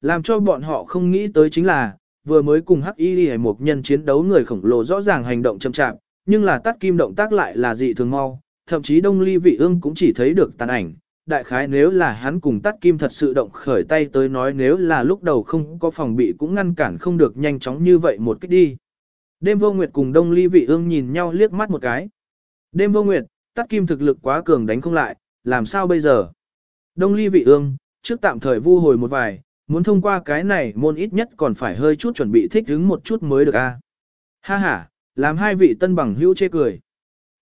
Làm cho bọn họ không nghĩ tới chính là, vừa mới cùng hắc y hề một nhân chiến đấu người khổng lồ rõ ràng hành động chậm chạp, nhưng là tắt kim động tác lại là dị thường mau, thậm chí đông ly vị ương cũng chỉ thấy được tàn ảnh. Đại khái nếu là hắn cùng tắt kim thật sự động khởi tay tới nói nếu là lúc đầu không có phòng bị cũng ngăn cản không được nhanh chóng như vậy một cách đi. Đêm vô nguyệt cùng đông ly vị ương nhìn nhau liếc mắt một cái. Đêm vô nguyệt, tắt kim thực lực quá cường đánh không lại, làm sao bây giờ? Đông ly vị ương, trước tạm thời vu hồi một vài, muốn thông qua cái này môn ít nhất còn phải hơi chút chuẩn bị thích ứng một chút mới được a. Ha ha, làm hai vị tân bằng hữu chê cười.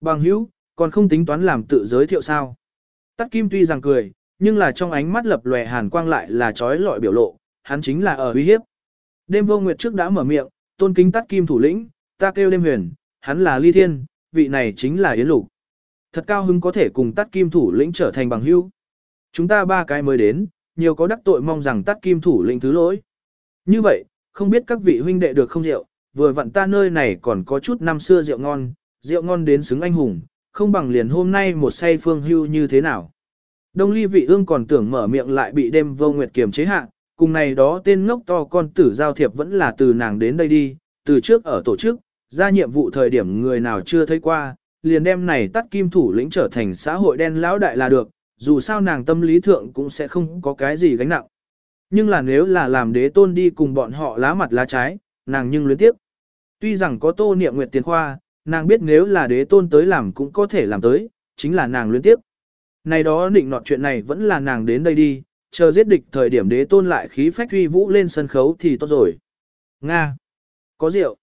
Bằng hữu, còn không tính toán làm tự giới thiệu sao. Tắt kim tuy rằng cười, nhưng là trong ánh mắt lập lòe hàn quang lại là trói lọi biểu lộ, hắn chính là ở uy hiếp. Đêm vô nguyệt trước đã mở miệng, tôn kính tắt kim thủ lĩnh, ta kêu đêm huyền, hắn là ly thiên, vị này chính là yến lục. Thật cao hứng có thể cùng tắt kim thủ lĩnh trở thành bằng hữu. Chúng ta ba cái mới đến, nhiều có đắc tội mong rằng tắt kim thủ lĩnh thứ lỗi. Như vậy, không biết các vị huynh đệ được không rượu, vừa vặn ta nơi này còn có chút năm xưa rượu ngon, rượu ngon đến xứng anh hùng, không bằng liền hôm nay một say phương hưu như thế nào. Đông ly vị ương còn tưởng mở miệng lại bị đêm vô nguyệt kiềm chế hạ, cùng này đó tên ngốc to con tử giao thiệp vẫn là từ nàng đến đây đi, từ trước ở tổ chức, ra nhiệm vụ thời điểm người nào chưa thấy qua, liền đem này tắt kim thủ lĩnh trở thành xã hội đen lão đại là được, dù sao nàng tâm lý thượng cũng sẽ không có cái gì gánh nặng. Nhưng là nếu là làm đế tôn đi cùng bọn họ lá mặt lá trái, nàng nhưng luyến tiếp. Tuy rằng có tô niệm nguyệt tiền khoa, nàng biết nếu là đế tôn tới làm cũng có thể làm tới, chính là nàng luyến tiếp. Này đó định nọt chuyện này vẫn là nàng đến đây đi, chờ giết địch thời điểm đế tôn lại khí phách huy vũ lên sân khấu thì tốt rồi. Nga! Có rượu!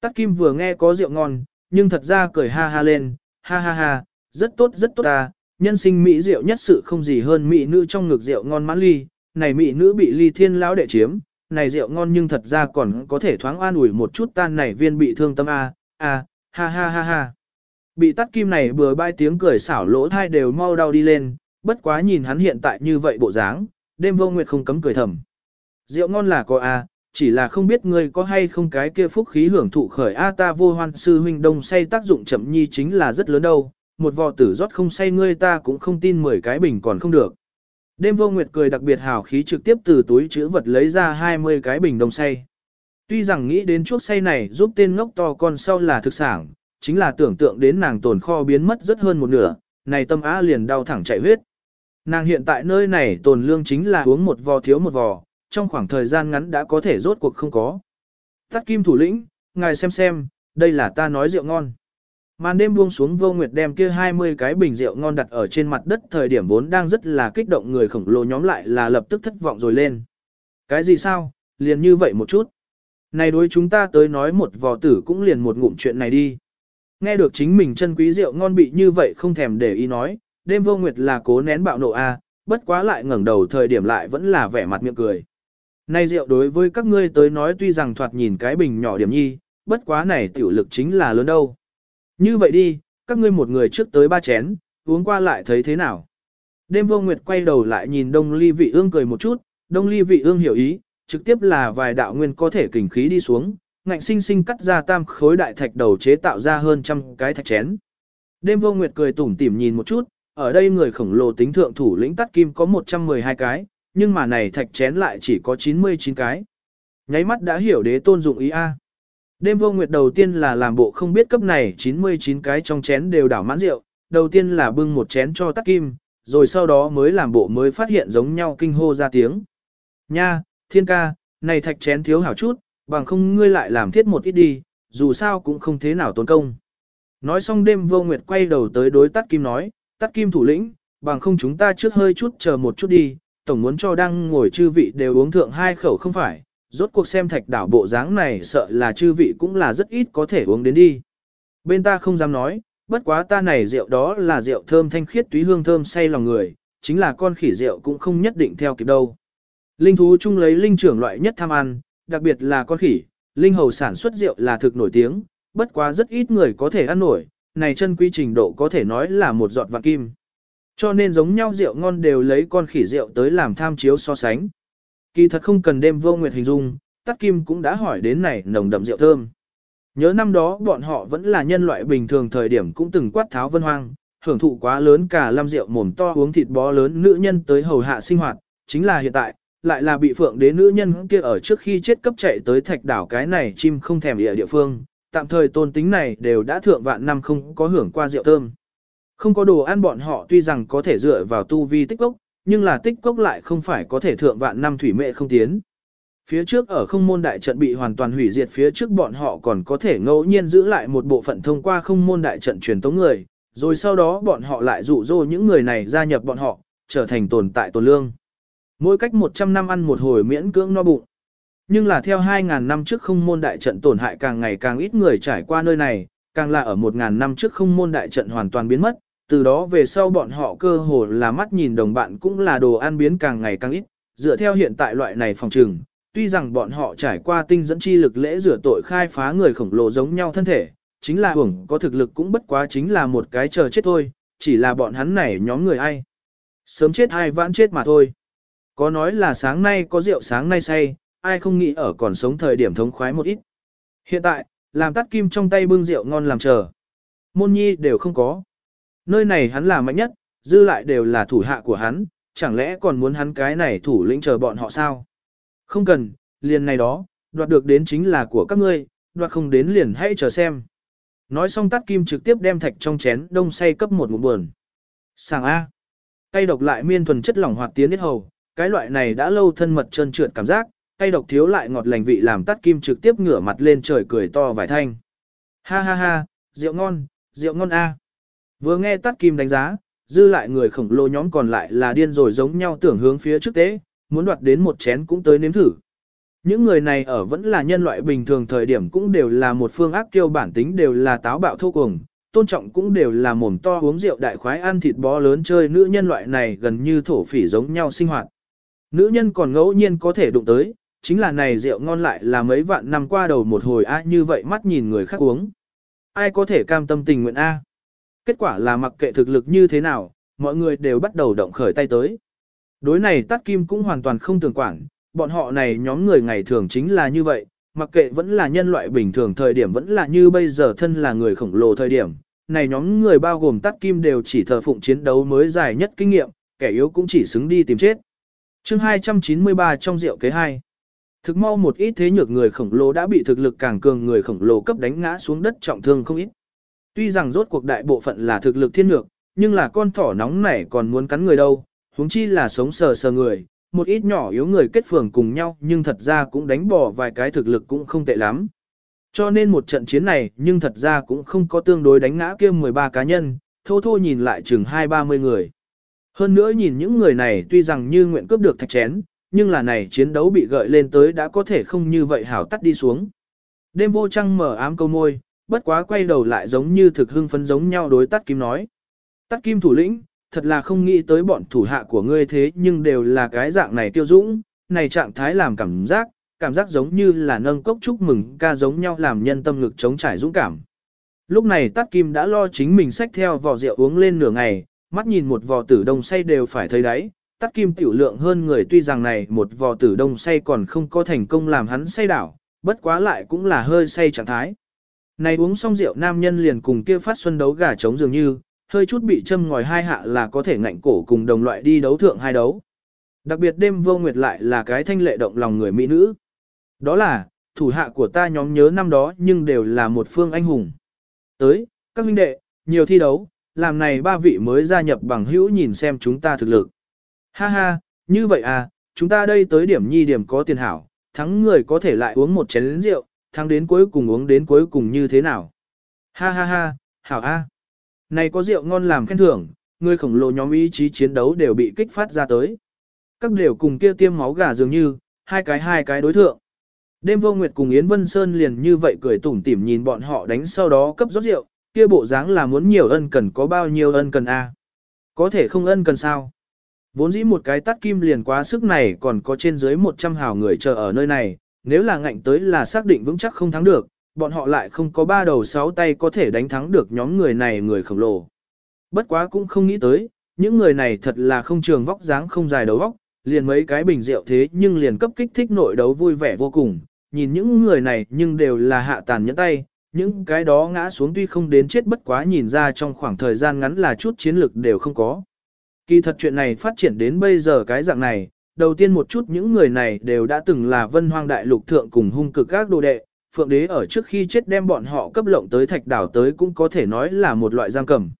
Tắc Kim vừa nghe có rượu ngon, nhưng thật ra cười ha ha lên, ha ha ha, rất tốt rất tốt ta, nhân sinh mỹ rượu nhất sự không gì hơn mỹ nữ trong ngực rượu ngon mãn ly, này mỹ nữ bị ly thiên lão đệ chiếm, này rượu ngon nhưng thật ra còn có thể thoáng an ủi một chút tan này viên bị thương tâm a, a, ha ha ha ha. Bị tắt kim này bừa bai tiếng cười xảo lỗ thai đều mau đau đi lên, bất quá nhìn hắn hiện tại như vậy bộ dáng, đêm vô nguyệt không cấm cười thầm. Rượu ngon là có a, chỉ là không biết ngươi có hay không cái kia phúc khí hưởng thụ khởi a ta vô hoan sư huynh đông say tác dụng chậm nhi chính là rất lớn đâu, một vò tử rót không say ngươi ta cũng không tin 10 cái bình còn không được. Đêm vô nguyệt cười đặc biệt hào khí trực tiếp từ túi chữ vật lấy ra 20 cái bình đông say. Tuy rằng nghĩ đến chuốc say này giúp tên ngốc to con sau là thực sản, chính là tưởng tượng đến nàng tồn kho biến mất rất hơn một nửa, này tâm á liền đau thẳng chạy huyết. Nàng hiện tại nơi này tồn lương chính là uống một vò thiếu một vò, trong khoảng thời gian ngắn đã có thể rốt cuộc không có. Tắt kim thủ lĩnh, ngài xem xem, đây là ta nói rượu ngon. Màn đêm buông xuống vô nguyệt đem kia 20 cái bình rượu ngon đặt ở trên mặt đất thời điểm vốn đang rất là kích động người khổng lồ nhóm lại là lập tức thất vọng rồi lên. Cái gì sao, liền như vậy một chút. Này đối chúng ta tới nói một vò tử cũng liền một ngụm chuyện này đi. Nghe được chính mình chân quý rượu ngon bị như vậy không thèm để ý nói, đêm vô nguyệt là cố nén bạo nộ a, bất quá lại ngẩng đầu thời điểm lại vẫn là vẻ mặt miệng cười. Này rượu đối với các ngươi tới nói tuy rằng thoạt nhìn cái bình nhỏ điểm nhi, bất quá này tiểu lực chính là lớn đâu. Như vậy đi, các ngươi một người trước tới ba chén, uống qua lại thấy thế nào. Đêm vô nguyệt quay đầu lại nhìn đông ly vị ương cười một chút, đông ly vị ương hiểu ý, trực tiếp là vài đạo nguyên có thể kình khí đi xuống, ngạnh sinh sinh cắt ra tam khối đại thạch đầu chế tạo ra hơn trăm cái thạch chén. Đêm vô nguyệt cười tủm tỉm nhìn một chút, ở đây người khổng lồ tính thượng thủ lĩnh tắt kim có 112 cái, nhưng mà này thạch chén lại chỉ có 99 cái. Nháy mắt đã hiểu đế tôn dụng ý A. Đêm vô nguyệt đầu tiên là làm bộ không biết cấp này 99 cái trong chén đều đảo mãn rượu, đầu tiên là bưng một chén cho tắc kim, rồi sau đó mới làm bộ mới phát hiện giống nhau kinh hô ra tiếng. Nha, thiên ca, này thạch chén thiếu hảo chút, bằng không ngươi lại làm thiết một ít đi, dù sao cũng không thế nào tốn công. Nói xong đêm vô nguyệt quay đầu tới đối tắt kim nói, tắt kim thủ lĩnh, bằng không chúng ta trước hơi chút chờ một chút đi, tổng muốn cho đang ngồi chư vị đều uống thượng hai khẩu không phải, rốt cuộc xem thạch đảo bộ dáng này sợ là chư vị cũng là rất ít có thể uống đến đi. Bên ta không dám nói, bất quá ta này rượu đó là rượu thơm thanh khiết túy hương thơm say lòng người, chính là con khỉ rượu cũng không nhất định theo kịp đâu. Linh thú chung lấy linh trưởng loại nhất tham ăn, đặc biệt là con khỉ, linh hầu sản xuất rượu là thực nổi tiếng, bất quá rất ít người có thể ăn nổi, này chân quy trình độ có thể nói là một giọt vàng kim. Cho nên giống nhau rượu ngon đều lấy con khỉ rượu tới làm tham chiếu so sánh. Kỳ thật không cần đêm vô nguyệt hình dung, Tắc Kim cũng đã hỏi đến này nồng đậm rượu thơm. Nhớ năm đó bọn họ vẫn là nhân loại bình thường thời điểm cũng từng quát tháo vân hoang, hưởng thụ quá lớn cả lâm rượu mồm to uống thịt bó lớn nữ nhân tới hầu hạ sinh hoạt, chính là hiện tại, lại là bị phượng đế nữ nhân kia ở trước khi chết cấp chạy tới thạch đảo cái này chim không thèm địa địa phương, tạm thời tôn tính này đều đã thượng vạn năm không có hưởng qua rượu thơm. Không có đồ ăn bọn họ tuy rằng có thể dựa vào tu vi tích ốc, nhưng là tích cốc lại không phải có thể thượng vạn năm thủy mệ không tiến. Phía trước ở không môn đại trận bị hoàn toàn hủy diệt phía trước bọn họ còn có thể ngẫu nhiên giữ lại một bộ phận thông qua không môn đại trận truyền tống người, rồi sau đó bọn họ lại dụ dỗ những người này gia nhập bọn họ, trở thành tồn tại tồn lương. Mỗi cách 100 năm ăn một hồi miễn cưỡng no bụng. Nhưng là theo 2.000 năm trước không môn đại trận tổn hại càng ngày càng ít người trải qua nơi này, càng là ở 1.000 năm trước không môn đại trận hoàn toàn biến mất, từ đó về sau bọn họ cơ hồ là mắt nhìn đồng bạn cũng là đồ ăn biến càng ngày càng ít, dựa theo hiện tại loại này phòng trừng, tuy rằng bọn họ trải qua tinh dẫn chi lực lễ rửa tội khai phá người khổng lồ giống nhau thân thể, chính là hưởng có thực lực cũng bất quá chính là một cái chờ chết thôi, chỉ là bọn hắn này nhóm người ai. Sớm chết ai vãn chết mà thôi. Có nói là sáng nay có rượu sáng nay say, ai không nghĩ ở còn sống thời điểm thống khoái một ít. Hiện tại, làm tắt kim trong tay bưng rượu ngon làm chờ. Môn nhi đều không có. Nơi này hắn là mạnh nhất, dư lại đều là thủ hạ của hắn, chẳng lẽ còn muốn hắn cái này thủ lĩnh chờ bọn họ sao? Không cần, liền này đó, đoạt được đến chính là của các ngươi, đoạt không đến liền hãy chờ xem. Nói xong tắt kim trực tiếp đem thạch trong chén đông say cấp một ngụm buồn. Sàng A. Cây độc lại miên thuần chất lỏng hoạt tiến hết hầu, cái loại này đã lâu thân mật trơn trượt cảm giác, cây độc thiếu lại ngọt lành vị làm tắt kim trực tiếp ngửa mặt lên trời cười to vài thanh. Ha ha ha, rượu ngon, rượu ngon A. Vừa nghe tắt kim đánh giá, dư lại người khổng lồ nhóm còn lại là điên rồi giống nhau tưởng hướng phía trước tế, muốn đoạt đến một chén cũng tới nếm thử. Những người này ở vẫn là nhân loại bình thường thời điểm cũng đều là một phương ác kiêu bản tính đều là táo bạo thô cuồng, tôn trọng cũng đều là mồm to uống rượu đại khoái ăn thịt bó lớn chơi nữ nhân loại này gần như thổ phỉ giống nhau sinh hoạt. Nữ nhân còn ngẫu nhiên có thể đụng tới, chính là này rượu ngon lại là mấy vạn năm qua đầu một hồi a như vậy mắt nhìn người khác uống. Ai có thể cam tâm tình nguyện a? Kết quả là mặc kệ thực lực như thế nào, mọi người đều bắt đầu động khởi tay tới. Đối này tắt kim cũng hoàn toàn không tưởng quản, bọn họ này nhóm người ngày thường chính là như vậy, mặc kệ vẫn là nhân loại bình thường thời điểm vẫn là như bây giờ thân là người khổng lồ thời điểm. Này nhóm người bao gồm tắt kim đều chỉ thờ phụng chiến đấu mới dài nhất kinh nghiệm, kẻ yếu cũng chỉ xứng đi tìm chết. chương 293 trong rượu kế 2 Thực mau một ít thế nhược người khổng lồ đã bị thực lực càng cường người khổng lồ cấp đánh ngã xuống đất trọng thương không ít. Tuy rằng rốt cuộc đại bộ phận là thực lực thiên lược, nhưng là con thỏ nóng này còn muốn cắn người đâu, huống chi là sống sờ sờ người, một ít nhỏ yếu người kết phường cùng nhau nhưng thật ra cũng đánh bỏ vài cái thực lực cũng không tệ lắm. Cho nên một trận chiến này nhưng thật ra cũng không có tương đối đánh ngã kia 13 cá nhân, thô thô nhìn lại chừng 2-30 người. Hơn nữa nhìn những người này tuy rằng như nguyện cướp được thạch chén, nhưng là này chiến đấu bị gợi lên tới đã có thể không như vậy hảo tắt đi xuống. Đêm vô trăng mở ám câu môi, bất quá quay đầu lại giống như thực hưng phấn giống nhau đối tắt kim nói. Tắt kim thủ lĩnh, thật là không nghĩ tới bọn thủ hạ của ngươi thế nhưng đều là cái dạng này tiêu dũng, này trạng thái làm cảm giác, cảm giác giống như là nâng cốc chúc mừng ca giống nhau làm nhân tâm ngực chống trải dũng cảm. Lúc này tắt kim đã lo chính mình xách theo vò rượu uống lên nửa ngày, mắt nhìn một vò tử đông say đều phải thấy đấy, tắt kim tiểu lượng hơn người tuy rằng này một vò tử đông say còn không có thành công làm hắn say đảo, bất quá lại cũng là hơi say trạng thái. Này uống xong rượu nam nhân liền cùng kia phát xuân đấu gà trống dường như, hơi chút bị châm ngòi hai hạ là có thể ngạnh cổ cùng đồng loại đi đấu thượng hai đấu. Đặc biệt đêm vô nguyệt lại là cái thanh lệ động lòng người mỹ nữ. Đó là, thủ hạ của ta nhóm nhớ năm đó nhưng đều là một phương anh hùng. Tới, các huynh đệ, nhiều thi đấu, làm này ba vị mới gia nhập bằng hữu nhìn xem chúng ta thực lực. Ha ha, như vậy à, chúng ta đây tới điểm nhi điểm có tiền hảo, thắng người có thể lại uống một chén rượu, thắng đến cuối cùng uống đến cuối cùng như thế nào. Ha ha ha, hảo a. Này có rượu ngon làm khen thưởng, người khổng lồ nhóm ý chí chiến đấu đều bị kích phát ra tới. Các đều cùng kia tiêm máu gà dường như, hai cái hai cái đối thượng. Đêm vô nguyệt cùng Yến Vân Sơn liền như vậy cười tủm tỉm nhìn bọn họ đánh sau đó cấp rót rượu, kia bộ dáng là muốn nhiều ân cần có bao nhiêu ân cần a Có thể không ân cần sao? Vốn dĩ một cái tắt kim liền quá sức này còn có trên dưới 100 hào người chờ ở nơi này, nếu là ngạnh tới là xác định vững chắc không thắng được, bọn họ lại không có ba đầu sáu tay có thể đánh thắng được nhóm người này người khổng lồ. Bất quá cũng không nghĩ tới, những người này thật là không trường vóc dáng không dài đầu vóc, liền mấy cái bình rượu thế nhưng liền cấp kích thích nội đấu vui vẻ vô cùng, nhìn những người này nhưng đều là hạ tàn nhẫn tay, những cái đó ngã xuống tuy không đến chết bất quá nhìn ra trong khoảng thời gian ngắn là chút chiến lực đều không có. Kỳ thật chuyện này phát triển đến bây giờ cái dạng này, đầu tiên một chút những người này đều đã từng là vân hoang đại lục thượng cùng hung cực các đồ đệ, phượng đế ở trước khi chết đem bọn họ cấp lộng tới thạch đảo tới cũng có thể nói là một loại giam cầm.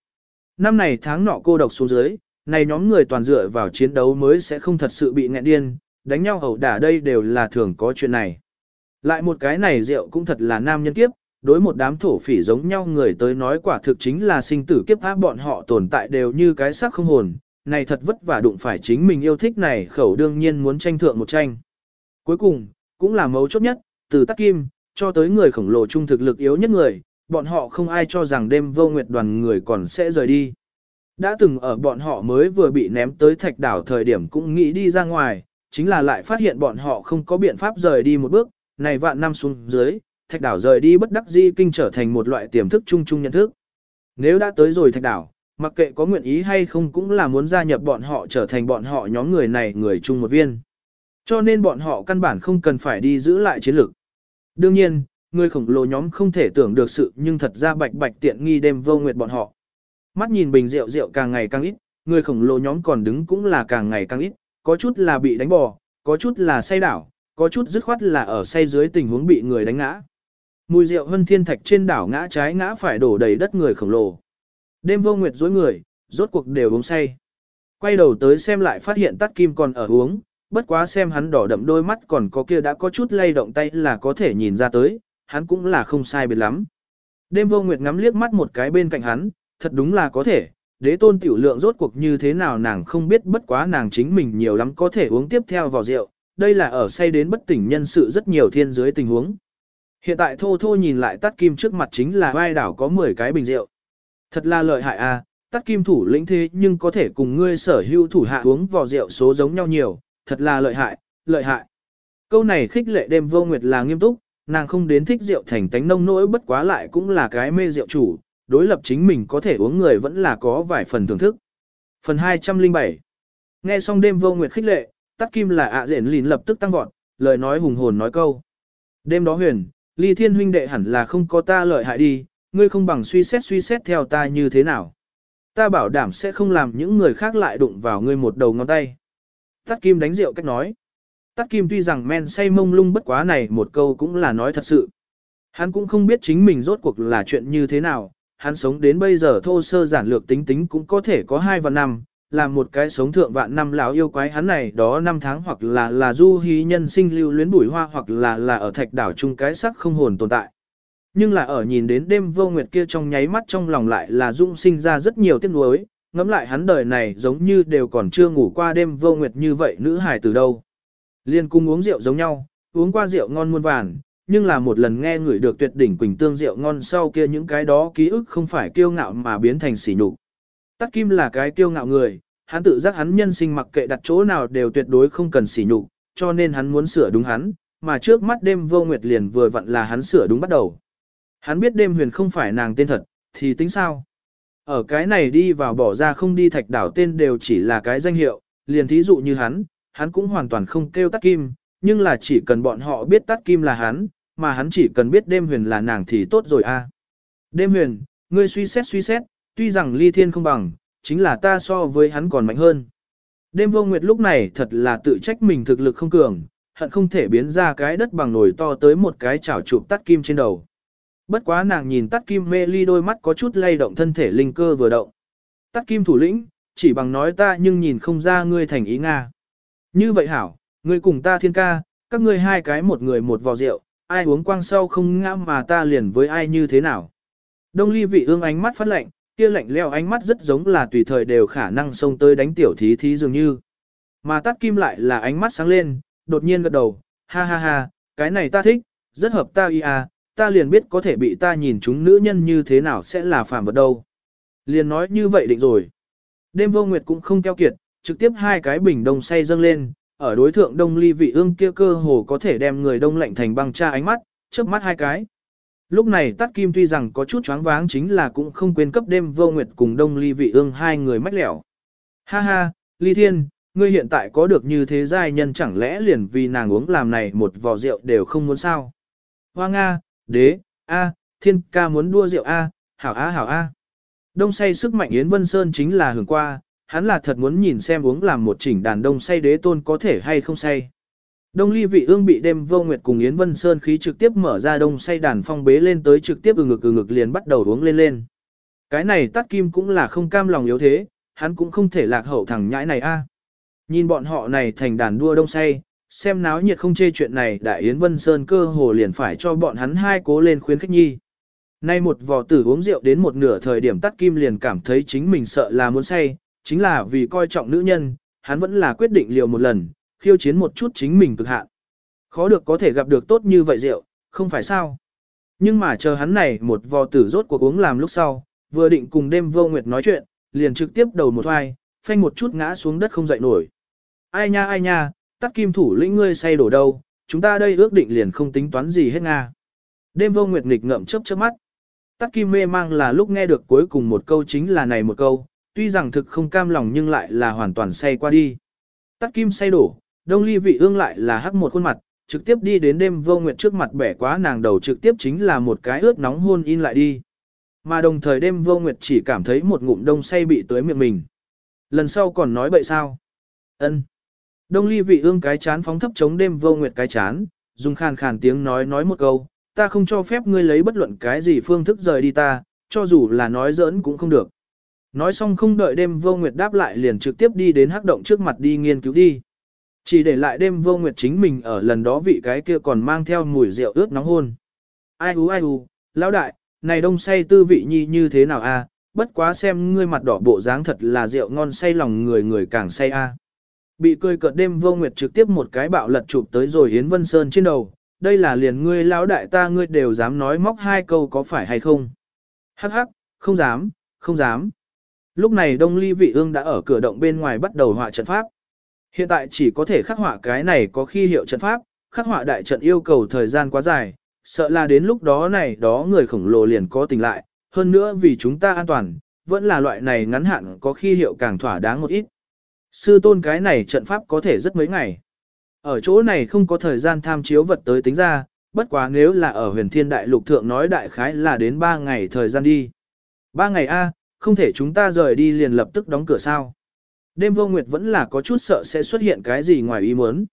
Năm này tháng nọ cô độc xuống dưới, này nhóm người toàn dựa vào chiến đấu mới sẽ không thật sự bị nghẹn điên, đánh nhau ẩu đả đây đều là thường có chuyện này. Lại một cái này rượu cũng thật là nam nhân kiếp, đối một đám thổ phỉ giống nhau người tới nói quả thực chính là sinh tử kiếp áp bọn họ tồn tại đều như cái xác không hồn, này thật vất vả đụng phải chính mình yêu thích này khẩu đương nhiên muốn tranh thượng một tranh. Cuối cùng, cũng là mấu chốt nhất, từ tắc kim, cho tới người khổng lồ trung thực lực yếu nhất người, bọn họ không ai cho rằng đêm vô nguyệt đoàn người còn sẽ rời đi. Đã từng ở bọn họ mới vừa bị ném tới thạch đảo thời điểm cũng nghĩ đi ra ngoài, chính là lại phát hiện bọn họ không có biện pháp rời đi một bước, này vạn năm xuống dưới, thạch đảo rời đi bất đắc di kinh trở thành một loại tiềm thức chung chung nhận thức. Nếu đã tới rồi thạch đảo, mặc kệ có nguyện ý hay không cũng là muốn gia nhập bọn họ trở thành bọn họ nhóm người này người chung một viên. Cho nên bọn họ căn bản không cần phải đi giữ lại chiến lược. Đương nhiên, người khổng lồ nhóm không thể tưởng được sự nhưng thật ra bạch bạch tiện nghi đêm vô nguyệt bọn họ. Mắt nhìn bình rượu rượu càng ngày càng ít, người khổng lồ nhóm còn đứng cũng là càng ngày càng ít, có chút là bị đánh bò, có chút là say đảo, có chút dứt khoát là ở say dưới tình huống bị người đánh ngã. Mùi rượu hân thiên thạch trên đảo ngã trái ngã phải đổ đầy đất người khổng lồ. Đêm vô nguyệt dối người, rốt cuộc đều uống say. Quay đầu tới xem lại phát hiện tắt kim còn ở uống, bất quá xem hắn đỏ đậm đôi mắt còn có kia đã có chút lay động tay là có thể nhìn ra tới, hắn cũng là không sai biệt lắm. Đêm vô nguyệt ngắm liếc mắt một cái bên cạnh hắn, thật đúng là có thể, đế tôn tiểu lượng rốt cuộc như thế nào nàng không biết bất quá nàng chính mình nhiều lắm có thể uống tiếp theo vào rượu, đây là ở say đến bất tỉnh nhân sự rất nhiều thiên dưới tình huống. Hiện tại thô thô nhìn lại tắt kim trước mặt chính là vai đảo có 10 cái bình rượu. Thật là lợi hại à, tắt kim thủ lĩnh thế nhưng có thể cùng ngươi sở hữu thủ hạ uống vò rượu số giống nhau nhiều, thật là lợi hại, lợi hại. Câu này khích lệ đêm vô nguyệt là nghiêm túc, nàng không đến thích rượu thành tánh nông nỗi bất quá lại cũng là cái mê rượu chủ, đối lập chính mình có thể uống người vẫn là có vài phần thưởng thức. Phần 207 Nghe xong đêm vô nguyệt khích lệ, tắt kim là ạ à rển lìn lập tức tăng vọt, lời nói hùng hồn nói câu. Đêm đó huyền, ly thiên huynh đệ hẳn là không có ta lợi hại đi, ngươi không bằng suy xét suy xét theo ta như thế nào. Ta bảo đảm sẽ không làm những người khác lại đụng vào ngươi một đầu ngón tay. Tắt kim đánh rượu cách nói. Tắt kim tuy rằng men say mông lung bất quá này một câu cũng là nói thật sự. Hắn cũng không biết chính mình rốt cuộc là chuyện như thế nào, hắn sống đến bây giờ thô sơ giản lược tính tính cũng có thể có hai vạn năm, là một cái sống thượng vạn năm lão yêu quái hắn này đó năm tháng hoặc là là du hí nhân sinh lưu luyến bùi hoa hoặc là là ở thạch đảo chung cái sắc không hồn tồn tại. Nhưng là ở nhìn đến đêm vô nguyệt kia trong nháy mắt trong lòng lại là dung sinh ra rất nhiều tiếc nuối, ngẫm lại hắn đời này giống như đều còn chưa ngủ qua đêm vô nguyệt như vậy nữ hài từ đâu. Liên cung uống rượu giống nhau, uống qua rượu ngon muôn vàn, nhưng là một lần nghe người được tuyệt đỉnh quỳnh tương rượu ngon sau kia những cái đó ký ức không phải kiêu ngạo mà biến thành sỉ nhục. Tắc Kim là cái kiêu ngạo người, hắn tự giác hắn nhân sinh mặc kệ đặt chỗ nào đều tuyệt đối không cần sỉ nhục, cho nên hắn muốn sửa đúng hắn, mà trước mắt đêm vô nguyệt liền vừa vặn là hắn sửa đúng bắt đầu. Hắn biết đêm huyền không phải nàng tên thật, thì tính sao? Ở cái này đi vào bỏ ra không đi thạch đảo tên đều chỉ là cái danh hiệu, liền thí dụ như hắn, hắn cũng hoàn toàn không kêu tắt kim, nhưng là chỉ cần bọn họ biết tắt kim là hắn, mà hắn chỉ cần biết đêm huyền là nàng thì tốt rồi a. Đêm huyền, ngươi suy xét suy xét, tuy rằng ly thiên không bằng, chính là ta so với hắn còn mạnh hơn. Đêm vô nguyệt lúc này thật là tự trách mình thực lực không cường, hận không thể biến ra cái đất bằng nồi to tới một cái chảo chụp tắt kim trên đầu. Bất quá nàng nhìn tắt kim mê ly đôi mắt có chút lay động thân thể linh cơ vừa động. Tắt kim thủ lĩnh, chỉ bằng nói ta nhưng nhìn không ra ngươi thành ý Nga. Như vậy hảo, ngươi cùng ta thiên ca, các ngươi hai cái một người một vò rượu, ai uống quang sau không ngã mà ta liền với ai như thế nào. Đông ly vị ương ánh mắt phát lạnh, kia lạnh leo ánh mắt rất giống là tùy thời đều khả năng xông tới đánh tiểu thí thí dường như. Mà tắt kim lại là ánh mắt sáng lên, đột nhiên gật đầu, ha ha ha, cái này ta thích, rất hợp ta y à, ta liền biết có thể bị ta nhìn chúng nữ nhân như thế nào sẽ là phàm vật đâu. Liền nói như vậy định rồi. Đêm vô nguyệt cũng không keo kiệt, trực tiếp hai cái bình đông say dâng lên, ở đối thượng đông ly vị ương kia cơ hồ có thể đem người đông lạnh thành băng cha ánh mắt, chớp mắt hai cái. Lúc này tắt kim tuy rằng có chút choáng váng chính là cũng không quên cấp đêm vô nguyệt cùng đông ly vị ương hai người mách lẻo. Ha ha, ly thiên, ngươi hiện tại có được như thế giai nhân chẳng lẽ liền vì nàng uống làm này một vò rượu đều không muốn sao. Hoa Nga, đế, a, thiên ca muốn đua rượu a, hảo a hảo a. Đông say sức mạnh Yến Vân Sơn chính là hưởng qua, Hắn là thật muốn nhìn xem uống làm một chỉnh đàn đông say đế tôn có thể hay không say. Đông ly vị ương bị đêm vô nguyệt cùng Yến Vân Sơn khí trực tiếp mở ra đông say đàn phong bế lên tới trực tiếp ừ ngực ừ ngực liền bắt đầu uống lên lên. Cái này tắt kim cũng là không cam lòng yếu thế, hắn cũng không thể lạc hậu thằng nhãi này a. Nhìn bọn họ này thành đàn đua đông say, xem náo nhiệt không chê chuyện này đại Yến Vân Sơn cơ hồ liền phải cho bọn hắn hai cố lên khuyến khích nhi. Nay một vò tử uống rượu đến một nửa thời điểm tắt kim liền cảm thấy chính mình sợ là muốn say, chính là vì coi trọng nữ nhân, hắn vẫn là quyết định liều một lần, khiêu chiến một chút chính mình cực hạn. Khó được có thể gặp được tốt như vậy rượu, không phải sao. Nhưng mà chờ hắn này một vò tử rốt cuộc uống làm lúc sau, vừa định cùng đêm vô nguyệt nói chuyện, liền trực tiếp đầu một thoi phanh một chút ngã xuống đất không dậy nổi. Ai nha ai nha, tắt kim thủ lĩnh ngươi say đổ đâu, chúng ta đây ước định liền không tính toán gì hết nga. Đêm vô nguyệt nghịch ngậm chớp chớp mắt. Tắt kim mê mang là lúc nghe được cuối cùng một câu chính là này một câu, tuy rằng thực không cam lòng nhưng lại là hoàn toàn say qua đi. Tắt kim say đổ, đông ly vị ương lại là hắc một khuôn mặt, trực tiếp đi đến đêm vô nguyệt trước mặt bẻ quá nàng đầu trực tiếp chính là một cái ướt nóng hôn in lại đi. Mà đồng thời đêm vô nguyệt chỉ cảm thấy một ngụm đông say bị tới miệng mình. Lần sau còn nói bậy sao? ân Đông ly vị ương cái chán phóng thấp chống đêm vô nguyệt cái chán, dùng khàn khàn tiếng nói nói một câu, ta không cho phép ngươi lấy bất luận cái gì phương thức rời đi ta, cho dù là nói giỡn cũng không được. Nói xong không đợi đêm vô nguyệt đáp lại liền trực tiếp đi đến hắc động trước mặt đi nghiên cứu đi. Chỉ để lại đêm vô nguyệt chính mình ở lần đó vị cái kia còn mang theo mùi rượu ướt nóng hôn. Ai hú ai hú, lão đại, này đông say tư vị nhi như thế nào a? bất quá xem ngươi mặt đỏ bộ dáng thật là rượu ngon say lòng người người càng say a. Bị cười cợt đêm vô nguyệt trực tiếp một cái bạo lật chụp tới rồi Yến Vân Sơn trên đầu, đây là liền ngươi lão đại ta ngươi đều dám nói móc hai câu có phải hay không. Hắc hắc, không dám, không dám. Lúc này Đông Ly Vị Ương đã ở cửa động bên ngoài bắt đầu họa trận pháp. Hiện tại chỉ có thể khắc họa cái này có khi hiệu trận pháp, khắc họa đại trận yêu cầu thời gian quá dài, sợ là đến lúc đó này đó người khổng lồ liền có tình lại, hơn nữa vì chúng ta an toàn, vẫn là loại này ngắn hạn có khi hiệu càng thỏa đáng một ít. Sư tôn cái này trận pháp có thể rất mấy ngày. Ở chỗ này không có thời gian tham chiếu vật tới tính ra, bất quá nếu là ở huyền thiên đại lục thượng nói đại khái là đến 3 ngày thời gian đi. 3 ngày A, không thể chúng ta rời đi liền lập tức đóng cửa sao. Đêm vô nguyệt vẫn là có chút sợ sẽ xuất hiện cái gì ngoài ý muốn.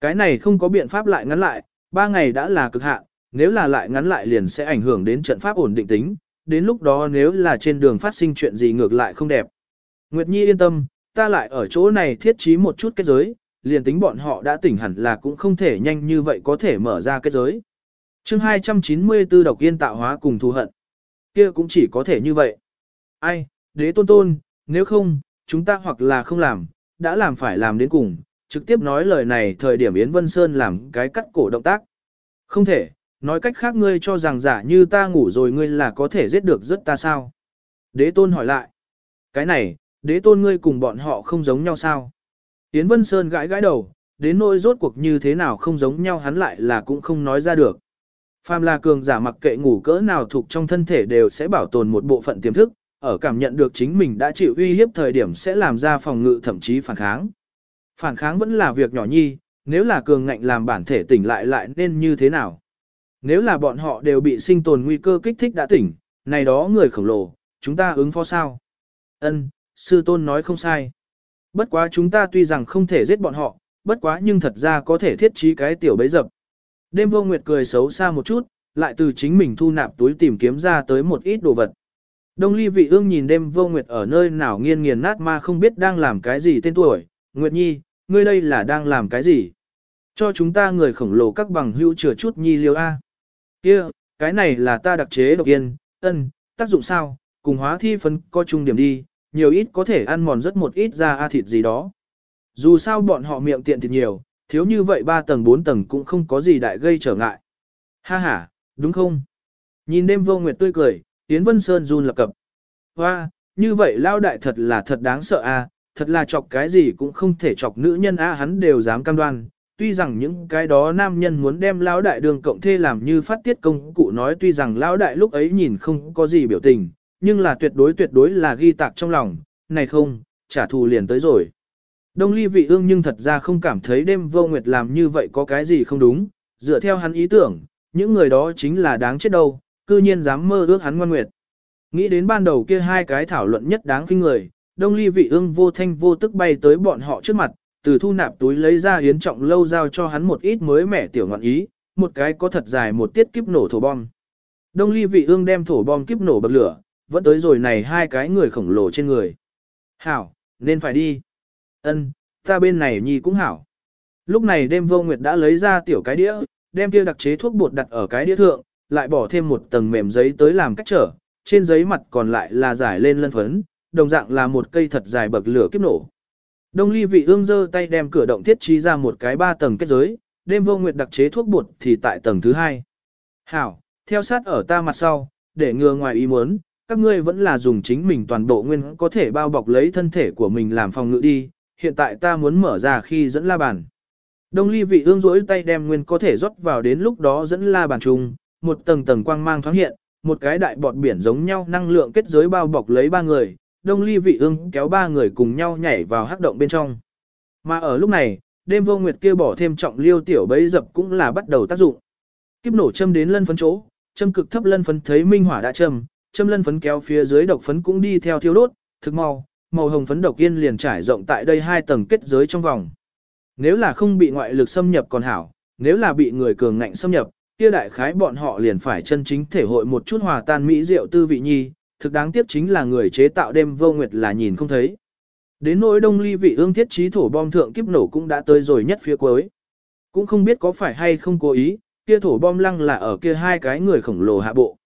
Cái này không có biện pháp lại ngắn lại, 3 ngày đã là cực hạn, nếu là lại ngắn lại liền sẽ ảnh hưởng đến trận pháp ổn định tính, đến lúc đó nếu là trên đường phát sinh chuyện gì ngược lại không đẹp. Nguyệt Nhi yên tâm, ta lại ở chỗ này thiết trí một chút kết giới, liền tính bọn họ đã tỉnh hẳn là cũng không thể nhanh như vậy có thể mở ra kết giới. chương 294 độc yên tạo hóa cùng thù hận. kia cũng chỉ có thể như vậy. Ai, đế tôn tôn, nếu không, chúng ta hoặc là không làm, đã làm phải làm đến cùng, trực tiếp nói lời này thời điểm Yến Vân Sơn làm cái cắt cổ động tác. Không thể, nói cách khác ngươi cho rằng giả như ta ngủ rồi ngươi là có thể giết được rất ta sao? Đế tôn hỏi lại. Cái này, đế tôn ngươi cùng bọn họ không giống nhau sao? Yến Vân Sơn gãi gãi đầu, đến nỗi rốt cuộc như thế nào không giống nhau hắn lại là cũng không nói ra được. Phàm là cường giả mặc kệ ngủ cỡ nào thuộc trong thân thể đều sẽ bảo tồn một bộ phận tiềm thức, ở cảm nhận được chính mình đã chịu uy hiếp thời điểm sẽ làm ra phòng ngự thậm chí phản kháng. Phản kháng vẫn là việc nhỏ nhi, nếu là cường ngạnh làm bản thể tỉnh lại lại nên như thế nào? Nếu là bọn họ đều bị sinh tồn nguy cơ kích thích đã tỉnh, này đó người khổng lồ, chúng ta ứng phó sao? Ân, sư tôn nói không sai. Bất quá chúng ta tuy rằng không thể giết bọn họ, bất quá nhưng thật ra có thể thiết trí cái tiểu bấy dập. Đêm vô nguyệt cười xấu xa một chút, lại từ chính mình thu nạp túi tìm kiếm ra tới một ít đồ vật. Đông ly vị ương nhìn đêm vô nguyệt ở nơi nào nghiên nghiền nát ma không biết đang làm cái gì tên tuổi. Nguyệt nhi, ngươi đây là đang làm cái gì? Cho chúng ta người khổng lồ các bằng hữu chừa chút nhi liêu A. kia cái này là ta đặc chế độc yên, ân, tác dụng sao, cùng hóa thi phấn co chung điểm đi, nhiều ít có thể ăn mòn rất một ít ra a thịt gì đó. Dù sao bọn họ miệng tiện thịt nhiều, thiếu như vậy 3 tầng 4 tầng cũng không có gì đại gây trở ngại. Ha ha, đúng không? Nhìn đêm vô nguyệt tươi cười, Yến Vân Sơn run lập cập. Hoa, như vậy lao đại thật là thật đáng sợ a, thật là chọc cái gì cũng không thể chọc nữ nhân a hắn đều dám cam đoan. Tuy rằng những cái đó nam nhân muốn đem lão đại đường cộng thê làm như phát tiết công cụ nói tuy rằng lão đại lúc ấy nhìn không có gì biểu tình, nhưng là tuyệt đối tuyệt đối là ghi tạc trong lòng, này không, trả thù liền tới rồi. Đông ly vị ương nhưng thật ra không cảm thấy đêm vô nguyệt làm như vậy có cái gì không đúng, dựa theo hắn ý tưởng, những người đó chính là đáng chết đâu, cư nhiên dám mơ ước hắn ngoan nguyệt. Nghĩ đến ban đầu kia hai cái thảo luận nhất đáng kinh người, đông ly vị ương vô thanh vô tức bay tới bọn họ trước mặt, từ thu nạp túi lấy ra yến trọng lâu giao cho hắn một ít mới mẻ tiểu ngọn ý, một cái có thật dài một tiết kiếp nổ thổ bom. Đông ly vị ương đem thổ bom kiếp nổ bật lửa, vẫn tới rồi này hai cái người khổng lồ trên người. Hảo, nên phải đi. Ân, ta bên này nhi cũng hảo. Lúc này đêm vô nguyệt đã lấy ra tiểu cái đĩa, đem kia đặc chế thuốc bột đặt ở cái đĩa thượng, lại bỏ thêm một tầng mềm giấy tới làm cách trở, trên giấy mặt còn lại là giải lên lân phấn, đồng dạng là một cây thật dài bậc lửa kiếp nổ. Đông ly vị ương giơ tay đem cửa động thiết trí ra một cái ba tầng kết giới, đêm vô nguyệt đặc chế thuốc bột thì tại tầng thứ hai. Hảo, theo sát ở ta mặt sau, để ngừa ngoài ý muốn, các ngươi vẫn là dùng chính mình toàn bộ nguyên có thể bao bọc lấy thân thể của mình làm phòng ngự đi, hiện tại ta muốn mở ra khi dẫn la bàn. Đông ly vị ương rỗi tay đem nguyên có thể rót vào đến lúc đó dẫn la bàn trùng, một tầng tầng quang mang thoáng hiện, một cái đại bọt biển giống nhau năng lượng kết giới bao bọc lấy ba người, đông ly vị ương kéo ba người cùng nhau nhảy vào hắc động bên trong. Mà ở lúc này, đêm vô nguyệt kia bỏ thêm trọng liêu tiểu bấy dập cũng là bắt đầu tác dụng. Kiếp nổ châm đến lân phấn chỗ, châm cực thấp lân phấn thấy minh hỏa đã châm, châm lân phấn kéo phía dưới độc phấn cũng đi theo thiêu đốt, thực mau, màu hồng phấn độc yên liền trải rộng tại đây hai tầng kết giới trong vòng. Nếu là không bị ngoại lực xâm nhập còn hảo, nếu là bị người cường ngạnh xâm nhập, kia đại khái bọn họ liền phải chân chính thể hội một chút hòa tan mỹ rượu tư vị nhi, thực đáng tiếc chính là người chế tạo đêm vô nguyệt là nhìn không thấy. Đến nỗi đông ly vị ương thiết trí thổ bom thượng kiếp nổ cũng đã tới rồi nhất phía cuối. Cũng không biết có phải hay không cố ý, kia thổ bom lăng là ở kia hai cái người khổng lồ hạ bộ.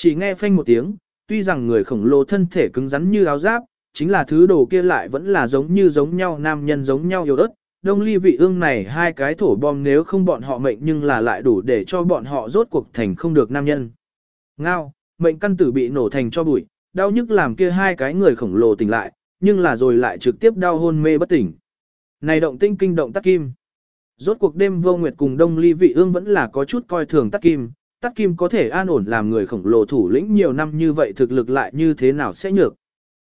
Chỉ nghe phanh một tiếng, tuy rằng người khổng lồ thân thể cứng rắn như áo giáp, chính là thứ đồ kia lại vẫn là giống như giống nhau nam nhân giống nhau yếu ớt. Đông ly vị ương này hai cái thổ bom nếu không bọn họ mệnh nhưng là lại đủ để cho bọn họ rốt cuộc thành không được nam nhân. Ngao, mệnh căn tử bị nổ thành cho bụi, đau nhức làm kia hai cái người khổng lồ tỉnh lại, nhưng là rồi lại trực tiếp đau hôn mê bất tỉnh. Này động tinh kinh động tắc kim. Rốt cuộc đêm vô nguyệt cùng đông ly vị ương vẫn là có chút coi thường tắc kim, tắc kim có thể an ổn làm người khổng lồ thủ lĩnh nhiều năm như vậy thực lực lại như thế nào sẽ nhược.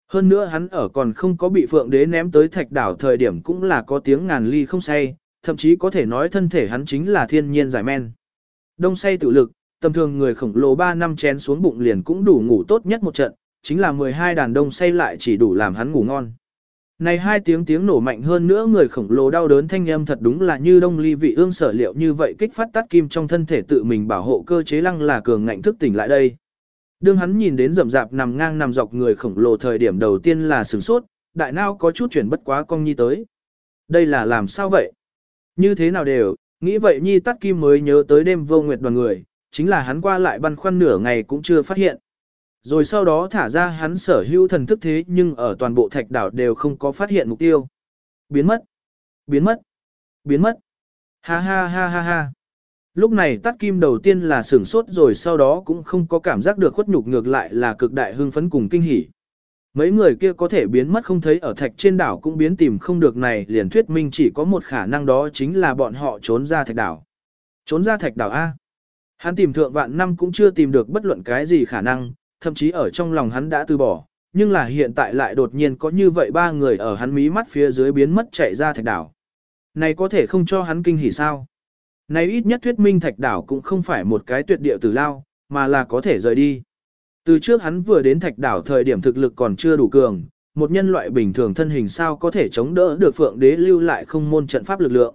Hơn nữa hắn ở còn không có bị phượng đế ném tới thạch đảo thời điểm cũng là có tiếng ngàn ly không say, thậm chí có thể nói thân thể hắn chính là thiên nhiên giải men. Đông say tự lực, tầm thường người khổng lồ 3 năm chén xuống bụng liền cũng đủ ngủ tốt nhất một trận, chính là 12 đàn đông say lại chỉ đủ làm hắn ngủ ngon. Này hai tiếng tiếng nổ mạnh hơn nữa người khổng lồ đau đớn thanh âm thật đúng là như đông ly vị ương sở liệu như vậy kích phát tắt kim trong thân thể tự mình bảo hộ cơ chế lăng là cường ngạnh thức tỉnh lại đây. Đương hắn nhìn đến rậm rạp nằm ngang nằm dọc người khổng lồ thời điểm đầu tiên là sửng sốt, đại nao có chút chuyển bất quá cong nhi tới. Đây là làm sao vậy? Như thế nào đều, nghĩ vậy nhi tắt kim mới nhớ tới đêm vô nguyệt đoàn người, chính là hắn qua lại băn khoăn nửa ngày cũng chưa phát hiện. Rồi sau đó thả ra hắn sở hữu thần thức thế nhưng ở toàn bộ thạch đảo đều không có phát hiện mục tiêu. Biến mất, biến mất, biến mất. Ha ha ha ha ha. Lúc này tắt kim đầu tiên là sửng sốt rồi sau đó cũng không có cảm giác được khuất nhục ngược lại là cực đại hưng phấn cùng kinh hỉ. Mấy người kia có thể biến mất không thấy ở thạch trên đảo cũng biến tìm không được này liền thuyết minh chỉ có một khả năng đó chính là bọn họ trốn ra thạch đảo. Trốn ra thạch đảo A. Hắn tìm thượng vạn năm cũng chưa tìm được bất luận cái gì khả năng, thậm chí ở trong lòng hắn đã từ bỏ, nhưng là hiện tại lại đột nhiên có như vậy ba người ở hắn mí mắt phía dưới biến mất chạy ra thạch đảo. Này có thể không cho hắn kinh hỉ sao? Này ít nhất thuyết minh thạch đảo cũng không phải một cái tuyệt địa tử lao, mà là có thể rời đi. Từ trước hắn vừa đến thạch đảo thời điểm thực lực còn chưa đủ cường, một nhân loại bình thường thân hình sao có thể chống đỡ được phượng đế lưu lại không môn trận pháp lực lượng.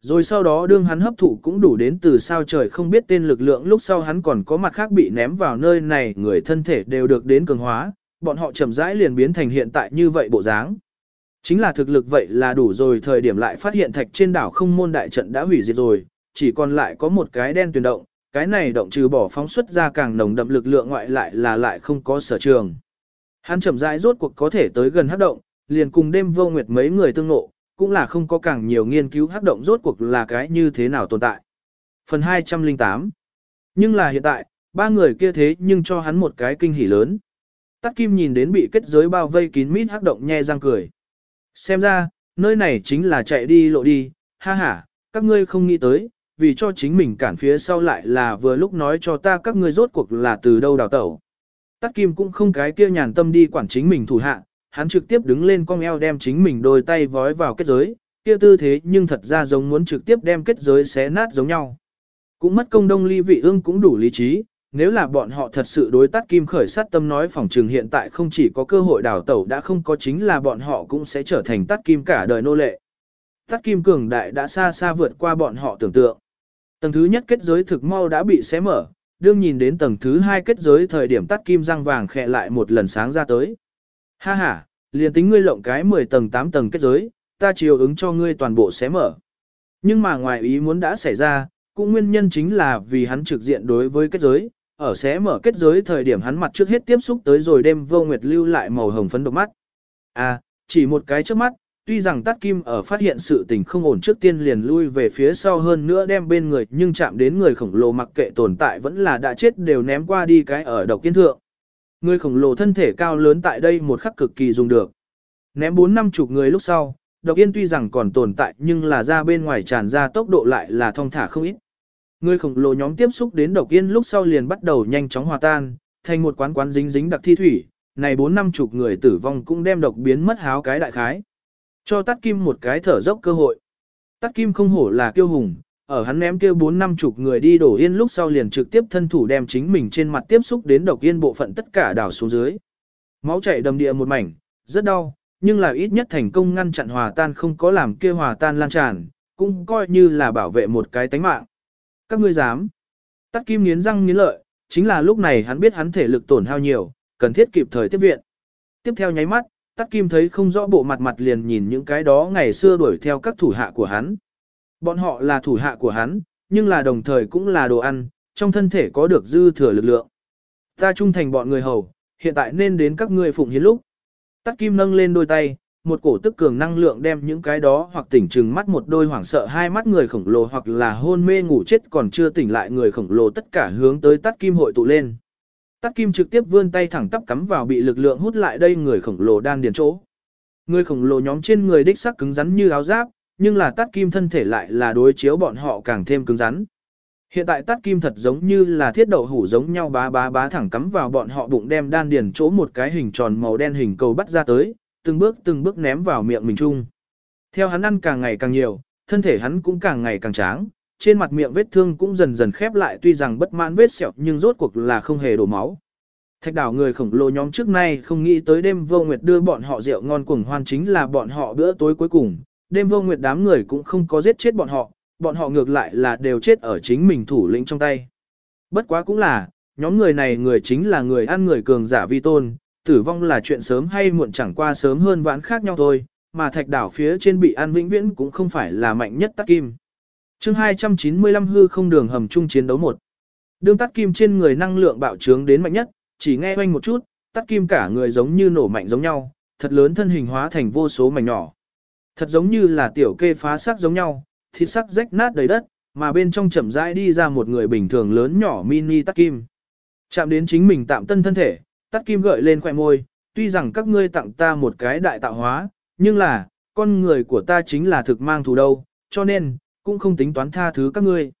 Rồi sau đó đương hắn hấp thụ cũng đủ đến từ sao trời không biết tên lực lượng lúc sau hắn còn có mặt khác bị ném vào nơi này người thân thể đều được đến cường hóa, bọn họ chậm rãi liền biến thành hiện tại như vậy bộ dáng. Chính là thực lực vậy là đủ rồi thời điểm lại phát hiện thạch trên đảo không môn đại trận đã hủy diệt rồi, chỉ còn lại có một cái đen tuyền động, cái này động trừ bỏ phóng xuất ra càng nồng đậm lực lượng ngoại lại là lại không có sở trường. Hắn chậm rãi rốt cuộc có thể tới gần hắc động, liền cùng đêm vô nguyệt mấy người tương ngộ, cũng là không có càng nhiều nghiên cứu hắc động rốt cuộc là cái như thế nào tồn tại. Phần 208 Nhưng là hiện tại, ba người kia thế nhưng cho hắn một cái kinh hỉ lớn. Tắc Kim nhìn đến bị kết giới bao vây kín mít hắc động nhe răng cười. Xem ra, nơi này chính là chạy đi lộ đi, ha ha, các ngươi không nghĩ tới, vì cho chính mình cản phía sau lại là vừa lúc nói cho ta các ngươi rốt cuộc là từ đâu đào tẩu. Tắc Kim cũng không cái kia nhàn tâm đi quản chính mình thủ hạ, hắn trực tiếp đứng lên cong eo đem chính mình đôi tay vói vào kết giới, kia tư thế nhưng thật ra giống muốn trực tiếp đem kết giới xé nát giống nhau. Cũng mất công đông ly vị ương cũng đủ lý trí, nếu là bọn họ thật sự đối tắt kim khởi sát tâm nói phòng trường hiện tại không chỉ có cơ hội đào tẩu đã không có chính là bọn họ cũng sẽ trở thành tắt kim cả đời nô lệ. Tắt kim cường đại đã xa xa vượt qua bọn họ tưởng tượng. Tầng thứ nhất kết giới thực mau đã bị xé mở, đương nhìn đến tầng thứ hai kết giới thời điểm tắt kim răng vàng khẽ lại một lần sáng ra tới. Ha ha, liền tính ngươi lộng cái 10 tầng 8 tầng kết giới, ta chiều ứng cho ngươi toàn bộ xé mở. Nhưng mà ngoài ý muốn đã xảy ra, cũng nguyên nhân chính là vì hắn trực diện đối với kết giới, ở xé mở kết giới thời điểm hắn mặt trước hết tiếp xúc tới rồi đêm vô nguyệt lưu lại màu hồng phấn độc mắt. À, chỉ một cái trước mắt, tuy rằng tắt kim ở phát hiện sự tình không ổn trước tiên liền lui về phía sau hơn nữa đem bên người nhưng chạm đến người khổng lồ mặc kệ tồn tại vẫn là đã chết đều ném qua đi cái ở độc kiên thượng. Người khổng lồ thân thể cao lớn tại đây một khắc cực kỳ dùng được. Ném bốn năm chục người lúc sau, độc yên tuy rằng còn tồn tại nhưng là ra bên ngoài tràn ra tốc độ lại là thong thả không ít. Người khổng lồ nhóm tiếp xúc đến độc yên lúc sau liền bắt đầu nhanh chóng hòa tan, thành một quán quán dính dính đặc thi thủy, này bốn năm chục người tử vong cũng đem độc biến mất háo cái đại khái. Cho tắt kim một cái thở dốc cơ hội. Tắt kim không hổ là kiêu hùng, ở hắn ném kia bốn năm chục người đi đổ yên lúc sau liền trực tiếp thân thủ đem chính mình trên mặt tiếp xúc đến độc yên bộ phận tất cả đảo xuống dưới. Máu chảy đầm địa một mảnh, rất đau, nhưng là ít nhất thành công ngăn chặn hòa tan không có làm kia hòa tan lan tràn, cũng coi như là bảo vệ một cái tánh mạng. Các ngươi dám. Tắt kim nghiến răng nghiến lợi, chính là lúc này hắn biết hắn thể lực tổn hao nhiều, cần thiết kịp thời tiếp viện. Tiếp theo nháy mắt, tắt kim thấy không rõ bộ mặt mặt liền nhìn những cái đó ngày xưa đuổi theo các thủ hạ của hắn. Bọn họ là thủ hạ của hắn, nhưng là đồng thời cũng là đồ ăn, trong thân thể có được dư thừa lực lượng. Ta trung thành bọn người hầu, hiện tại nên đến các ngươi phụng hiến lúc. Tắt kim nâng lên đôi tay, một cổ tức cường năng lượng đem những cái đó hoặc tỉnh trừng mắt một đôi hoảng sợ hai mắt người khổng lồ hoặc là hôn mê ngủ chết còn chưa tỉnh lại người khổng lồ tất cả hướng tới tắt kim hội tụ lên. Tắt kim trực tiếp vươn tay thẳng tắp cắm vào bị lực lượng hút lại đây người khổng lồ đan điền chỗ. Người khổng lồ nhóm trên người đích sắc cứng rắn như áo giáp, nhưng là tắt kim thân thể lại là đối chiếu bọn họ càng thêm cứng rắn. Hiện tại tắt kim thật giống như là thiết đậu hủ giống nhau bá bá bá thẳng cắm vào bọn họ bụng đem đan điền chỗ một cái hình tròn màu đen hình cầu bắt ra tới, từng bước từng bước ném vào miệng mình chung. Theo hắn ăn càng ngày càng nhiều, thân thể hắn cũng càng ngày càng tráng, trên mặt miệng vết thương cũng dần dần khép lại tuy rằng bất mãn vết sẹo nhưng rốt cuộc là không hề đổ máu. Thạch đảo người khổng lồ nhóm trước nay không nghĩ tới đêm vô nguyệt đưa bọn họ rượu ngon cuồng hoan chính là bọn họ bữa tối cuối cùng, đêm vô nguyệt đám người cũng không có giết chết bọn họ, bọn họ ngược lại là đều chết ở chính mình thủ lĩnh trong tay. Bất quá cũng là, nhóm người này người chính là người ăn người cường giả vi tôn, tử vong là chuyện sớm hay muộn chẳng qua sớm hơn vãn khác nhau thôi, mà thạch đảo phía trên bị ăn vĩnh viễn cũng không phải là mạnh nhất tắc kim. chương 295 hư không đường hầm chung chiến đấu một. Đường tắc kim trên người năng lượng bạo trướng đến mạnh nhất, chỉ nghe oanh một chút, tắc kim cả người giống như nổ mạnh giống nhau, thật lớn thân hình hóa thành vô số mảnh nhỏ. Thật giống như là tiểu kê phá xác giống nhau, thịt sắc rách nát đầy đất, mà bên trong chậm rãi đi ra một người bình thường lớn nhỏ mini tắc kim. Chạm đến chính mình tạm tân thân thể, tắc kim gợi lên khỏe môi, tuy rằng các ngươi tặng ta một cái đại tạo hóa, nhưng là, con người của ta chính là thực mang thù đâu, cho nên, cũng không tính toán tha thứ các ngươi.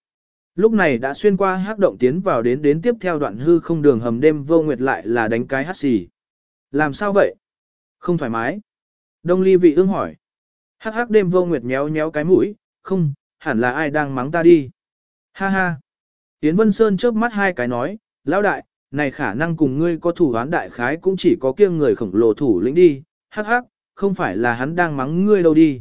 Lúc này đã xuyên qua hắc động tiến vào đến đến tiếp theo đoạn hư không đường hầm đêm vô nguyệt lại là đánh cái hắt xì. Làm sao vậy? Không thoải mái. Đông ly vị ương hỏi. Hắc hắc đêm vô nguyệt nhéo nhéo cái mũi, không, hẳn là ai đang mắng ta đi. Ha ha. Tiến Vân Sơn chớp mắt hai cái nói, lão đại, này khả năng cùng ngươi có thủ án đại khái cũng chỉ có kia người khổng lồ thủ lĩnh đi, hắc hắc, không phải là hắn đang mắng ngươi đâu đi.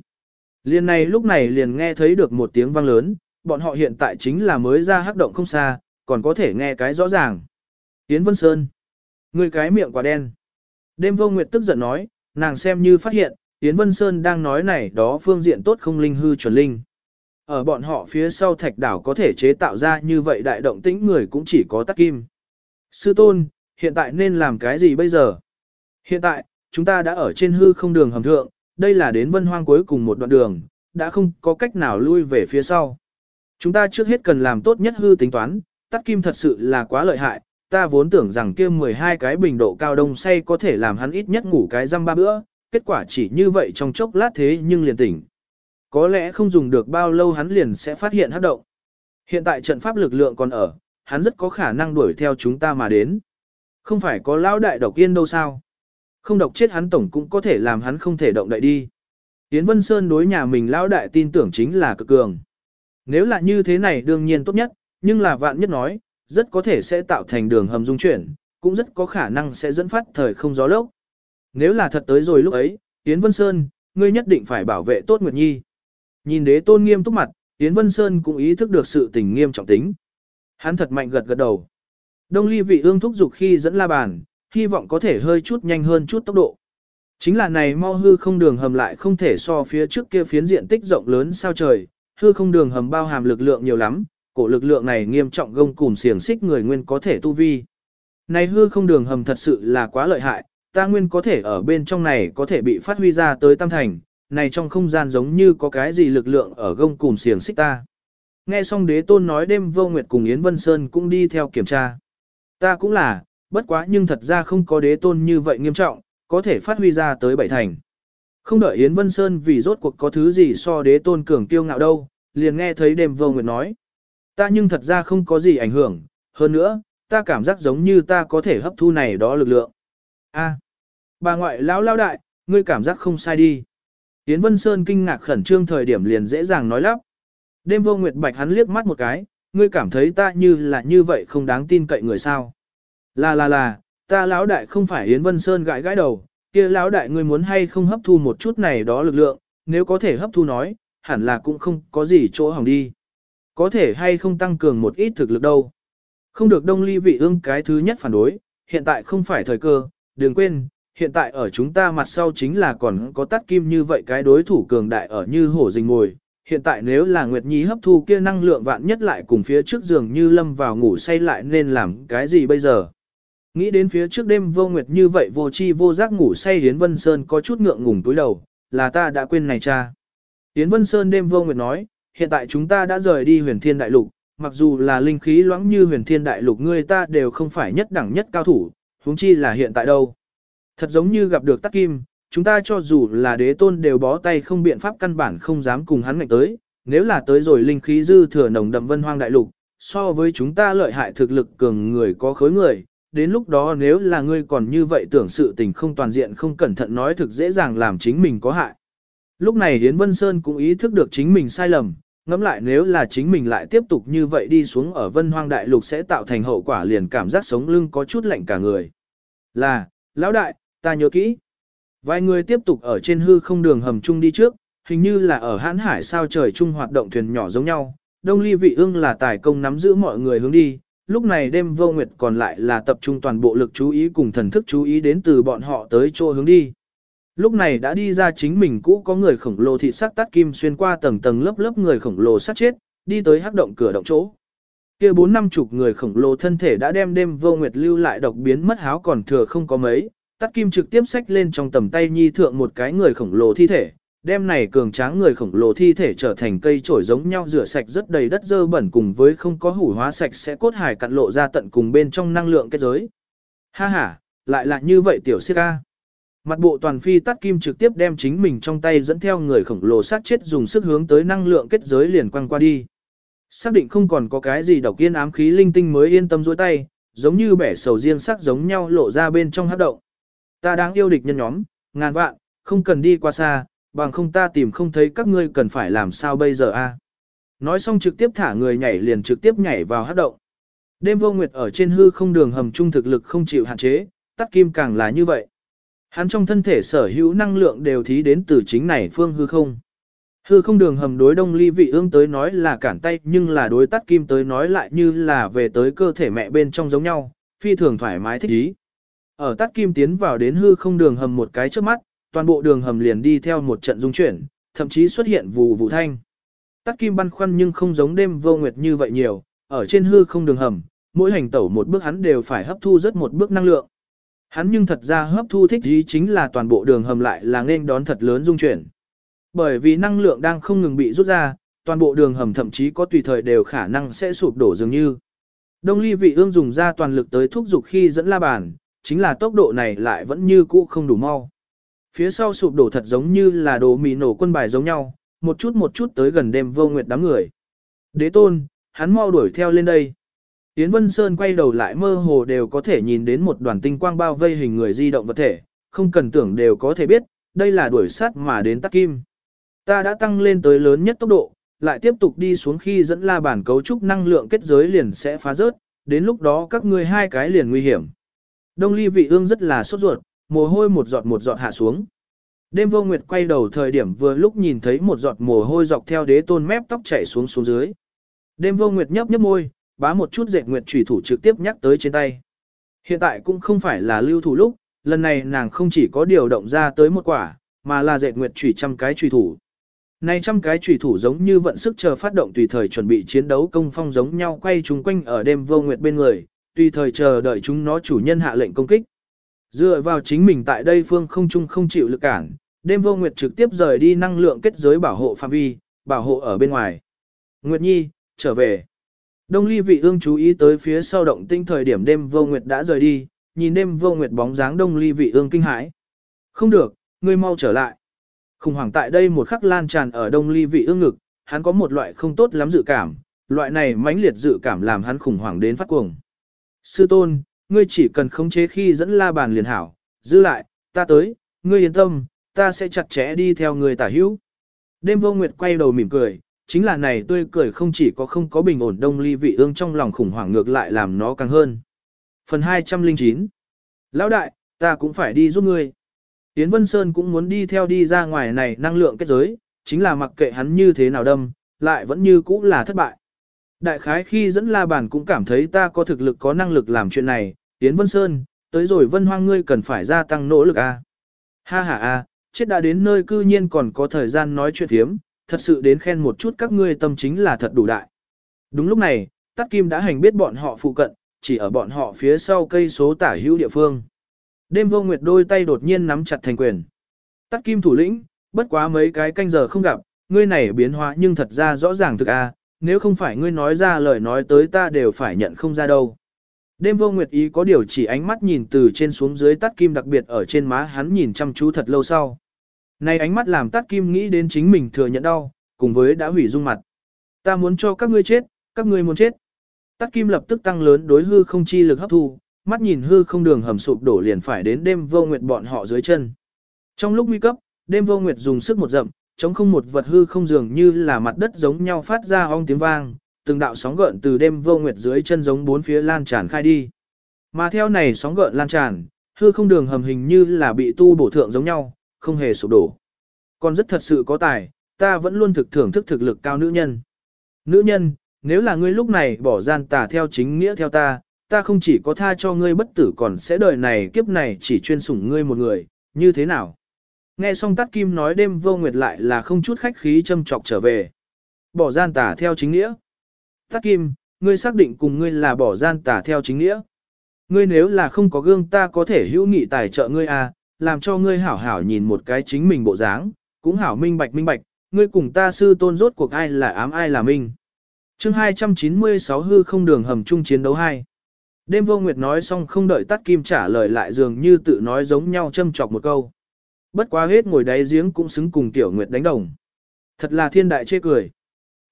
Liên này lúc này liền nghe thấy được một tiếng vang lớn, bọn họ hiện tại chính là mới ra hắc động không xa, còn có thể nghe cái rõ ràng. Yến Vân Sơn, ngươi cái miệng quả đen. Đêm vô nguyệt tức giận nói, nàng xem như phát hiện, Yến Vân Sơn đang nói này đó phương diện tốt không linh hư chuẩn linh. Ở bọn họ phía sau thạch đảo có thể chế tạo ra như vậy đại động tĩnh người cũng chỉ có tắc kim. Sư tôn, hiện tại nên làm cái gì bây giờ? Hiện tại, chúng ta đã ở trên hư không đường hầm thượng, đây là đến vân hoang cuối cùng một đoạn đường, đã không có cách nào lui về phía sau. Chúng ta trước hết cần làm tốt nhất hư tính toán, tắc kim thật sự là quá lợi hại, ta vốn tưởng rằng kia 12 cái bình độ cao đông say có thể làm hắn ít nhất ngủ cái răm ba bữa, kết quả chỉ như vậy trong chốc lát thế nhưng liền tỉnh. Có lẽ không dùng được bao lâu hắn liền sẽ phát hiện hát động. Hiện tại trận pháp lực lượng còn ở, hắn rất có khả năng đuổi theo chúng ta mà đến. Không phải có lão đại độc yên đâu sao? Không độc chết hắn tổng cũng có thể làm hắn không thể động đậy đi. Yến Vân Sơn đối nhà mình lão đại tin tưởng chính là cực cường. Nếu là như thế này đương nhiên tốt nhất, nhưng là vạn nhất nói, rất có thể sẽ tạo thành đường hầm dung chuyển, cũng rất có khả năng sẽ dẫn phát thời không gió lốc. Nếu là thật tới rồi lúc ấy, Yến Vân Sơn, ngươi nhất định phải bảo vệ tốt Nguyệt Nhi. Nhìn đế tôn nghiêm túc mặt, Yến Vân Sơn cũng ý thức được sự tình nghiêm trọng tính. Hắn thật mạnh gật gật đầu. Đông ly vị ương thúc dục khi dẫn la bàn, hy vọng có thể hơi chút nhanh hơn chút tốc độ. Chính là này mau hư không đường hầm lại không thể so phía trước kia phiến diện tích rộng lớn sao trời, hư không đường hầm bao hàm lực lượng nhiều lắm, cổ lực lượng này nghiêm trọng gông cùm xiềng xích người nguyên có thể tu vi. Này hư không đường hầm thật sự là quá lợi hại, ta nguyên có thể ở bên trong này có thể bị phát huy ra tới tam thành, này trong không gian giống như có cái gì lực lượng ở gông cùng xiềng xích ta. Nghe xong đế tôn nói đêm vô nguyệt cùng Yến Vân Sơn cũng đi theo kiểm tra. Ta cũng là, bất quá nhưng thật ra không có đế tôn như vậy nghiêm trọng, có thể phát huy ra tới bảy thành. Không đợi Yến Vân Sơn vì rốt cuộc có thứ gì so đế tôn cường tiêu ngạo đâu, liền nghe thấy đêm vô nguyệt nói. Ta nhưng thật ra không có gì ảnh hưởng, hơn nữa, ta cảm giác giống như ta có thể hấp thu này đó lực lượng. A, bà ngoại lão lao đại, ngươi cảm giác không sai đi. Yến Vân Sơn kinh ngạc khẩn trương thời điểm liền dễ dàng nói lắp. Đêm vô nguyệt bạch hắn liếc mắt một cái, ngươi cảm thấy ta như là như vậy không đáng tin cậy người sao. Là là là, ta lão đại không phải Yến Vân Sơn gãi gãi đầu, kia lão đại ngươi muốn hay không hấp thu một chút này đó lực lượng, nếu có thể hấp thu nói, hẳn là cũng không có gì chỗ hỏng đi. Có thể hay không tăng cường một ít thực lực đâu. Không được đông ly vị ương cái thứ nhất phản đối, hiện tại không phải thời cơ, đừng quên, hiện tại ở chúng ta mặt sau chính là còn có tắt kim như vậy cái đối thủ cường đại ở như hổ rình ngồi. Hiện tại nếu là Nguyệt Nhi hấp thu kia năng lượng vạn nhất lại cùng phía trước giường như lâm vào ngủ say lại nên làm cái gì bây giờ? Nghĩ đến phía trước đêm vô Nguyệt như vậy vô chi vô giác ngủ say Yến Vân Sơn có chút ngượng ngùng túi đầu, là ta đã quên này cha. Yến Vân Sơn đêm vô Nguyệt nói, hiện tại chúng ta đã rời đi huyền thiên đại lục, mặc dù là linh khí loãng như huyền thiên đại lục ngươi ta đều không phải nhất đẳng nhất cao thủ, huống chi là hiện tại đâu. Thật giống như gặp được tắc kim, chúng ta cho dù là đế tôn đều bó tay không biện pháp căn bản không dám cùng hắn ngạnh tới, nếu là tới rồi linh khí dư thừa nồng đậm vân hoang đại lục, so với chúng ta lợi hại thực lực cường người có khối người, đến lúc đó nếu là ngươi còn như vậy tưởng sự tình không toàn diện không cẩn thận nói thực dễ dàng làm chính mình có hại. Lúc này Hiến Vân Sơn cũng ý thức được chính mình sai lầm, ngẫm lại nếu là chính mình lại tiếp tục như vậy đi xuống ở vân hoang đại lục sẽ tạo thành hậu quả liền cảm giác sống lưng có chút lạnh cả người. Là, lão đại, ta nhớ kỹ. Vài người tiếp tục ở trên hư không đường hầm chung đi trước, hình như là ở hãn hải sao trời chung hoạt động thuyền nhỏ giống nhau. Đông ly vị ương là tài công nắm giữ mọi người hướng đi, lúc này đêm vô nguyệt còn lại là tập trung toàn bộ lực chú ý cùng thần thức chú ý đến từ bọn họ tới chỗ hướng đi. Lúc này đã đi ra chính mình cũ có người khổng lồ thị sắc tắt kim xuyên qua tầng tầng lớp lớp người khổng lồ sát chết, đi tới hắc động cửa động chỗ. Kia bốn năm chục người khổng lồ thân thể đã đem đêm vô nguyệt lưu lại độc biến mất háo còn thừa không có mấy, tắt kim trực tiếp xách lên trong tầm tay nhi thượng một cái người khổng lồ thi thể, đem này cường tráng người khổng lồ thi thể trở thành cây trổi giống nhau rửa sạch rất đầy đất dơ bẩn cùng với không có hủ hóa sạch sẽ cốt hải cặn lộ ra tận cùng bên trong năng lượng kết giới. Ha ha, lại là như vậy tiểu siết ca. Mặt bộ toàn phi tắt kim trực tiếp đem chính mình trong tay dẫn theo người khổng lồ sát chết dùng sức hướng tới năng lượng kết giới liền quăng qua đi. Xác định không còn có cái gì độc yên ám khí linh tinh mới yên tâm dối tay, giống như bẻ sầu riêng sắc giống nhau lộ ra bên trong hát động. Ta đang yêu địch nhân nhóm, ngàn vạn, không cần đi qua xa, bằng không ta tìm không thấy các ngươi cần phải làm sao bây giờ a? Nói xong trực tiếp thả người nhảy liền trực tiếp nhảy vào hát động. Đêm vô nguyệt ở trên hư không đường hầm trung thực lực không chịu hạn chế, tắt kim càng là như vậy. Hắn trong thân thể sở hữu năng lượng đều thí đến từ chính này phương hư không. Hư không đường hầm đối đông ly vị ương tới nói là cản tay nhưng là đối tắt kim tới nói lại như là về tới cơ thể mẹ bên trong giống nhau, phi thường thoải mái thích ý. Ở tắt kim tiến vào đến hư không đường hầm một cái trước mắt, toàn bộ đường hầm liền đi theo một trận dung chuyển, thậm chí xuất hiện vù vù thanh. Tắt kim băn khoăn nhưng không giống đêm vô nguyệt như vậy nhiều, ở trên hư không đường hầm, mỗi hành tẩu một bước hắn đều phải hấp thu rất một bước năng lượng. Hắn nhưng thật ra hấp thu thích ý chính là toàn bộ đường hầm lại là nên đón thật lớn dung chuyển. Bởi vì năng lượng đang không ngừng bị rút ra, toàn bộ đường hầm thậm chí có tùy thời đều khả năng sẽ sụp đổ dường như. Đông ly vị ương dùng ra toàn lực tới thúc dục khi dẫn la bàn, chính là tốc độ này lại vẫn như cũ không đủ mau. Phía sau sụp đổ thật giống như là đồ mì nổ quân bài giống nhau, một chút một chút tới gần đêm vô nguyệt đám người. Đế tôn, hắn mau đuổi theo lên đây. Yến Vân Sơn quay đầu lại mơ hồ đều có thể nhìn đến một đoàn tinh quang bao vây hình người di động vật thể, không cần tưởng đều có thể biết, đây là đuổi sát mà đến tắc kim. Ta đã tăng lên tới lớn nhất tốc độ, lại tiếp tục đi xuống khi dẫn la bản cấu trúc năng lượng kết giới liền sẽ phá rớt, đến lúc đó các ngươi hai cái liền nguy hiểm. Đông ly vị ương rất là sốt ruột, mồ hôi một giọt một giọt hạ xuống. Đêm vô nguyệt quay đầu thời điểm vừa lúc nhìn thấy một giọt mồ hôi dọc theo đế tôn mép tóc chảy xuống xuống dưới. Đêm vô nguyệt nhấp nhấp môi, bá một chút dệt nguyệt trùy thủ trực tiếp nhắc tới trên tay. Hiện tại cũng không phải là lưu thủ lúc, lần này nàng không chỉ có điều động ra tới một quả, mà là dệt nguyệt trùy trăm cái trùy thủ. Này trăm cái trùy thủ giống như vận sức chờ phát động tùy thời chuẩn bị chiến đấu công phong giống nhau quay chúng quanh ở đêm vô nguyệt bên người, tùy thời chờ đợi chúng nó chủ nhân hạ lệnh công kích. Dựa vào chính mình tại đây phương không trung không chịu lực cản, đêm vô nguyệt trực tiếp rời đi năng lượng kết giới bảo hộ phạm vi, bảo hộ ở bên ngoài. Nguyệt Nhi, trở về. Đông ly vị ương chú ý tới phía sau động tinh thời điểm đêm vô nguyệt đã rời đi, nhìn đêm vô nguyệt bóng dáng đông ly vị ương kinh hãi. Không được, ngươi mau trở lại. Khủng hoảng tại đây một khắc lan tràn ở đông ly vị ương ngực, hắn có một loại không tốt lắm dự cảm, loại này mãnh liệt dự cảm làm hắn khủng hoảng đến phát cuồng. Sư tôn, ngươi chỉ cần khống chế khi dẫn la bàn liền hảo, giữ lại, ta tới, ngươi yên tâm, ta sẽ chặt chẽ đi theo người tả hữu. Đêm vô nguyệt quay đầu mỉm cười, chính là này tươi cười không chỉ có không có bình ổn đông ly vị ương trong lòng khủng hoảng ngược lại làm nó càng hơn. Phần 209 Lão đại, ta cũng phải đi giúp ngươi. Tiến Vân Sơn cũng muốn đi theo đi ra ngoài này năng lượng kết giới, chính là mặc kệ hắn như thế nào đâm, lại vẫn như cũ là thất bại. Đại khái khi dẫn la bàn cũng cảm thấy ta có thực lực có năng lực làm chuyện này, Tiến Vân Sơn, tới rồi Vân Hoang ngươi cần phải gia tăng nỗ lực a. Ha ha a, chết đã đến nơi cư nhiên còn có thời gian nói chuyện thiếm, thật sự đến khen một chút các ngươi tâm chính là thật đủ đại. Đúng lúc này, Tắc Kim đã hành biết bọn họ phụ cận, chỉ ở bọn họ phía sau cây số tả hữu địa phương. Đêm vô nguyệt đôi tay đột nhiên nắm chặt thành quyền. Tắc Kim thủ lĩnh, bất quá mấy cái canh giờ không gặp, ngươi này biến hóa nhưng thật ra rõ ràng thực a, nếu không phải ngươi nói ra lời nói tới ta đều phải nhận không ra đâu. Đêm vô nguyệt ý có điều chỉ ánh mắt nhìn từ trên xuống dưới tắt kim đặc biệt ở trên má hắn nhìn chăm chú thật lâu sau. Này ánh mắt làm tắt kim nghĩ đến chính mình thừa nhận đau, cùng với đã hủy dung mặt. Ta muốn cho các ngươi chết, các ngươi muốn chết. Tắt kim lập tức tăng lớn đối hư không chi lực hấp thu, mắt nhìn hư không đường hầm sụp đổ liền phải đến đêm vô nguyệt bọn họ dưới chân. Trong lúc nguy cấp, đêm vô nguyệt dùng sức một dậm, chống không một vật hư không dường như là mặt đất giống nhau phát ra ong tiếng vang, từng đạo sóng gợn từ đêm vô nguyệt dưới chân giống bốn phía lan tràn khai đi. Mà theo này sóng gợn lan tràn, hư không đường hầm hình như là bị tu bổ thượng giống nhau, không hề sụp đổ. Còn rất thật sự có tài, ta vẫn luôn thực thưởng thức thực lực cao nữ nhân. Nữ nhân, nếu là ngươi lúc này bỏ gian tà theo chính nghĩa theo ta, ta không chỉ có tha cho ngươi bất tử còn sẽ đời này kiếp này chỉ chuyên sủng ngươi một người, như thế nào? Nghe xong tắt kim nói đêm vô nguyệt lại là không chút khách khí châm trọc trở về. Bỏ gian tà theo chính nghĩa. Tắc Kim, ngươi xác định cùng ngươi là bỏ gian tà theo chính nghĩa. Ngươi nếu là không có gương ta có thể hữu nghị tài trợ ngươi à, làm cho ngươi hảo hảo nhìn một cái chính mình bộ dáng, cũng hảo minh bạch minh bạch, ngươi cùng ta sư tôn rốt cuộc ai là ám ai là minh. chương 296 hư không đường hầm chung chiến đấu 2. Đêm vô nguyệt nói xong không đợi tắt kim trả lời lại dường như tự nói giống nhau châm chọc một câu. Bất quá hết ngồi đáy giếng cũng xứng cùng tiểu nguyệt đánh đồng. Thật là thiên đại chê cười.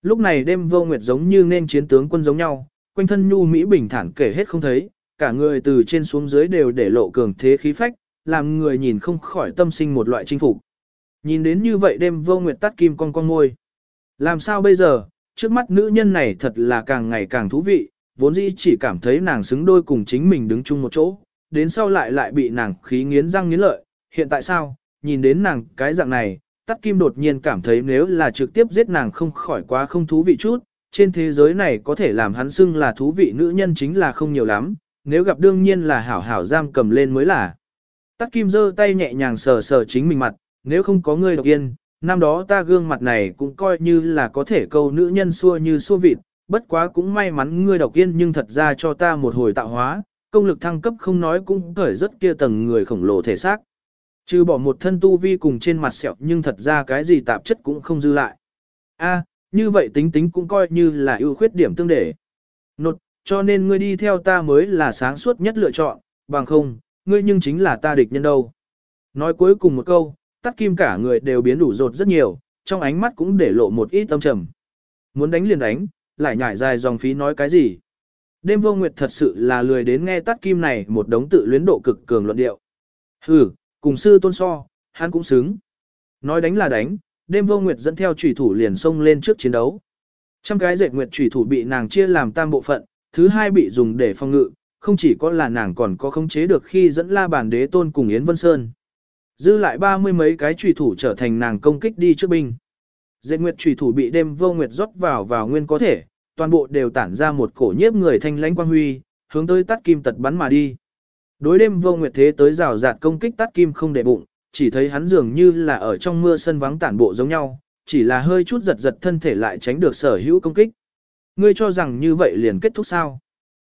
Lúc này đêm vô nguyệt giống như nên chiến tướng quân giống nhau, quanh thân nhu Mỹ bình thản kể hết không thấy, cả người từ trên xuống dưới đều để lộ cường thế khí phách, làm người nhìn không khỏi tâm sinh một loại chinh phục. Nhìn đến như vậy đêm vô nguyệt tắt kim con con ngôi. Làm sao bây giờ, trước mắt nữ nhân này thật là càng ngày càng thú vị, vốn dĩ chỉ cảm thấy nàng xứng đôi cùng chính mình đứng chung một chỗ, đến sau lại lại bị nàng khí nghiến răng nghiến lợi, hiện tại sao, nhìn đến nàng cái dạng này, tắt Kim đột nhiên cảm thấy nếu là trực tiếp giết nàng không khỏi quá không thú vị chút, trên thế giới này có thể làm hắn xưng là thú vị nữ nhân chính là không nhiều lắm, nếu gặp đương nhiên là hảo hảo giam cầm lên mới là. Tắc Kim giơ tay nhẹ nhàng sờ sờ chính mình mặt, nếu không có ngươi độc yên, năm đó ta gương mặt này cũng coi như là có thể câu nữ nhân xua như xua vịt, bất quá cũng may mắn ngươi độc yên nhưng thật ra cho ta một hồi tạo hóa, công lực thăng cấp không nói cũng cởi rất kia tầng người khổng lồ thể xác. Trừ bỏ một thân tu vi cùng trên mặt sẹo nhưng thật ra cái gì tạp chất cũng không dư lại. A, như vậy tính tính cũng coi như là ưu khuyết điểm tương để. Nột, cho nên ngươi đi theo ta mới là sáng suốt nhất lựa chọn, bằng không, ngươi nhưng chính là ta địch nhân đâu. Nói cuối cùng một câu, tắt kim cả người đều biến đủ rột rất nhiều, trong ánh mắt cũng để lộ một ít tâm trầm. Muốn đánh liền đánh, lại nhảy dài dòng phí nói cái gì. Đêm vô nguyệt thật sự là lười đến nghe tắt kim này một đống tự luyến độ cực cường luận điệu. Hừ, cùng sư tôn so, hắn cũng xứng. Nói đánh là đánh, đêm vô nguyệt dẫn theo chủy thủ liền xông lên trước chiến đấu. Trăm cái dệt nguyệt chủy thủ bị nàng chia làm tam bộ phận, thứ hai bị dùng để phòng ngự, không chỉ có là nàng còn có khống chế được khi dẫn la bàn đế tôn cùng Yến Vân Sơn. Dư lại ba mươi mấy cái trùy thủ trở thành nàng công kích đi trước binh. Dệt nguyệt trùy thủ bị đêm vô nguyệt rót vào vào nguyên có thể, toàn bộ đều tản ra một cổ nhiếp người thanh lãnh quang huy, hướng tới tắt kim tật bắn mà đi. Đối đêm vô nguyệt thế tới rào rạt công kích tắt kim không để bụng, chỉ thấy hắn dường như là ở trong mưa sân vắng tản bộ giống nhau, chỉ là hơi chút giật giật thân thể lại tránh được sở hữu công kích. Ngươi cho rằng như vậy liền kết thúc sao?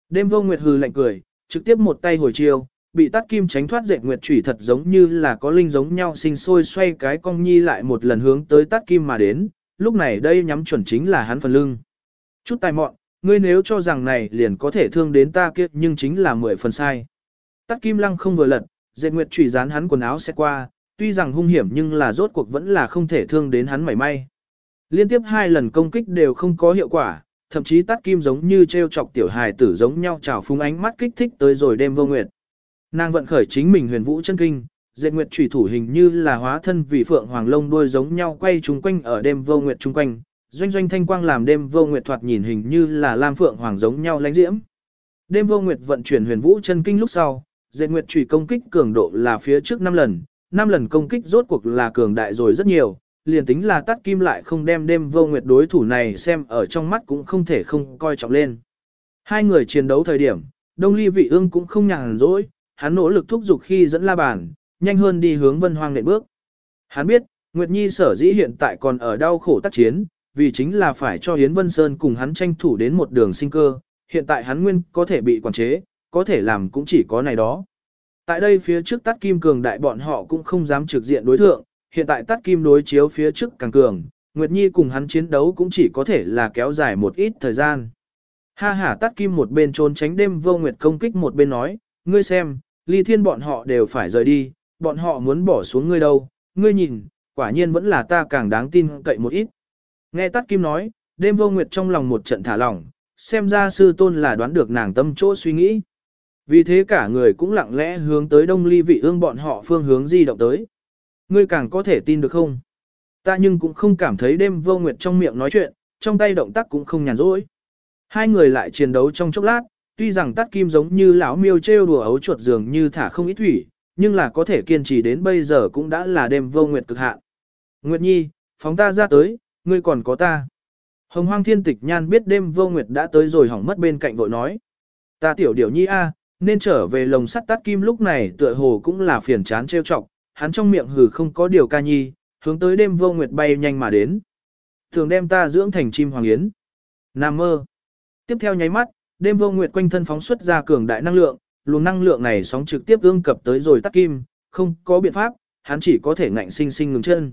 Đêm vô nguyệt hừ lạnh cười, trực tiếp một tay hồi chiêu, bị tắt kim tránh thoát dệt nguyệt chủy thật giống như là có linh giống nhau sinh sôi xoay cái cong nhi lại một lần hướng tới tắt kim mà đến, lúc này đây nhắm chuẩn chính là hắn phần lưng. Chút tài mọn, ngươi nếu cho rằng này liền có thể thương đến ta kia, nhưng chính là mười phần sai. Tắt kim lăng không vừa lật, dệt nguyệt chủy dán hắn quần áo sẽ qua, tuy rằng hung hiểm nhưng là rốt cuộc vẫn là không thể thương đến hắn mảy may. Liên tiếp hai lần công kích đều không có hiệu quả, thậm chí tắt kim giống như treo chọc tiểu hài tử giống nhau trào phúng ánh mắt kích thích tới rồi đêm vô nguyệt. Nàng vận khởi chính mình huyền vũ chân kinh, dệt nguyệt trùy thủ hình như là hóa thân vì phượng hoàng lông đuôi giống nhau quay chung quanh ở đêm vô nguyệt chung quanh, doanh doanh thanh quang làm đêm vô nguyệt thoạt nhìn hình như là lam phượng hoàng giống nhau lánh diễm. Đêm vô nguyệt vận chuyển huyền vũ chân kinh lúc sau, dệt nguyệt trùy công kích cường độ là phía trước 5 lần, 5 lần công kích rốt cuộc là cường đại rồi rất nhiều, liền tính là tắt kim lại không đem đêm vô nguyệt đối thủ này xem ở trong mắt cũng không thể không coi trọng lên. Hai người chiến đấu thời điểm, Đông Ly Vị Ương cũng không nhàn rỗi, hắn nỗ lực thúc giục khi dẫn la bàn, nhanh hơn đi hướng Vân Hoang nện bước. Hắn biết, Nguyệt Nhi sở dĩ hiện tại còn ở đau khổ tác chiến, vì chính là phải cho Yến Vân Sơn cùng hắn tranh thủ đến một đường sinh cơ, hiện tại hắn nguyên có thể bị quản chế, có thể làm cũng chỉ có này đó. Tại đây phía trước tắt kim cường đại bọn họ cũng không dám trực diện đối thượng, hiện tại tắt kim đối chiếu phía trước càng cường, Nguyệt Nhi cùng hắn chiến đấu cũng chỉ có thể là kéo dài một ít thời gian. Ha ha tắt kim một bên trốn tránh đêm vô Nguyệt công kích một bên nói, ngươi xem, ly thiên bọn họ đều phải rời đi, bọn họ muốn bỏ xuống ngươi đâu, ngươi nhìn, quả nhiên vẫn là ta càng đáng tin cậy một ít. Nghe tắt kim nói, đêm vô Nguyệt trong lòng một trận thả lỏng, xem ra sư tôn là đoán được nàng tâm chỗ suy nghĩ. Vì thế cả người cũng lặng lẽ hướng tới đông ly vị ương bọn họ phương hướng di động tới. Ngươi càng có thể tin được không? Ta nhưng cũng không cảm thấy đêm vô nguyệt trong miệng nói chuyện, trong tay động tác cũng không nhàn rỗi. Hai người lại chiến đấu trong chốc lát, tuy rằng tắt kim giống như lão miêu trêu đùa ấu chuột dường như thả không ít thủy, nhưng là có thể kiên trì đến bây giờ cũng đã là đêm vô nguyệt cực hạn. Nguyệt Nhi, phóng ta ra tới, ngươi còn có ta. Hồng hoang thiên tịch nhan biết đêm vô nguyệt đã tới rồi hỏng mất bên cạnh vội nói. Ta tiểu điểu nhi a, nên trở về lồng sắt tắt kim lúc này tựa hồ cũng là phiền chán trêu chọc, hắn trong miệng hừ không có điều ca nhi, hướng tới đêm vô nguyệt bay nhanh mà đến. Thường đem ta dưỡng thành chim hoàng yến. Nam mơ. Tiếp theo nháy mắt, đêm vô nguyệt quanh thân phóng xuất ra cường đại năng lượng, luồng năng lượng này sóng trực tiếp ương cập tới rồi tắt kim, không có biện pháp, hắn chỉ có thể ngạnh sinh sinh ngừng chân.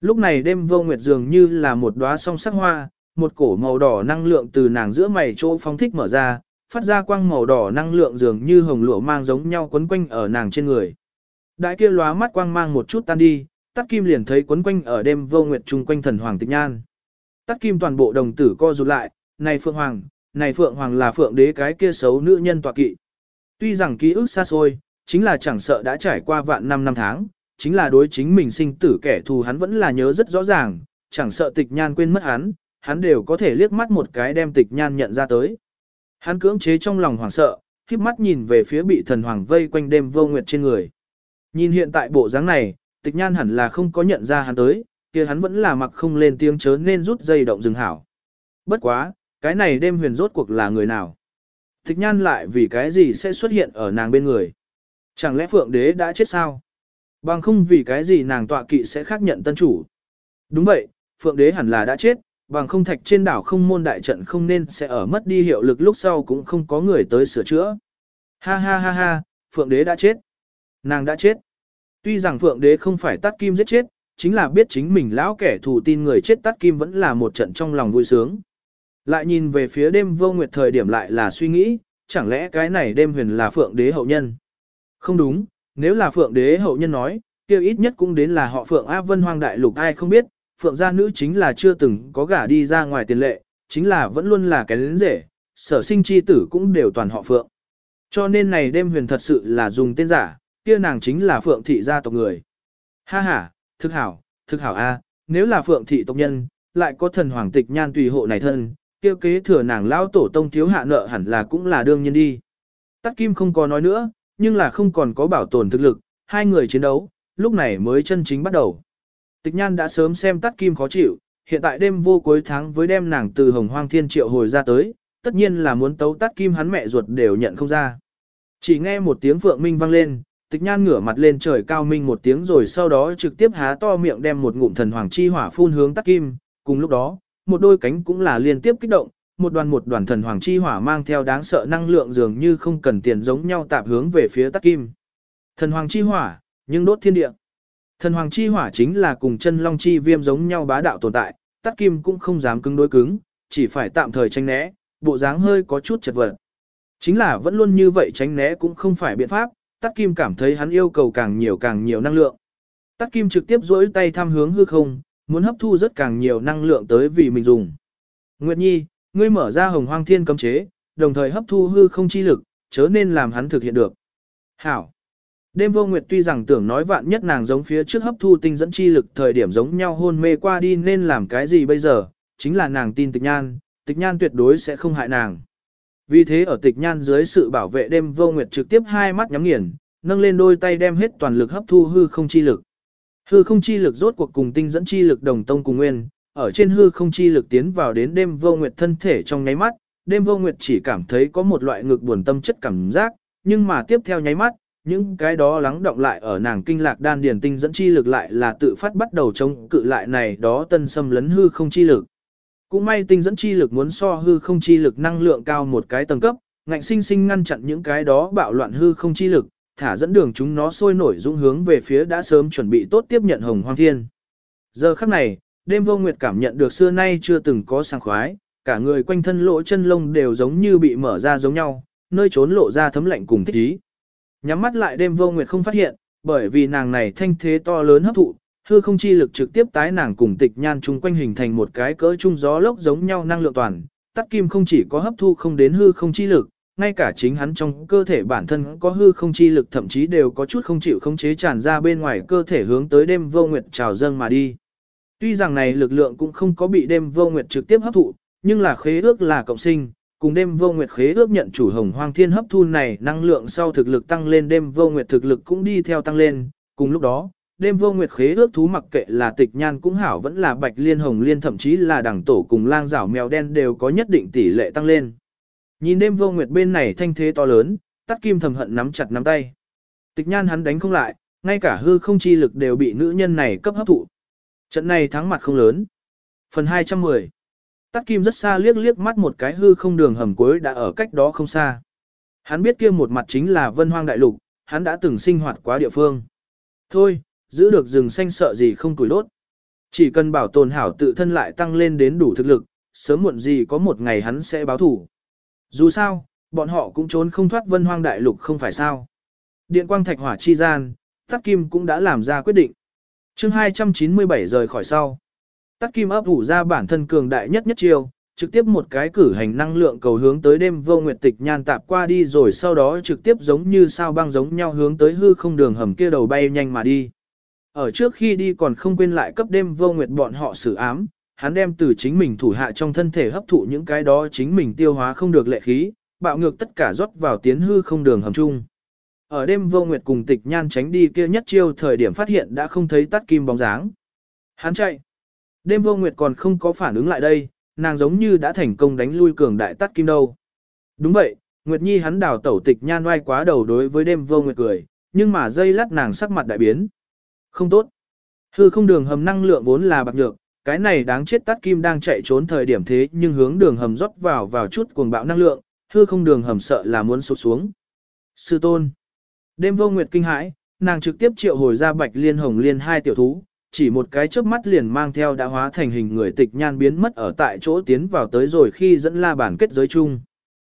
Lúc này đêm vô nguyệt dường như là một đóa song sắc hoa, một cổ màu đỏ năng lượng từ nàng giữa mày chỗ phóng thích mở ra, phát ra quang màu đỏ năng lượng dường như hồng lụa mang giống nhau quấn quanh ở nàng trên người. Đại kia lóa mắt quang mang một chút tan đi, tắt kim liền thấy quấn quanh ở đêm vô nguyệt chung quanh thần hoàng tịch nhan. Tắt kim toàn bộ đồng tử co rụt lại, này phượng hoàng, này phượng hoàng là phượng đế cái kia xấu nữ nhân tọa kỵ. Tuy rằng ký ức xa xôi, chính là chẳng sợ đã trải qua vạn năm năm tháng, chính là đối chính mình sinh tử kẻ thù hắn vẫn là nhớ rất rõ ràng, chẳng sợ tịch nhan quên mất hắn, hắn đều có thể liếc mắt một cái đem tịch nhan nhận ra tới. Hắn cưỡng chế trong lòng hoảng sợ, khiếp mắt nhìn về phía bị thần hoàng vây quanh đêm vô nguyệt trên người. Nhìn hiện tại bộ dáng này, tịch nhan hẳn là không có nhận ra hắn tới, kia hắn vẫn là mặc không lên tiếng chớ nên rút dây động rừng hảo. Bất quá, cái này đêm huyền rốt cuộc là người nào? Tịch nhan lại vì cái gì sẽ xuất hiện ở nàng bên người? Chẳng lẽ phượng đế đã chết sao? Bằng không vì cái gì nàng tọa kỵ sẽ khác nhận tân chủ? Đúng vậy, phượng đế hẳn là đã chết, bằng không thạch trên đảo không môn đại trận không nên sẽ ở mất đi hiệu lực lúc sau cũng không có người tới sửa chữa. Ha ha ha ha, phượng đế đã chết. Nàng đã chết. Tuy rằng Phượng Đế không phải tắt kim giết chết, chính là biết chính mình lão kẻ thù tin người chết tắt kim vẫn là một trận trong lòng vui sướng. Lại nhìn về phía đêm vô nguyệt thời điểm lại là suy nghĩ, chẳng lẽ cái này đêm huyền là Phượng Đế hậu nhân? Không đúng, nếu là Phượng Đế hậu nhân nói, kia ít nhất cũng đến là họ Phượng A Vân Hoang Đại Lục ai không biết, Phượng gia nữ chính là chưa từng có gả đi ra ngoài tiền lệ, chính là vẫn luôn là cái lĩnh rể, sở sinh chi tử cũng đều toàn họ Phượng. Cho nên này đêm huyền thật sự là dùng tên giả, kia nàng chính là phượng thị gia tộc người. Ha ha, thực hảo, thực hảo a, à, nếu là phượng thị tộc nhân, lại có thần hoàng tịch nhan tùy hộ này thân, kia kế thừa nàng lão tổ tông thiếu hạ nợ hẳn là cũng là đương nhiên đi. Tắt Kim không có nói nữa, nhưng là không còn có bảo tồn thực lực, hai người chiến đấu, lúc này mới chân chính bắt đầu. Tịch Nhan đã sớm xem tắt Kim khó chịu, hiện tại đêm vô cuối tháng với đem nàng từ Hồng Hoang Thiên Triệu hồi ra tới, tất nhiên là muốn tấu tắt Kim hắn mẹ ruột đều nhận không ra. Chỉ nghe một tiếng phượng minh vang lên, Tịch Nhan ngửa mặt lên trời cao minh một tiếng rồi sau đó trực tiếp há to miệng đem một ngụm thần hoàng chi hỏa phun hướng Tắc Kim, cùng lúc đó, một đôi cánh cũng là liên tiếp kích động, một đoàn một đoàn thần hoàng chi hỏa mang theo đáng sợ năng lượng dường như không cần tiền giống nhau tạp hướng về phía Tắc Kim. Thần hoàng chi hỏa, nhưng đốt thiên địa. Thần hoàng chi hỏa chính là cùng chân long chi viêm giống nhau bá đạo tồn tại, Tắc Kim cũng không dám cứng đối cứng, chỉ phải tạm thời tránh né, bộ dáng hơi có chút chật vật. Chính là vẫn luôn như vậy tránh né cũng không phải biện pháp, Tắc Kim cảm thấy hắn yêu cầu càng nhiều càng nhiều năng lượng. Tắc Kim trực tiếp duỗi tay tham hướng hư không, muốn hấp thu rất càng nhiều năng lượng tới vì mình dùng. Nguyệt Nhi, ngươi mở ra hồng hoang thiên cấm chế, đồng thời hấp thu hư không chi lực, chớ nên làm hắn thực hiện được. Hảo. Đêm vô nguyệt tuy rằng tưởng nói vạn nhất nàng giống phía trước hấp thu tinh dẫn chi lực thời điểm giống nhau hôn mê qua đi nên làm cái gì bây giờ, chính là nàng tin tịch nhan, tịch nhan tuyệt đối sẽ không hại nàng. Vì thế ở tịch nhan dưới sự bảo vệ đêm vô nguyệt trực tiếp hai mắt nhắm nghiền, nâng lên đôi tay đem hết toàn lực hấp thu hư không chi lực. Hư không chi lực rốt cuộc cùng tinh dẫn chi lực đồng tông cùng nguyên, ở trên hư không chi lực tiến vào đến đêm vô nguyệt thân thể trong nháy mắt, đêm vô nguyệt chỉ cảm thấy có một loại ngực buồn tâm chất cảm giác, nhưng mà tiếp theo nháy mắt, những cái đó lắng động lại ở nàng kinh lạc đan điển tinh dẫn chi lực lại là tự phát bắt đầu chống cự lại này đó tân xâm lấn hư không chi lực. Cũng may tinh dẫn chi lực muốn so hư không chi lực năng lượng cao một cái tầng cấp, ngạnh sinh sinh ngăn chặn những cái đó bạo loạn hư không chi lực, thả dẫn đường chúng nó sôi nổi dũng hướng về phía đã sớm chuẩn bị tốt tiếp nhận hồng hoang thiên. Giờ khắc này, đêm vô nguyệt cảm nhận được xưa nay chưa từng có sảng khoái, cả người quanh thân lỗ chân lông đều giống như bị mở ra giống nhau, nơi trốn lộ ra thấm lạnh cùng thích ý. Nhắm mắt lại đêm vô nguyệt không phát hiện, bởi vì nàng này thanh thế to lớn hấp thụ, hư không chi lực trực tiếp tái nàng cùng tịch nhan chung quanh hình thành một cái cỡ trung gió lốc giống nhau năng lượng toàn. Tắc kim không chỉ có hấp thu không đến hư không chi lực, ngay cả chính hắn trong cơ thể bản thân có hư không chi lực thậm chí đều có chút không chịu không chế tràn ra bên ngoài cơ thể hướng tới đêm vô nguyệt trào dâng mà đi. Tuy rằng này lực lượng cũng không có bị đêm vô nguyệt trực tiếp hấp thụ, nhưng là khế ước là cộng sinh, cùng đêm vô nguyệt khế ước nhận chủ hồng hoang thiên hấp thu này năng lượng sau thực lực tăng lên đêm vô nguyệt thực lực cũng đi theo tăng lên, cùng lúc đó, đêm vô nguyệt khế ước thú mặc kệ là tịch nhan cũng hảo vẫn là bạch liên hồng liên thậm chí là đẳng tổ cùng lang rảo mèo đen đều có nhất định tỷ lệ tăng lên. Nhìn đêm vô nguyệt bên này thanh thế to lớn, tắt kim thầm hận nắm chặt nắm tay. Tịch nhan hắn đánh không lại, ngay cả hư không chi lực đều bị nữ nhân này cấp hấp thụ. Trận này thắng mặt không lớn. Phần 210 Tắt kim rất xa liếc liếc mắt một cái hư không đường hầm cuối đã ở cách đó không xa. Hắn biết kia một mặt chính là vân hoang đại lục, hắn đã từng sinh hoạt quá địa phương. Thôi, giữ được rừng xanh sợ gì không tuổi đốt. Chỉ cần bảo tồn hảo tự thân lại tăng lên đến đủ thực lực, sớm muộn gì có một ngày hắn sẽ báo thủ. Dù sao, bọn họ cũng trốn không thoát vân hoang đại lục không phải sao. Điện quang thạch hỏa chi gian, Tắc Kim cũng đã làm ra quyết định. chương 297 rời khỏi sau. Tắc Kim ấp ủ ra bản thân cường đại nhất nhất chiêu, trực tiếp một cái cử hành năng lượng cầu hướng tới đêm vô nguyệt tịch nhan tạp qua đi rồi sau đó trực tiếp giống như sao băng giống nhau hướng tới hư không đường hầm kia đầu bay nhanh mà đi. Ở trước khi đi còn không quên lại cấp đêm vô nguyệt bọn họ xử ám, hắn đem từ chính mình thủ hạ trong thân thể hấp thụ những cái đó chính mình tiêu hóa không được lệ khí, bạo ngược tất cả rót vào tiến hư không đường hầm chung. Ở đêm vô nguyệt cùng tịch nhan tránh đi kia nhất chiêu thời điểm phát hiện đã không thấy tắt kim bóng dáng. Hắn chạy. Đêm vô nguyệt còn không có phản ứng lại đây, nàng giống như đã thành công đánh lui cường đại tắt kim đâu. Đúng vậy, Nguyệt Nhi hắn đào tẩu tịch nhan oai quá đầu đối với đêm vô nguyệt cười, nhưng mà dây lát nàng sắc mặt đại biến. Không tốt. Hư không đường hầm năng lượng vốn là bạc nhược, cái này đáng chết tắt kim đang chạy trốn thời điểm thế nhưng hướng đường hầm rót vào vào chút cuồng bạo năng lượng, hư không đường hầm sợ là muốn sụp xuống. Sư tôn. Đêm vô nguyệt kinh hãi, nàng trực tiếp triệu hồi ra bạch liên hồng liên hai tiểu thú, chỉ một cái chớp mắt liền mang theo đã hóa thành hình người tịch nhan biến mất ở tại chỗ tiến vào tới rồi khi dẫn la bản kết giới chung.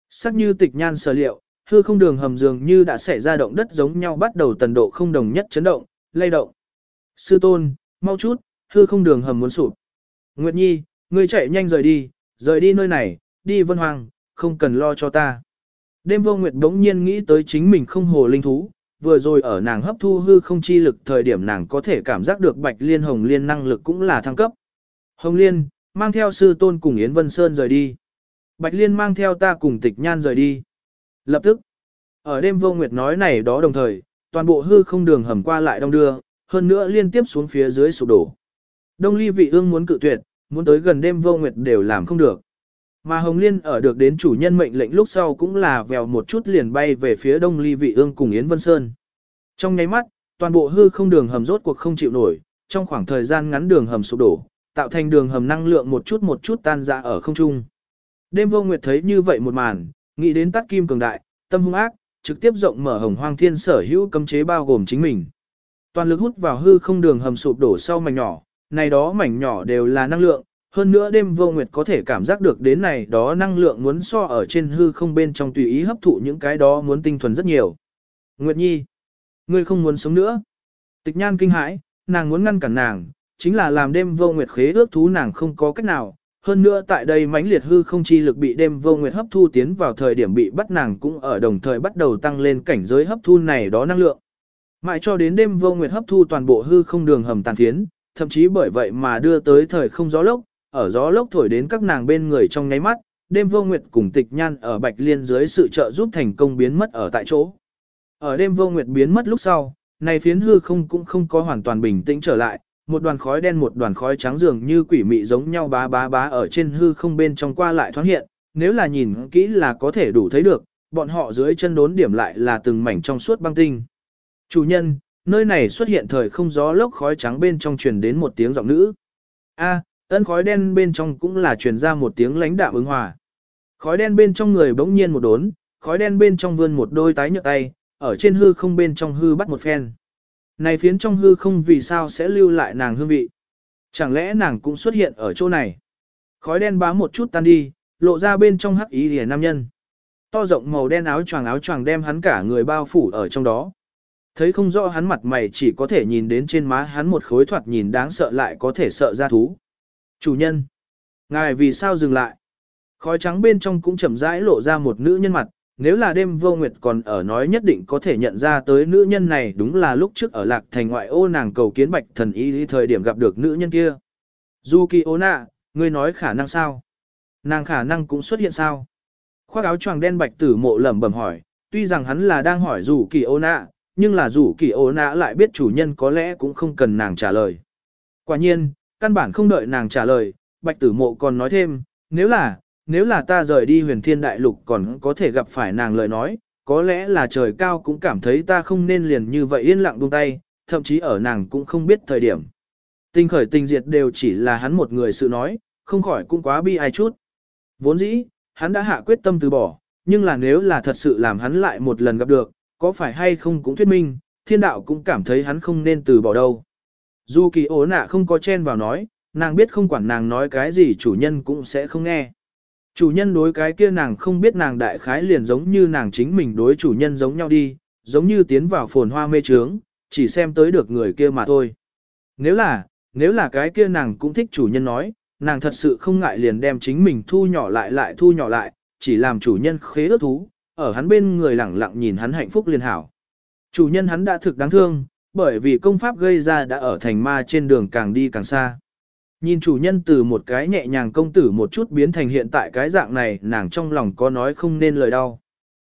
Sắc như tịch nhan sở liệu, hư không đường hầm dường như đã xảy ra động đất giống nhau bắt đầu tần độ không đồng nhất chấn động, lay động. Sư tôn, mau chút, hư không đường hầm muốn sụp. Nguyệt Nhi, ngươi chạy nhanh rời đi, rời đi nơi này, đi vân hoàng, không cần lo cho ta. Đêm vô Nguyệt đống nhiên nghĩ tới chính mình không hồ linh thú, vừa rồi ở nàng hấp thu hư không chi lực thời điểm nàng có thể cảm giác được bạch liên hồng liên năng lực cũng là thăng cấp. Hồng liên, mang theo sư tôn cùng Yến Vân Sơn rời đi. Bạch Liên mang theo ta cùng tịch nhan rời đi. Lập tức, ở đêm vô nguyệt nói này đó đồng thời, toàn bộ hư không đường hầm qua lại đông đưa, hơn nữa liên tiếp xuống phía dưới sụp đổ. Đông ly vị ương muốn cự tuyệt, muốn tới gần đêm vô nguyệt đều làm không được. Mà Hồng Liên ở được đến chủ nhân mệnh lệnh lúc sau cũng là vèo một chút liền bay về phía đông ly vị ương cùng Yến Vân Sơn. Trong nháy mắt, toàn bộ hư không đường hầm rốt cuộc không chịu nổi, trong khoảng thời gian ngắn đường hầm sụp đổ, tạo thành đường hầm năng lượng một chút một chút tan ra ở không trung. Đêm vô nguyệt thấy như vậy một màn, nghĩ đến tắt kim cường đại, tâm hung ác, trực tiếp rộng mở hồng hoang thiên sở hữu cấm chế bao gồm chính mình. Toàn lực hút vào hư không đường hầm sụp đổ sau mảnh nhỏ, này đó mảnh nhỏ đều là năng lượng, hơn nữa đêm vô nguyệt có thể cảm giác được đến này đó năng lượng muốn so ở trên hư không bên trong tùy ý hấp thụ những cái đó muốn tinh thuần rất nhiều. Nguyệt Nhi, ngươi không muốn sống nữa. Tịch nhan kinh hãi, nàng muốn ngăn cản nàng, chính là làm đêm vô nguyệt khế ước thú nàng không có cách nào. Hơn nữa tại đây mãnh liệt hư không chi lực bị đêm vô nguyệt hấp thu tiến vào thời điểm bị bắt nàng cũng ở đồng thời bắt đầu tăng lên cảnh giới hấp thu này đó năng lượng. Mãi cho đến đêm vô nguyệt hấp thu toàn bộ hư không đường hầm tàn phiến, thậm chí bởi vậy mà đưa tới thời không gió lốc, ở gió lốc thổi đến các nàng bên người trong nháy mắt, đêm vô nguyệt cùng tịch nhan ở bạch liên dưới sự trợ giúp thành công biến mất ở tại chỗ. Ở đêm vô nguyệt biến mất lúc sau, này phiến hư không cũng không có hoàn toàn bình tĩnh trở lại, một đoàn khói đen một đoàn khói trắng dường như quỷ mị giống nhau bá bá bá ở trên hư không bên trong qua lại thoáng hiện, nếu là nhìn kỹ là có thể đủ thấy được, bọn họ dưới chân đốn điểm lại là từng mảnh trong suốt băng tinh. Chủ nhân, nơi này xuất hiện thời không gió lốc khói trắng bên trong truyền đến một tiếng giọng nữ. A, ân khói đen bên trong cũng là truyền ra một tiếng lãnh đạm ứng hòa. Khói đen bên trong người bỗng nhiên một đốn, khói đen bên trong vươn một đôi tái nhợt tay, ở trên hư không bên trong hư bắt một phen. Này phiến trong hư không vì sao sẽ lưu lại nàng hương vị? Chẳng lẽ nàng cũng xuất hiện ở chỗ này? Khói đen bám một chút tan đi, lộ ra bên trong hắc ý rìa nam nhân. To rộng màu đen áo choàng áo choàng đem hắn cả người bao phủ ở trong đó. Thấy không rõ hắn mặt mày chỉ có thể nhìn đến trên má hắn một khối thoạt nhìn đáng sợ lại có thể sợ ra thú. Chủ nhân, ngài vì sao dừng lại? Khói trắng bên trong cũng chậm rãi lộ ra một nữ nhân mặt, nếu là đêm vô nguyệt còn ở nói nhất định có thể nhận ra tới nữ nhân này đúng là lúc trước ở lạc thành ngoại ô nàng cầu kiến bạch thần y thời điểm gặp được nữ nhân kia. Du kỳ ô nạ, ngươi nói khả năng sao? Nàng khả năng cũng xuất hiện sao? Khoác áo choàng đen bạch tử mộ lẩm bẩm hỏi, tuy rằng hắn là đang hỏi dù kỳ ô nạ, nhưng là dù kỳ ô nã lại biết chủ nhân có lẽ cũng không cần nàng trả lời. Quả nhiên, căn bản không đợi nàng trả lời, bạch tử mộ còn nói thêm, nếu là, nếu là ta rời đi huyền thiên đại lục còn có thể gặp phải nàng lời nói, có lẽ là trời cao cũng cảm thấy ta không nên liền như vậy yên lặng buông tay, thậm chí ở nàng cũng không biết thời điểm. Tình khởi tình diệt đều chỉ là hắn một người sự nói, không khỏi cũng quá bi ai chút. Vốn dĩ, hắn đã hạ quyết tâm từ bỏ, nhưng là nếu là thật sự làm hắn lại một lần gặp được, có phải hay không cũng thuyết minh, thiên đạo cũng cảm thấy hắn không nên từ bỏ đâu. Dù kỳ ố nạ không có chen vào nói, nàng biết không quản nàng nói cái gì chủ nhân cũng sẽ không nghe. Chủ nhân đối cái kia nàng không biết nàng đại khái liền giống như nàng chính mình đối chủ nhân giống nhau đi, giống như tiến vào phồn hoa mê trướng, chỉ xem tới được người kia mà thôi. Nếu là, nếu là cái kia nàng cũng thích chủ nhân nói, nàng thật sự không ngại liền đem chính mình thu nhỏ lại lại thu nhỏ lại, chỉ làm chủ nhân khế ước thú, ở hắn bên người lẳng lặng nhìn hắn hạnh phúc liên hảo. Chủ nhân hắn đã thực đáng thương, bởi vì công pháp gây ra đã ở thành ma trên đường càng đi càng xa. Nhìn chủ nhân từ một cái nhẹ nhàng công tử một chút biến thành hiện tại cái dạng này nàng trong lòng có nói không nên lời đau.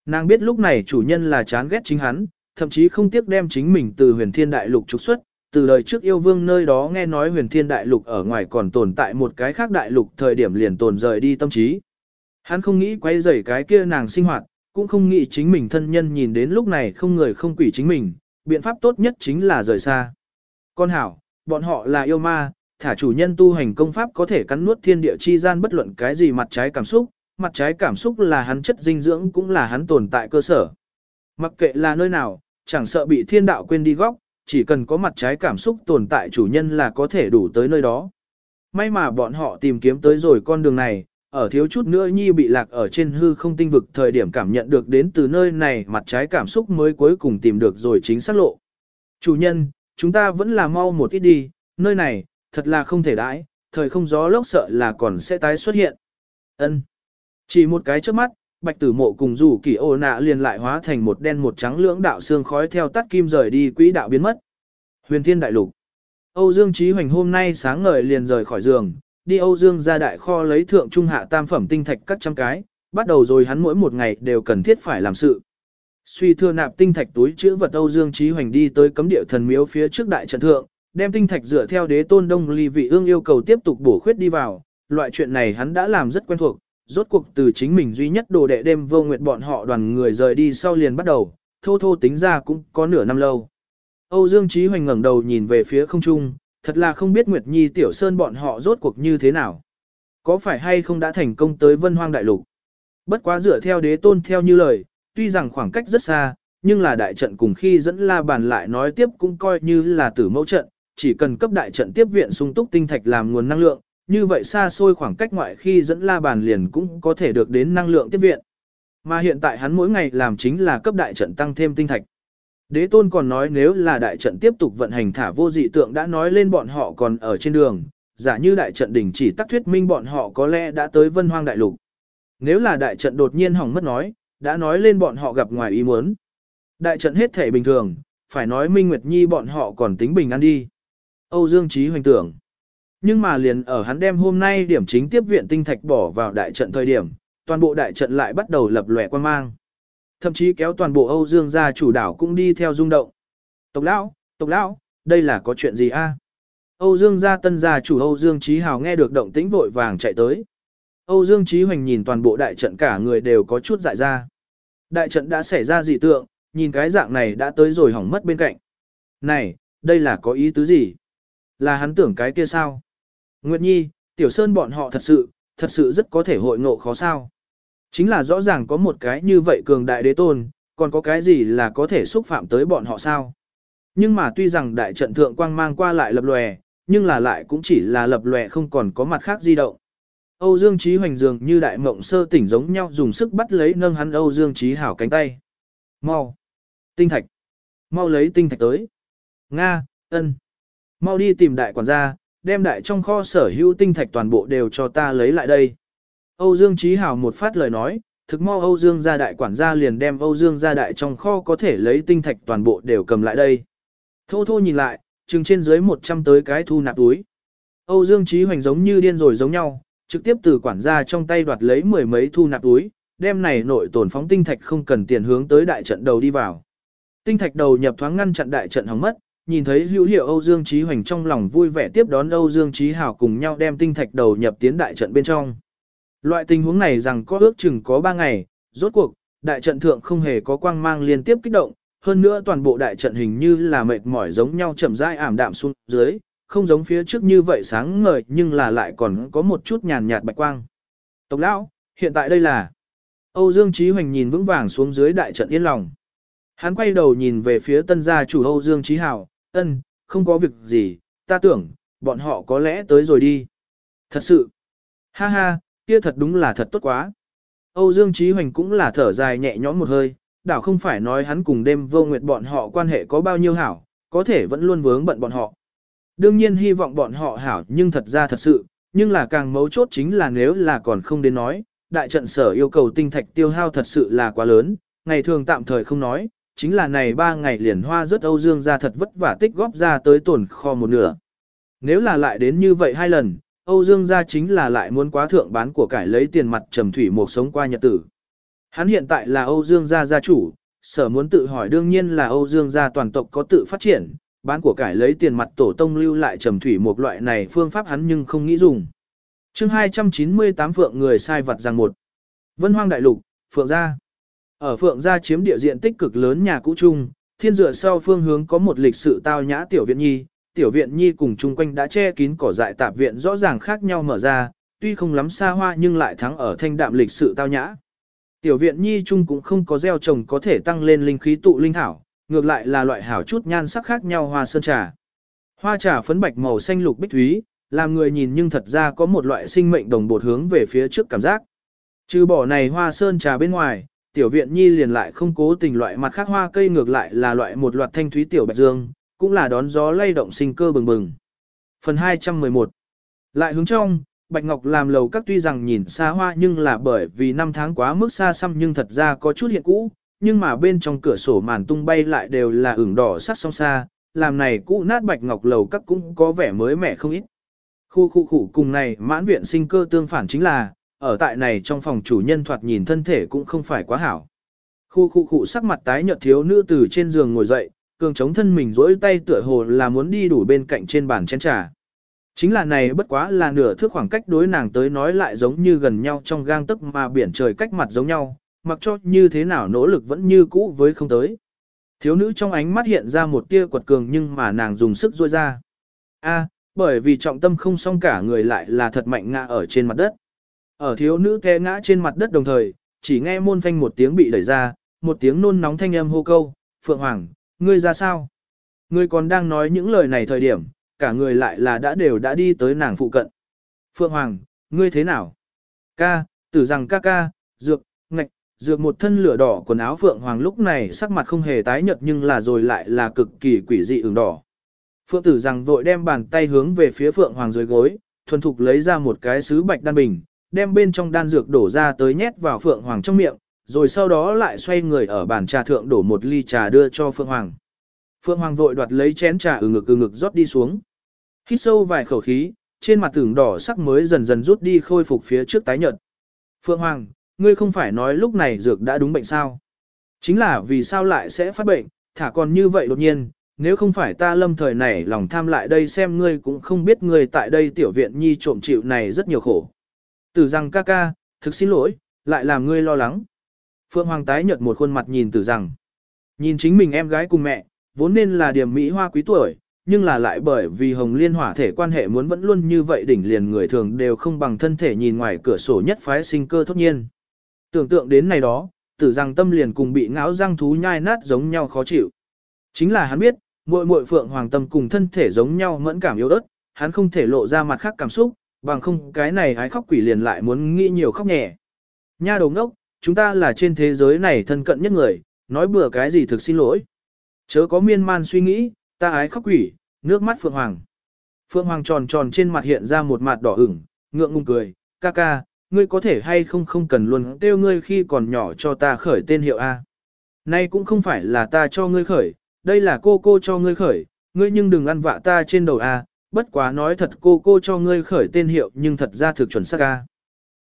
Nàng biết lúc này chủ nhân là chán ghét chính hắn, thậm chí không tiếc đem chính mình từ huyền thiên đại lục trục xuất, từ đời trước yêu vương nơi đó nghe nói huyền thiên đại lục ở ngoài còn tồn tại một cái khác đại lục thời điểm liền tồn rời đi tâm trí. Hắn không nghĩ quay rầy cái kia nàng sinh hoạt, cũng không nghĩ chính mình thân nhân nhìn đến lúc này không người không quỷ chính mình, biện pháp tốt nhất chính là rời xa. Con hảo, bọn họ là yêu ma, thả chủ nhân tu hành công pháp có thể cắn nuốt thiên địa chi gian bất luận cái gì mặt trái cảm xúc, mặt trái cảm xúc là hắn chất dinh dưỡng cũng là hắn tồn tại cơ sở. Mặc kệ là nơi nào, chẳng sợ bị thiên đạo quên đi góc, chỉ cần có mặt trái cảm xúc tồn tại chủ nhân là có thể đủ tới nơi đó. May mà bọn họ tìm kiếm tới rồi con đường này, ở thiếu chút nữa nhi bị lạc ở trên hư không tinh vực thời điểm cảm nhận được đến từ nơi này mặt trái cảm xúc mới cuối cùng tìm được rồi chính xác lộ. Chủ nhân, chúng ta vẫn là mau một ít đi, nơi này, thật là không thể đãi, thời không gió lốc sợ là còn sẽ tái xuất hiện. Ân. Chỉ một cái trước mắt, bạch tử mộ cùng rủ kỳ ô nạ liền lại hóa thành một đen một trắng lưỡng đạo xương khói theo tắt kim rời đi quỹ đạo biến mất. Huyền thiên đại lục. Âu Dương Chí Hoành hôm nay sáng ngời liền rời khỏi giường, đi Âu Dương gia đại kho lấy thượng trung hạ tam phẩm tinh thạch cắt trăm cái, bắt đầu rồi hắn mỗi một ngày đều cần thiết phải làm sự. Suy thừa nạp tinh thạch túi chữ vật Âu Dương Chí Hoành đi tới cấm địa thần miếu phía trước đại trận thượng, đem tinh thạch dựa theo đế tôn đông ly vị ương yêu cầu tiếp tục bổ khuyết đi vào, loại chuyện này hắn đã làm rất quen thuộc, rốt cuộc từ chính mình duy nhất đồ đệ đêm vô nguyệt bọn họ đoàn người rời đi sau liền bắt đầu, thô thô tính ra cũng có nửa năm lâu. Âu Dương Chí Hoành ngẩng đầu nhìn về phía không trung, thật là không biết Nguyệt Nhi Tiểu Sơn bọn họ rốt cuộc như thế nào. Có phải hay không đã thành công tới vân hoang đại lục? Bất quá dựa theo đế tôn theo như lời, tuy rằng khoảng cách rất xa, nhưng là đại trận cùng khi dẫn la bàn lại nói tiếp cũng coi như là tử mẫu trận, chỉ cần cấp đại trận tiếp viện sung túc tinh thạch làm nguồn năng lượng, như vậy xa xôi khoảng cách ngoại khi dẫn la bàn liền cũng có thể được đến năng lượng tiếp viện. Mà hiện tại hắn mỗi ngày làm chính là cấp đại trận tăng thêm tinh thạch. Đế tôn còn nói nếu là đại trận tiếp tục vận hành thả vô dị tượng đã nói lên bọn họ còn ở trên đường, giả như đại trận đỉnh chỉ tắc thuyết minh bọn họ có lẽ đã tới vân hoang đại lục. Nếu là đại trận đột nhiên hỏng mất nói, đã nói lên bọn họ gặp ngoài ý muốn. Đại trận hết thể bình thường, phải nói Minh Nguyệt Nhi bọn họ còn tính bình an đi. Âu Dương Chí hoành tưởng. Nhưng mà liền ở hắn đem hôm nay điểm chính tiếp viện tinh thạch bỏ vào đại trận thời điểm, toàn bộ đại trận lại bắt đầu lập lòe quan mang. Thậm chí kéo toàn bộ Âu Dương gia chủ đảo cũng đi theo rung động. Tộc lão, tộc lão, đây là có chuyện gì a? Âu Dương gia tân gia chủ Âu Dương Chí Hào nghe được động tĩnh vội vàng chạy tới. Âu Dương Chí Hoành nhìn toàn bộ đại trận cả người đều có chút dại ra. Đại trận đã xảy ra dị tượng, nhìn cái dạng này đã tới rồi hỏng mất bên cạnh. Này, đây là có ý tứ gì? Là hắn tưởng cái kia sao? Nguyệt Nhi, Tiểu Sơn bọn họ thật sự, thật sự rất có thể hội ngộ khó sao. Chính là rõ ràng có một cái như vậy cường đại đế tôn, còn có cái gì là có thể xúc phạm tới bọn họ sao. Nhưng mà tuy rằng đại trận thượng quang mang qua lại lập lòe, nhưng là lại cũng chỉ là lập lòe không còn có mặt khác di động. Âu Dương Chí Hoành dường như đại mộng sơ tỉnh giống nhau dùng sức bắt lấy nâng hắn Âu Dương Chí Hảo cánh tay. Mau! Tinh thạch! Mau lấy tinh thạch tới! Nga, ân! Mau đi tìm đại quản gia, đem đại trong kho sở hữu tinh thạch toàn bộ đều cho ta lấy lại đây. Âu Dương Chí Hảo một phát lời nói, thực mau Âu Dương gia đại quản gia liền đem Âu Dương gia đại trong kho có thể lấy tinh thạch toàn bộ đều cầm lại đây. Thô thô nhìn lại, chừng trên dưới 100 tới cái thu nạp túi. Âu Dương Chí Hoành giống như điên rồi giống nhau, trực tiếp từ quản gia trong tay đoạt lấy mười mấy thu nạp túi, đem này nội tổn phóng tinh thạch không cần tiền hướng tới đại trận đầu đi vào. Tinh thạch đầu nhập thoáng ngăn chặn đại trận hỏng mất, nhìn thấy hữu hiệu Âu Dương Chí Hoành trong lòng vui vẻ tiếp đón Âu Dương Chí Hảo cùng nhau đem tinh thạch đầu nhập tiến đại trận bên trong. Loại tình huống này rằng có ước chừng có 3 ngày, rốt cuộc, đại trận thượng không hề có quang mang liên tiếp kích động, hơn nữa toàn bộ đại trận hình như là mệt mỏi giống nhau chậm rãi ảm đạm xuống dưới, không giống phía trước như vậy sáng ngời nhưng là lại còn có một chút nhàn nhạt bạch quang. Tộc lão, hiện tại đây là... Âu Dương Chí Hoành nhìn vững vàng xuống dưới đại trận yên lòng. Hắn quay đầu nhìn về phía tân gia chủ Âu Dương Chí Hảo, ân, không có việc gì, ta tưởng, bọn họ có lẽ tới rồi đi. Thật sự, ha ha, kia thật đúng là thật tốt quá. Âu Dương Chí Hoành cũng là thở dài nhẹ nhõm một hơi, đảo không phải nói hắn cùng đêm vô nguyệt bọn họ quan hệ có bao nhiêu hảo, có thể vẫn luôn vướng bận bọn họ. Đương nhiên hy vọng bọn họ hảo nhưng thật ra thật sự, nhưng là càng mấu chốt chính là nếu là còn không đến nói, đại trận sở yêu cầu tinh thạch tiêu hao thật sự là quá lớn, ngày thường tạm thời không nói, chính là này ba ngày liền hoa rất Âu Dương ra thật vất vả tích góp ra tới tổn kho một nửa. Nếu là lại đến như vậy hai lần, Âu Dương gia chính là lại muốn quá thượng bán của cải lấy tiền mặt trầm thủy một sống qua nhật tử. Hắn hiện tại là Âu Dương gia gia chủ, sở muốn tự hỏi đương nhiên là Âu Dương gia toàn tộc có tự phát triển, bán của cải lấy tiền mặt tổ tông lưu lại trầm thủy một loại này phương pháp hắn nhưng không nghĩ dùng. chương 298 Phượng người sai vật rằng một. Vân Hoang Đại Lục, Phượng Gia. Ở Phượng Gia chiếm địa diện tích cực lớn nhà cũ chung, thiên dựa sau phương hướng có một lịch sự tao nhã tiểu viện nhi, tiểu viện nhi cùng chung quanh đã che kín cỏ dại tạp viện rõ ràng khác nhau mở ra, tuy không lắm xa hoa nhưng lại thắng ở thanh đạm lịch sự tao nhã. Tiểu viện nhi chung cũng không có gieo trồng có thể tăng lên linh khí tụ linh thảo, ngược lại là loại hảo chút nhan sắc khác nhau hoa sơn trà. Hoa trà phấn bạch màu xanh lục bích thúy, làm người nhìn nhưng thật ra có một loại sinh mệnh đồng bột hướng về phía trước cảm giác. Trừ bỏ này hoa sơn trà bên ngoài, tiểu viện nhi liền lại không cố tình loại mặt khác hoa cây ngược lại là loại một loạt thanh thúy tiểu bạch dương, cũng là đón gió lay động sinh cơ bừng bừng. Phần 211 Lại hướng trong, Bạch Ngọc làm lầu các tuy rằng nhìn xa hoa nhưng là bởi vì năm tháng quá mức xa xăm nhưng thật ra có chút hiện cũ, nhưng mà bên trong cửa sổ màn tung bay lại đều là ửng đỏ sắc song xa, làm này cũ nát Bạch Ngọc lầu các cũng có vẻ mới mẻ không ít. Khu khu khu cùng này mãn viện sinh cơ tương phản chính là, ở tại này trong phòng chủ nhân thoạt nhìn thân thể cũng không phải quá hảo. Khu khu khu sắc mặt tái nhợt thiếu nữ từ trên giường ngồi dậy, cường chống thân mình rỗi tay tựa hồ là muốn đi đủ bên cạnh trên bàn chén trà. Chính là này bất quá là nửa thước khoảng cách đối nàng tới nói lại giống như gần nhau trong gang tức mà biển trời cách mặt giống nhau, mặc cho như thế nào nỗ lực vẫn như cũ với không tới. Thiếu nữ trong ánh mắt hiện ra một tia quật cường nhưng mà nàng dùng sức rôi ra. A, bởi vì trọng tâm không xong cả người lại là thật mạnh ngã ở trên mặt đất. Ở thiếu nữ té ngã trên mặt đất đồng thời, chỉ nghe môn phanh một tiếng bị đẩy ra, một tiếng nôn nóng thanh âm hô câu, Phượng Hoàng, ngươi ra sao? Ngươi còn đang nói những lời này thời điểm, cả người lại là đã đều đã đi tới nàng phụ cận. Phượng Hoàng, ngươi thế nào? Ca, tử rằng ca ca, dược, ngạch, dược một thân lửa đỏ quần áo Phượng Hoàng lúc này sắc mặt không hề tái nhợt nhưng là rồi lại là cực kỳ quỷ dị ửng đỏ. Phượng tử rằng vội đem bàn tay hướng về phía Phượng Hoàng dưới gối, thuần thục lấy ra một cái sứ bạch đan bình, đem bên trong đan dược đổ ra tới nhét vào Phượng Hoàng trong miệng, rồi sau đó lại xoay người ở bàn trà thượng đổ một ly trà đưa cho Phượng Hoàng. Phượng Hoàng vội đoạt lấy chén trà ừ ngực ừ ngực rót đi xuống. Hít sâu vài khẩu khí, trên mặt tưởng đỏ sắc mới dần dần rút đi khôi phục phía trước tái nhợt. Phượng Hoàng, ngươi không phải nói lúc này dược đã đúng bệnh sao? Chính là vì sao lại sẽ phát bệnh, thả còn như vậy đột nhiên, nếu không phải ta lâm thời này lòng tham lại đây xem ngươi cũng không biết ngươi tại đây tiểu viện nhi trộm chịu này rất nhiều khổ. Tử rằng ca ca, thực xin lỗi, lại làm ngươi lo lắng. Phượng Hoàng tái nhợt một khuôn mặt nhìn tử rằng. Nhìn chính mình em gái cùng mẹ, vốn nên là điểm mỹ hoa quý tuổi, nhưng là lại bởi vì hồng liên hỏa thể quan hệ muốn vẫn luôn như vậy đỉnh liền người thường đều không bằng thân thể nhìn ngoài cửa sổ nhất phái sinh cơ thốt nhiên. Tưởng tượng đến này đó, tử rằng tâm liền cùng bị ngáo răng thú nhai nát giống nhau khó chịu. Chính là hắn biết, muội muội phượng hoàng tâm cùng thân thể giống nhau mẫn cảm yếu ớt, hắn không thể lộ ra mặt khác cảm xúc, bằng không cái này hái khóc quỷ liền lại muốn nghĩ nhiều khóc nhẹ. Nha đầu ngốc, chúng ta là trên thế giới này thân cận nhất người, nói bừa cái gì thực xin lỗi. Chớ có miên man suy nghĩ, ta ái khóc quỷ, nước mắt Phượng Hoàng. Phượng Hoàng tròn tròn trên mặt hiện ra một mặt đỏ ửng, ngượng ngùng cười, ca ca, ngươi có thể hay không không cần luôn kêu ngươi khi còn nhỏ cho ta khởi tên hiệu A. Nay cũng không phải là ta cho ngươi khởi, đây là cô cô cho ngươi khởi, ngươi nhưng đừng ăn vạ ta trên đầu A, bất quá nói thật cô cô cho ngươi khởi tên hiệu nhưng thật ra thực chuẩn xác A.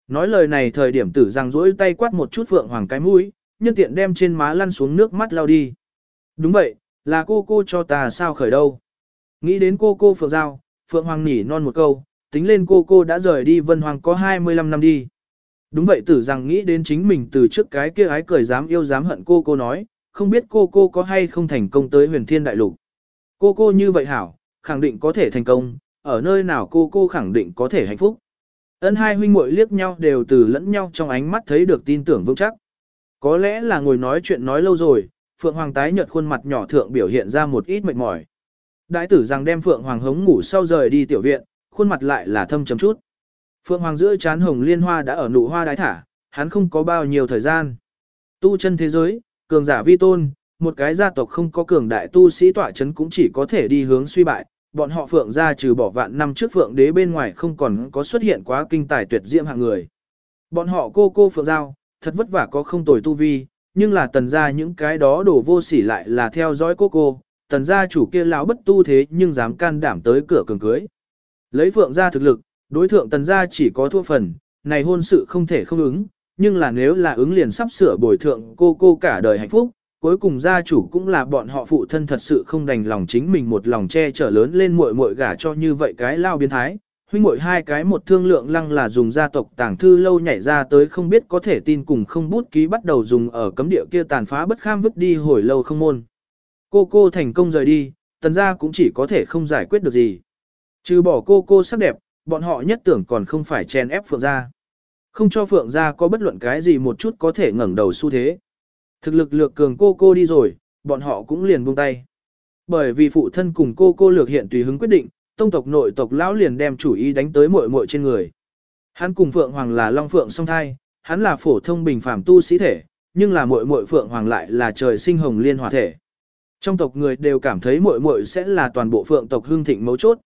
Nói lời này thời điểm tử rằng rỗi tay quát một chút Phượng Hoàng cái mũi, nhân tiện đem trên má lăn xuống nước mắt lao đi. Đúng vậy, là cô cô cho ta sao khởi đâu. Nghĩ đến cô cô Phượng Giao, Phượng Hoàng nỉ non một câu, tính lên cô cô đã rời đi Vân Hoàng có 25 năm đi. Đúng vậy tử rằng nghĩ đến chính mình từ trước cái kia ái cười dám yêu dám hận cô cô nói, không biết cô cô có hay không thành công tới huyền thiên đại lục. Cô cô như vậy hảo, khẳng định có thể thành công, ở nơi nào cô cô khẳng định có thể hạnh phúc. Ân hai huynh muội liếc nhau đều từ lẫn nhau trong ánh mắt thấy được tin tưởng vững chắc. Có lẽ là ngồi nói chuyện nói lâu rồi, Phượng Hoàng tái nhợt khuôn mặt nhỏ thượng biểu hiện ra một ít mệt mỏi. Đại tử rằng đem Phượng Hoàng hống ngủ sau rời đi tiểu viện, khuôn mặt lại là thâm trầm chút. Phượng Hoàng giữa chán hồng liên hoa đã ở nụ hoa đái thả, hắn không có bao nhiêu thời gian. Tu chân thế giới, cường giả vi tôn, một cái gia tộc không có cường đại tu sĩ tỏa chấn cũng chỉ có thể đi hướng suy bại. Bọn họ Phượng gia trừ bỏ vạn năm trước Phượng đế bên ngoài không còn có xuất hiện quá kinh tài tuyệt diễm hạng người. Bọn họ cô cô Phượng giao, thật vất vả có không tồi tu vi, nhưng là tần gia những cái đó đổ vô sỉ lại là theo dõi cô cô, tần gia chủ kia lão bất tu thế nhưng dám can đảm tới cửa cường cưới. Lấy Phượng gia thực lực, đối thượng tần gia chỉ có thua phần, này hôn sự không thể không ứng, nhưng là nếu là ứng liền sắp sửa bồi thượng cô cô cả đời hạnh phúc, cuối cùng gia chủ cũng là bọn họ phụ thân thật sự không đành lòng chính mình một lòng che chở lớn lên muội muội gả cho như vậy cái lao biến thái. Huynh muội hai cái một thương lượng lăng là dùng gia tộc tàng thư lâu nhảy ra tới không biết có thể tin cùng không bút ký bắt đầu dùng ở cấm địa kia tàn phá bất kham vứt đi hồi lâu không môn. Cô cô thành công rời đi, tần gia cũng chỉ có thể không giải quyết được gì. Trừ bỏ cô cô sắc đẹp, bọn họ nhất tưởng còn không phải chen ép Phượng gia. Không cho Phượng gia có bất luận cái gì một chút có thể ngẩng đầu xu thế. Thực lực lược cường cô cô đi rồi, bọn họ cũng liền buông tay. Bởi vì phụ thân cùng cô cô lược hiện tùy hứng quyết định, tông tộc nội tộc lão liền đem chủ ý đánh tới muội muội trên người. Hắn cùng Phượng Hoàng là Long Phượng song thai, hắn là phổ thông bình phàm tu sĩ thể, nhưng là muội muội Phượng Hoàng lại là trời sinh hồng liên hỏa thể. Trong tộc người đều cảm thấy muội muội sẽ là toàn bộ Phượng tộc hương thịnh mấu chốt.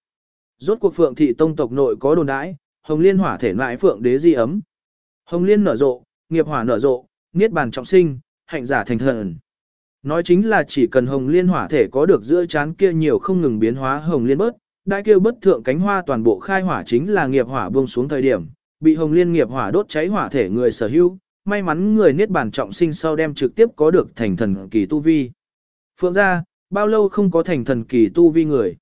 Rốt cuộc Phượng thị tông tộc nội có đồn đãi, hồng liên hỏa thể lại Phượng đế di ấm. Hồng liên nở rộ, nghiệp hỏa nở rộ, niết bàn trọng sinh, hạnh giả thành thần. Nói chính là chỉ cần hồng liên hỏa thể có được giữa chán kia nhiều không ngừng biến hóa hồng liên bớt, Đại kêu bất thượng cánh hoa toàn bộ khai hỏa chính là nghiệp hỏa buông xuống thời điểm, bị hồng liên nghiệp hỏa đốt cháy hỏa thể người sở hữu, may mắn người niết bàn trọng sinh sau đem trực tiếp có được thành thần kỳ tu vi. Phượng gia, bao lâu không có thành thần kỳ tu vi người.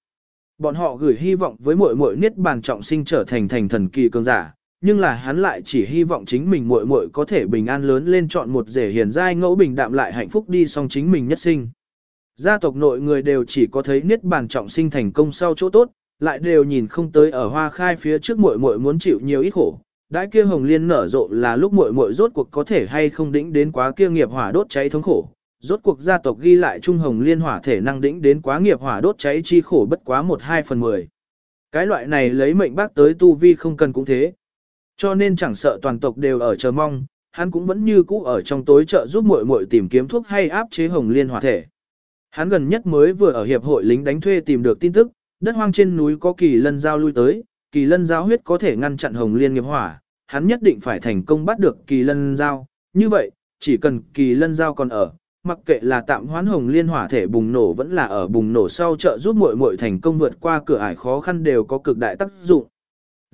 Bọn họ gửi hy vọng với mỗi mỗi niết bàn trọng sinh trở thành thành thần kỳ cường giả, nhưng là hắn lại chỉ hy vọng chính mình muội muội có thể bình an lớn lên chọn một rể hiền giai ngẫu bình đạm lại hạnh phúc đi song chính mình nhất sinh. Gia tộc nội người đều chỉ có thấy niết bàn trọng sinh thành công sau chỗ tốt, lại đều nhìn không tới ở hoa khai phía trước muội muội muốn chịu nhiều ít khổ. Đãi kia hồng liên nở rộ là lúc muội muội rốt cuộc có thể hay không đĩnh đến quá kia nghiệp hỏa đốt cháy thống khổ. Rốt cuộc gia tộc ghi lại trung hồng liên hỏa thể năng đĩnh đến quá nghiệp hỏa đốt cháy chi khổ bất quá một hai phần mười. Cái loại này lấy mệnh bác tới tu vi không cần cũng thế. Cho nên chẳng sợ toàn tộc đều ở chờ mong, hắn cũng vẫn như cũ ở trong tối chợ giúp muội muội tìm kiếm thuốc hay áp chế hồng liên hỏa thể. Hắn gần nhất mới vừa ở hiệp hội lính đánh thuê tìm được tin tức, đất hoang trên núi có kỳ lân giao lui tới, kỳ lân giao huyết có thể ngăn chặn hồng liên nghiệp hỏa, hắn nhất định phải thành công bắt được kỳ lân giao. Như vậy, chỉ cần kỳ lân giao còn ở, mặc kệ là tạm hoán hồng liên hỏa thể bùng nổ vẫn là ở bùng nổ sau trợ giúp muội muội thành công vượt qua cửa ải khó khăn đều có cực đại tác dụng.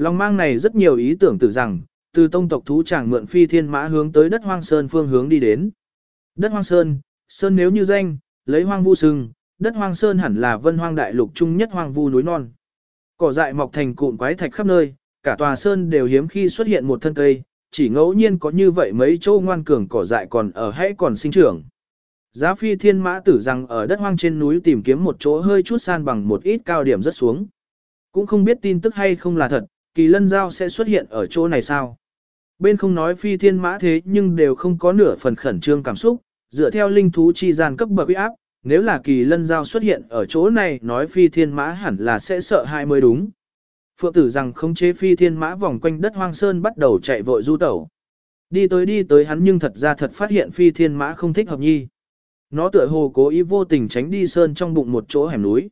Lòng mang này rất nhiều ý tưởng từ rằng, từ tông tộc thú chàng mượn phi thiên mã hướng tới đất hoang sơn phương hướng đi đến. Đất hoang sơn, sơn nếu như danh, lấy hoang vu sừng, đất hoang sơn hẳn là vân hoang đại lục trung nhất hoang vu núi non. Cỏ dại mọc thành cụm quái thạch khắp nơi, cả tòa sơn đều hiếm khi xuất hiện một thân cây, chỉ ngẫu nhiên có như vậy mấy chỗ ngoan cường cỏ dại còn ở hãy còn sinh trưởng. Giá phi thiên mã tử rằng ở đất hoang trên núi tìm kiếm một chỗ hơi chút san bằng một ít cao điểm rất xuống. Cũng không biết tin tức hay không là thật, kỳ lân giao sẽ xuất hiện ở chỗ này sao? Bên không nói phi thiên mã thế nhưng đều không có nửa phần khẩn trương cảm xúc, dựa theo linh thú chi gian cấp bậc uy áp, nếu là kỳ lân giao xuất hiện ở chỗ này nói phi thiên mã hẳn là sẽ sợ hai mới đúng. Phượng tử rằng không chế phi thiên mã vòng quanh đất hoang sơn bắt đầu chạy vội du tẩu. Đi tới đi tới hắn nhưng thật ra thật phát hiện phi thiên mã không thích hợp nhi. Nó tựa hồ cố ý vô tình tránh đi sơn trong bụng một chỗ hẻm núi.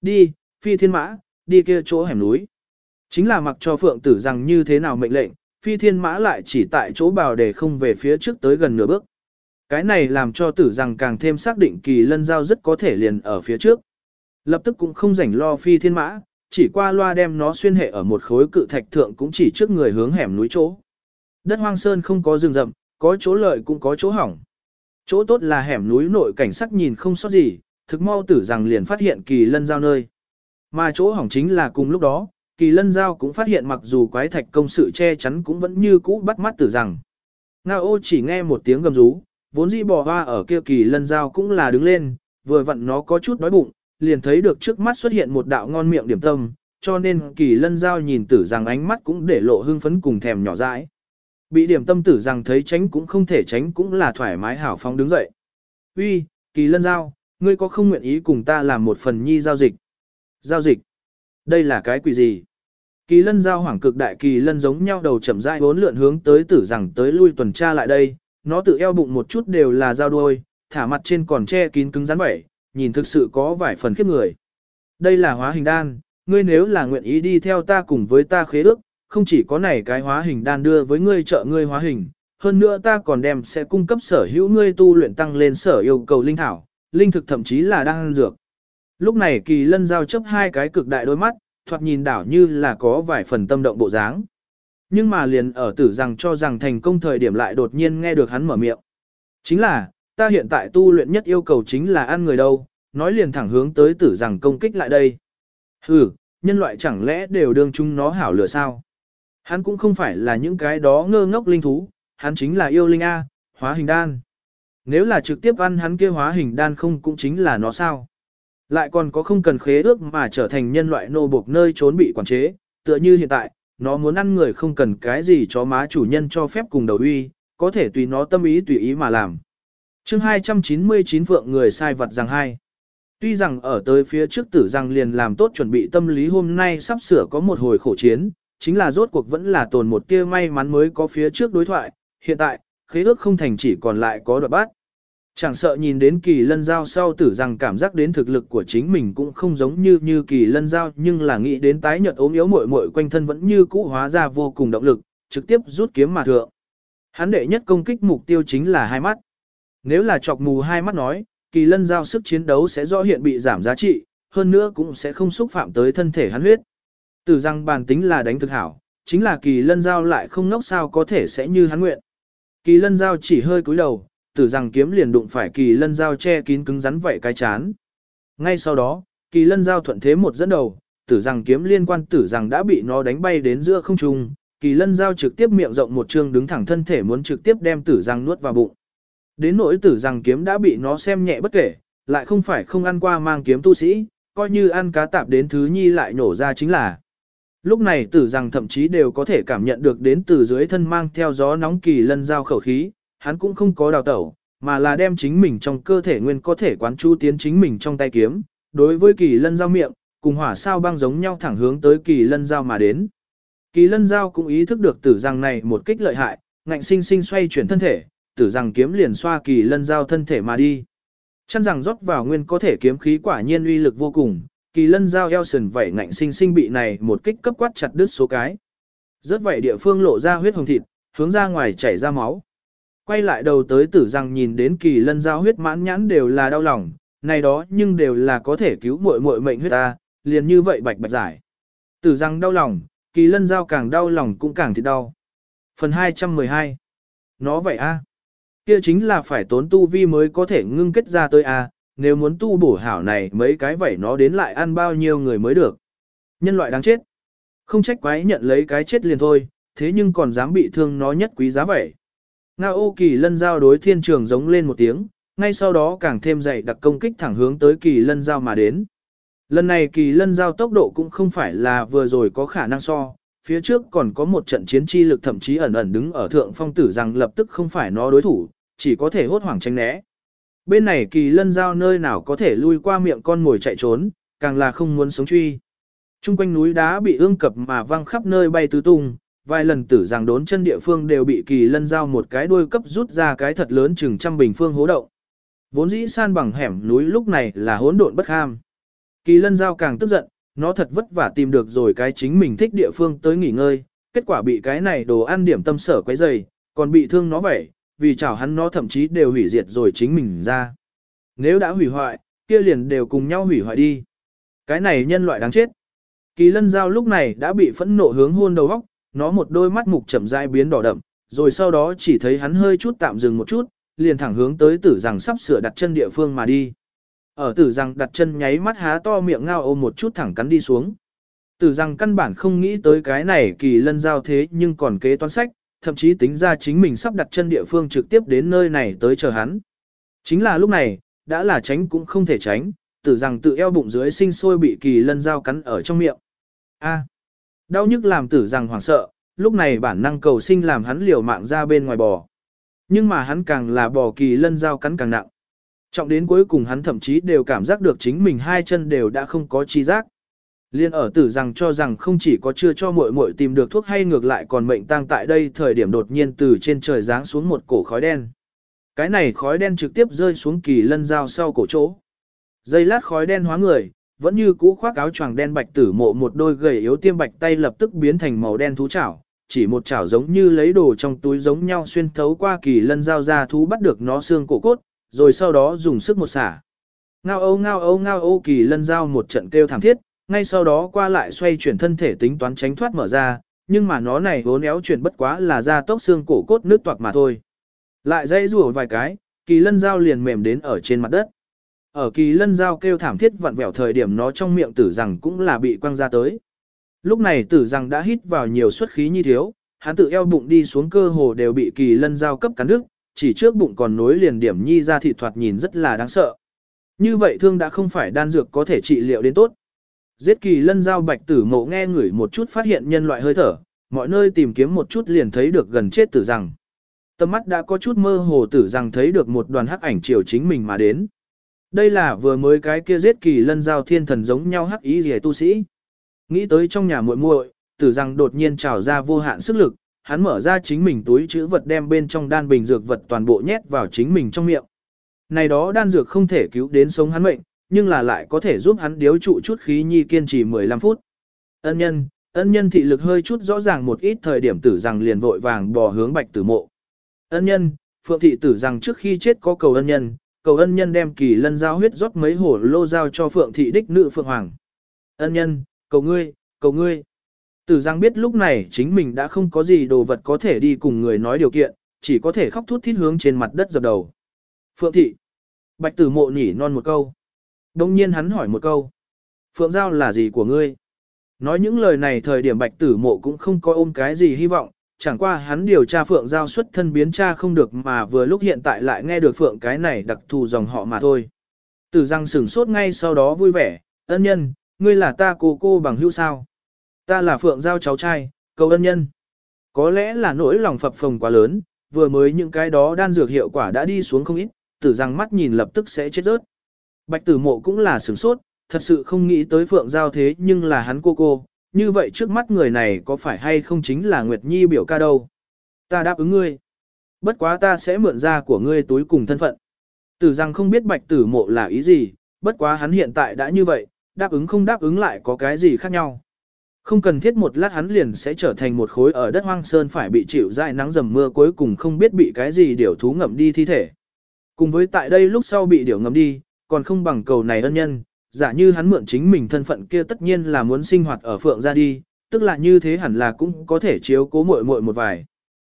Đi, phi thiên mã, đi kia chỗ hẻm núi. Chính là mặc cho phượng tử rằng như thế nào mệnh lệnh, phi thiên mã lại chỉ tại chỗ bào để không về phía trước tới gần nửa bước. Cái này làm cho tử rằng càng thêm xác định kỳ lân giao rất có thể liền ở phía trước. Lập tức cũng không rảnh lo phi thiên mã, chỉ qua loa đem nó xuyên hệ ở một khối cự thạch thượng cũng chỉ trước người hướng hẻm núi chỗ. Đất hoang sơn không có rừng rậm, có chỗ lợi cũng có chỗ hỏng. Chỗ tốt là hẻm núi nội cảnh sắc nhìn không sót gì, thực mau tử rằng liền phát hiện kỳ lân giao nơi. Mà chỗ hỏng chính là cùng lúc đó, kỳ lân giao cũng phát hiện mặc dù quái thạch công sự che chắn cũng vẫn như cũ bắt mắt tử rằng. Nga ô chỉ nghe một tiếng gầm rú, vốn dĩ bò hoa ở kia kỳ lân giao cũng là đứng lên, vừa vặn nó có chút đói bụng, liền thấy được trước mắt xuất hiện một đạo ngon miệng điểm tâm, cho nên kỳ lân giao nhìn tử rằng ánh mắt cũng để lộ hưng phấn cùng thèm nhỏ dãi. Bị điểm tâm tử rằng thấy tránh cũng không thể tránh cũng là thoải mái hảo phóng đứng dậy. Uy, kỳ lân giao, ngươi có không nguyện ý cùng ta làm một phần nhi giao dịch? Giao dịch? Đây là cái quỷ gì? Kỳ lân giao hoảng cực đại kỳ lân giống nhau đầu chậm rãi bốn lượn hướng tới tử rằng tới lui tuần tra lại đây, nó tự eo bụng một chút đều là dao đuôi, thả mặt trên còn che kín cứng rắn vậy, nhìn thực sự có vài phần khiếp người. Đây là hóa hình đan, ngươi nếu là nguyện ý đi theo ta cùng với ta khế ước, không chỉ có này cái hóa hình đan đưa với ngươi trợ ngươi hóa hình, hơn nữa ta còn đem sẽ cung cấp sở hữu ngươi tu luyện tăng lên sở yêu cầu linh thảo, linh thực thậm chí là đang dược. Lúc này kỳ lân giao chấp hai cái cực đại đôi mắt, thoạt nhìn đảo như là có vài phần tâm động bộ dáng. Nhưng mà liền ở tử rằng cho rằng thành công thời điểm lại đột nhiên nghe được hắn mở miệng. Chính là, ta hiện tại tu luyện nhất yêu cầu chính là ăn người đâu, nói liền thẳng hướng tới tử rằng công kích lại đây. Hừ, nhân loại chẳng lẽ đều đương chúng nó hảo lửa sao? Hắn cũng không phải là những cái đó ngơ ngốc linh thú, hắn chính là yêu linh A, hóa hình đan. Nếu là trực tiếp ăn hắn kia hóa hình đan không cũng chính là nó sao? Lại còn có không cần khế ước mà trở thành nhân loại nô buộc nơi trốn bị quản chế, tựa như hiện tại, nó muốn ăn người không cần cái gì cho má chủ nhân cho phép cùng đầu uy, có thể tùy nó tâm ý tùy ý mà làm. chương 299 vượng người sai vật rằng hai. Tuy rằng ở tới phía trước tử rằng liền làm tốt chuẩn bị tâm lý hôm nay sắp sửa có một hồi khổ chiến, chính là rốt cuộc vẫn là tồn một tia may mắn mới có phía trước đối thoại, hiện tại, khế ước không thành chỉ còn lại có đoạn bát. Chẳng sợ nhìn đến kỳ lân giao sau tử rằng cảm giác đến thực lực của chính mình cũng không giống như như kỳ lân giao nhưng là nghĩ đến tái nhợt ốm yếu muội muội quanh thân vẫn như cũ hóa ra vô cùng động lực, trực tiếp rút kiếm mà thượng. Hắn đệ nhất công kích mục tiêu chính là hai mắt. Nếu là chọc mù hai mắt nói, kỳ lân giao sức chiến đấu sẽ rõ hiện bị giảm giá trị, hơn nữa cũng sẽ không xúc phạm tới thân thể hắn huyết. Tử rằng bản tính là đánh thực hảo, chính là kỳ lân giao lại không nốc sao có thể sẽ như hắn nguyện. Kỳ lân giao chỉ hơi cúi đầu, tử rằng kiếm liền đụng phải kỳ lân dao che kín cứng rắn vậy cái chán. Ngay sau đó, kỳ lân dao thuận thế một dẫn đầu, tử rằng kiếm liên quan tử rằng đã bị nó đánh bay đến giữa không trung, kỳ lân dao trực tiếp miệng rộng một chương đứng thẳng thân thể muốn trực tiếp đem tử rằng nuốt vào bụng. Đến nỗi tử rằng kiếm đã bị nó xem nhẹ bất kể, lại không phải không ăn qua mang kiếm tu sĩ, coi như ăn cá tạp đến thứ nhi lại nổ ra chính là. Lúc này tử rằng thậm chí đều có thể cảm nhận được đến từ dưới thân mang theo gió nóng kỳ lân giao khẩu khí, hắn cũng không có đào tẩu, mà là đem chính mình trong cơ thể nguyên có thể quán chu tiến chính mình trong tay kiếm, đối với kỳ lân giao miệng, cùng hỏa sao băng giống nhau thẳng hướng tới kỳ lân giao mà đến. Kỳ lân giao cũng ý thức được tử rằng này một kích lợi hại, ngạnh sinh sinh xoay chuyển thân thể, tử rằng kiếm liền xoa kỳ lân giao thân thể mà đi. Chăn rằng rót vào nguyên có thể kiếm khí quả nhiên uy lực vô cùng, kỳ lân giao eo sườn vảy ngạnh sinh sinh bị này một kích cấp quát chặt đứt số cái. Rất vậy địa phương lộ ra huyết hồng thịt, hướng ra ngoài chảy ra máu. Quay lại đầu tới tử rằng nhìn đến kỳ lân giao huyết mãn nhãn đều là đau lòng, này đó nhưng đều là có thể cứu muội muội mệnh huyết ta, liền như vậy bạch bạch giải. Tử rằng đau lòng, kỳ lân giao càng đau lòng cũng càng thì đau. Phần 212 Nó vậy a kia chính là phải tốn tu vi mới có thể ngưng kết ra tới a nếu muốn tu bổ hảo này mấy cái vậy nó đến lại ăn bao nhiêu người mới được. Nhân loại đáng chết. Không trách quái nhận lấy cái chết liền thôi, thế nhưng còn dám bị thương nó nhất quý giá vậy. Nga ô kỳ lân giao đối thiên trường giống lên một tiếng, ngay sau đó càng thêm dày đặc công kích thẳng hướng tới kỳ lân giao mà đến. Lần này kỳ lân giao tốc độ cũng không phải là vừa rồi có khả năng so, phía trước còn có một trận chiến chi lực thậm chí ẩn ẩn đứng ở thượng phong tử rằng lập tức không phải nó đối thủ, chỉ có thể hốt hoảng tránh né. Bên này kỳ lân giao nơi nào có thể lui qua miệng con ngồi chạy trốn, càng là không muốn sống truy. Trung quanh núi đá bị ương cập mà văng khắp nơi bay tứ tung, vài lần tử rằng đốn chân địa phương đều bị kỳ lân giao một cái đuôi cấp rút ra cái thật lớn chừng trăm bình phương hố động. Vốn dĩ san bằng hẻm núi lúc này là hỗn độn bất ham. Kỳ lân giao càng tức giận, nó thật vất vả tìm được rồi cái chính mình thích địa phương tới nghỉ ngơi, kết quả bị cái này đồ ăn điểm tâm sở quấy dày, còn bị thương nó vậy, vì chảo hắn nó thậm chí đều hủy diệt rồi chính mình ra. Nếu đã hủy hoại, kia liền đều cùng nhau hủy hoại đi. Cái này nhân loại đáng chết. Kỳ lân giao lúc này đã bị phẫn nộ hướng hôn đầu góc, nó một đôi mắt mục chậm rãi biến đỏ đậm, rồi sau đó chỉ thấy hắn hơi chút tạm dừng một chút, liền thẳng hướng tới tử rằng sắp sửa đặt chân địa phương mà đi. Ở tử rằng đặt chân nháy mắt há to miệng ngao ôm một chút thẳng cắn đi xuống. Tử rằng căn bản không nghĩ tới cái này kỳ lân giao thế nhưng còn kế toán sách, thậm chí tính ra chính mình sắp đặt chân địa phương trực tiếp đến nơi này tới chờ hắn. Chính là lúc này, đã là tránh cũng không thể tránh, tử rằng tự eo bụng dưới sinh sôi bị kỳ lân dao cắn ở trong miệng. A đau nhức làm tử rằng hoảng sợ, lúc này bản năng cầu sinh làm hắn liều mạng ra bên ngoài bò. Nhưng mà hắn càng là bò kỳ lân dao cắn càng nặng. Trọng đến cuối cùng hắn thậm chí đều cảm giác được chính mình hai chân đều đã không có chi giác. Liên ở tử rằng cho rằng không chỉ có chưa cho muội muội tìm được thuốc hay ngược lại còn mệnh tang tại đây thời điểm đột nhiên từ trên trời giáng xuống một cổ khói đen. Cái này khói đen trực tiếp rơi xuống kỳ lân dao sau cổ chỗ. Dây lát khói đen hóa người, vẫn như cũ khoác áo choàng đen bạch tử mộ một đôi gầy yếu tiêm bạch tay lập tức biến thành màu đen thú chảo, chỉ một chảo giống như lấy đồ trong túi giống nhau xuyên thấu qua kỳ lân dao ra thú bắt được nó xương cổ cốt, rồi sau đó dùng sức một xả. Ngao âu ngao âu ngao âu kỳ lân dao một trận kêu thảm thiết, ngay sau đó qua lại xoay chuyển thân thể tính toán tránh thoát mở ra, nhưng mà nó này vốn éo chuyển bất quá là ra tốc xương cổ cốt nước toạc mà thôi. Lại dây rùa vài cái, kỳ lân dao liền mềm đến ở trên mặt đất. Ở kỳ lân giao kêu thảm thiết vặn vẹo thời điểm nó trong miệng tử rằng cũng là bị quăng ra tới. Lúc này tử rằng đã hít vào nhiều suất khí như thiếu, hắn tự eo bụng đi xuống cơ hồ đều bị kỳ lân giao cấp cắn đứt, chỉ trước bụng còn nối liền điểm nhi ra thị thoạt nhìn rất là đáng sợ. Như vậy thương đã không phải đan dược có thể trị liệu đến tốt. Giết kỳ lân giao bạch tử ngộ nghe ngửi một chút phát hiện nhân loại hơi thở, mọi nơi tìm kiếm một chút liền thấy được gần chết tử rằng. Tâm mắt đã có chút mơ hồ tử rằng thấy được một đoàn hắc ảnh chiều chính mình mà đến. Đây là vừa mới cái kia giết kỳ lân giao thiên thần giống nhau hắc ý gì tu sĩ. Nghĩ tới trong nhà muội muội, tử rằng đột nhiên trào ra vô hạn sức lực, hắn mở ra chính mình túi chữ vật đem bên trong đan bình dược vật toàn bộ nhét vào chính mình trong miệng. Này đó đan dược không thể cứu đến sống hắn mệnh, nhưng là lại có thể giúp hắn điếu trụ chút khí nhi kiên trì 15 phút. Ân nhân, ân nhân thị lực hơi chút rõ ràng một ít thời điểm tử rằng liền vội vàng bò hướng bạch tử mộ. Ân nhân, phượng thị tử rằng trước khi chết có cầu ân nhân, cầu ân nhân đem kỳ lân giao huyết rót mấy hổ lô giao cho phượng thị đích nữ phượng hoàng. Ân nhân, cầu ngươi, cầu ngươi. Tử Giang biết lúc này chính mình đã không có gì đồ vật có thể đi cùng người nói điều kiện, chỉ có thể khóc thút thít hướng trên mặt đất dập đầu. Phượng thị. Bạch tử mộ nhỉ non một câu. Đông nhiên hắn hỏi một câu. Phượng giao là gì của ngươi? Nói những lời này thời điểm bạch tử mộ cũng không có ôm cái gì hy vọng, chẳng qua hắn điều tra Phượng Giao xuất thân biến tra không được mà vừa lúc hiện tại lại nghe được Phượng cái này đặc thù dòng họ mà thôi. Tử răng sửng sốt ngay sau đó vui vẻ, ân nhân, ngươi là ta cô cô bằng hữu sao. Ta là Phượng Giao cháu trai, cầu ân nhân. Có lẽ là nỗi lòng phập phồng quá lớn, vừa mới những cái đó đan dược hiệu quả đã đi xuống không ít, tử răng mắt nhìn lập tức sẽ chết rớt. Bạch tử mộ cũng là sửng sốt, thật sự không nghĩ tới Phượng Giao thế nhưng là hắn cô cô, như vậy trước mắt người này có phải hay không chính là Nguyệt Nhi biểu ca đâu. Ta đáp ứng ngươi. Bất quá ta sẽ mượn ra của ngươi túi cùng thân phận. Tử rằng không biết bạch tử mộ là ý gì, bất quá hắn hiện tại đã như vậy, đáp ứng không đáp ứng lại có cái gì khác nhau. Không cần thiết một lát hắn liền sẽ trở thành một khối ở đất hoang sơn phải bị chịu dại nắng dầm mưa cuối cùng không biết bị cái gì điểu thú ngậm đi thi thể. Cùng với tại đây lúc sau bị điểu ngậm đi, còn không bằng cầu này ân nhân, giả như hắn mượn chính mình thân phận kia tất nhiên là muốn sinh hoạt ở phượng ra đi, tức là như thế hẳn là cũng có thể chiếu cố muội muội một vài.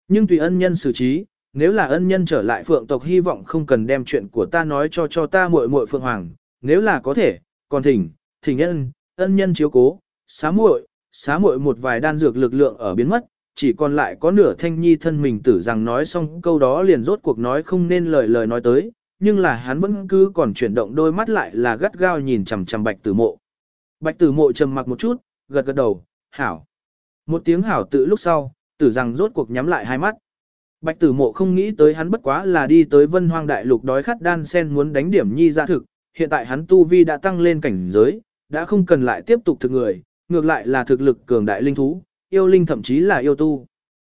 Nhưng tùy ân nhân xử trí, nếu là ân nhân trở lại phượng tộc hy vọng không cần đem chuyện của ta nói cho cho ta muội muội phượng hoàng, nếu là có thể, còn thỉnh, thỉnh ân, ân nhân chiếu cố, xá muội, xá muội một vài đan dược lực lượng ở biến mất, chỉ còn lại có nửa thanh nhi thân mình tử rằng nói xong câu đó liền rốt cuộc nói không nên lời lời nói tới, nhưng là hắn vẫn cứ còn chuyển động đôi mắt lại là gắt gao nhìn chằm chằm bạch tử mộ. Bạch tử mộ trầm mặc một chút, gật gật đầu, hảo. Một tiếng hảo tự lúc sau, tử rằng rốt cuộc nhắm lại hai mắt. Bạch tử mộ không nghĩ tới hắn bất quá là đi tới vân hoang đại lục đói khát đan sen muốn đánh điểm nhi ra thực, hiện tại hắn tu vi đã tăng lên cảnh giới, đã không cần lại tiếp tục thực người, ngược lại là thực lực cường đại linh thú, yêu linh thậm chí là yêu tu.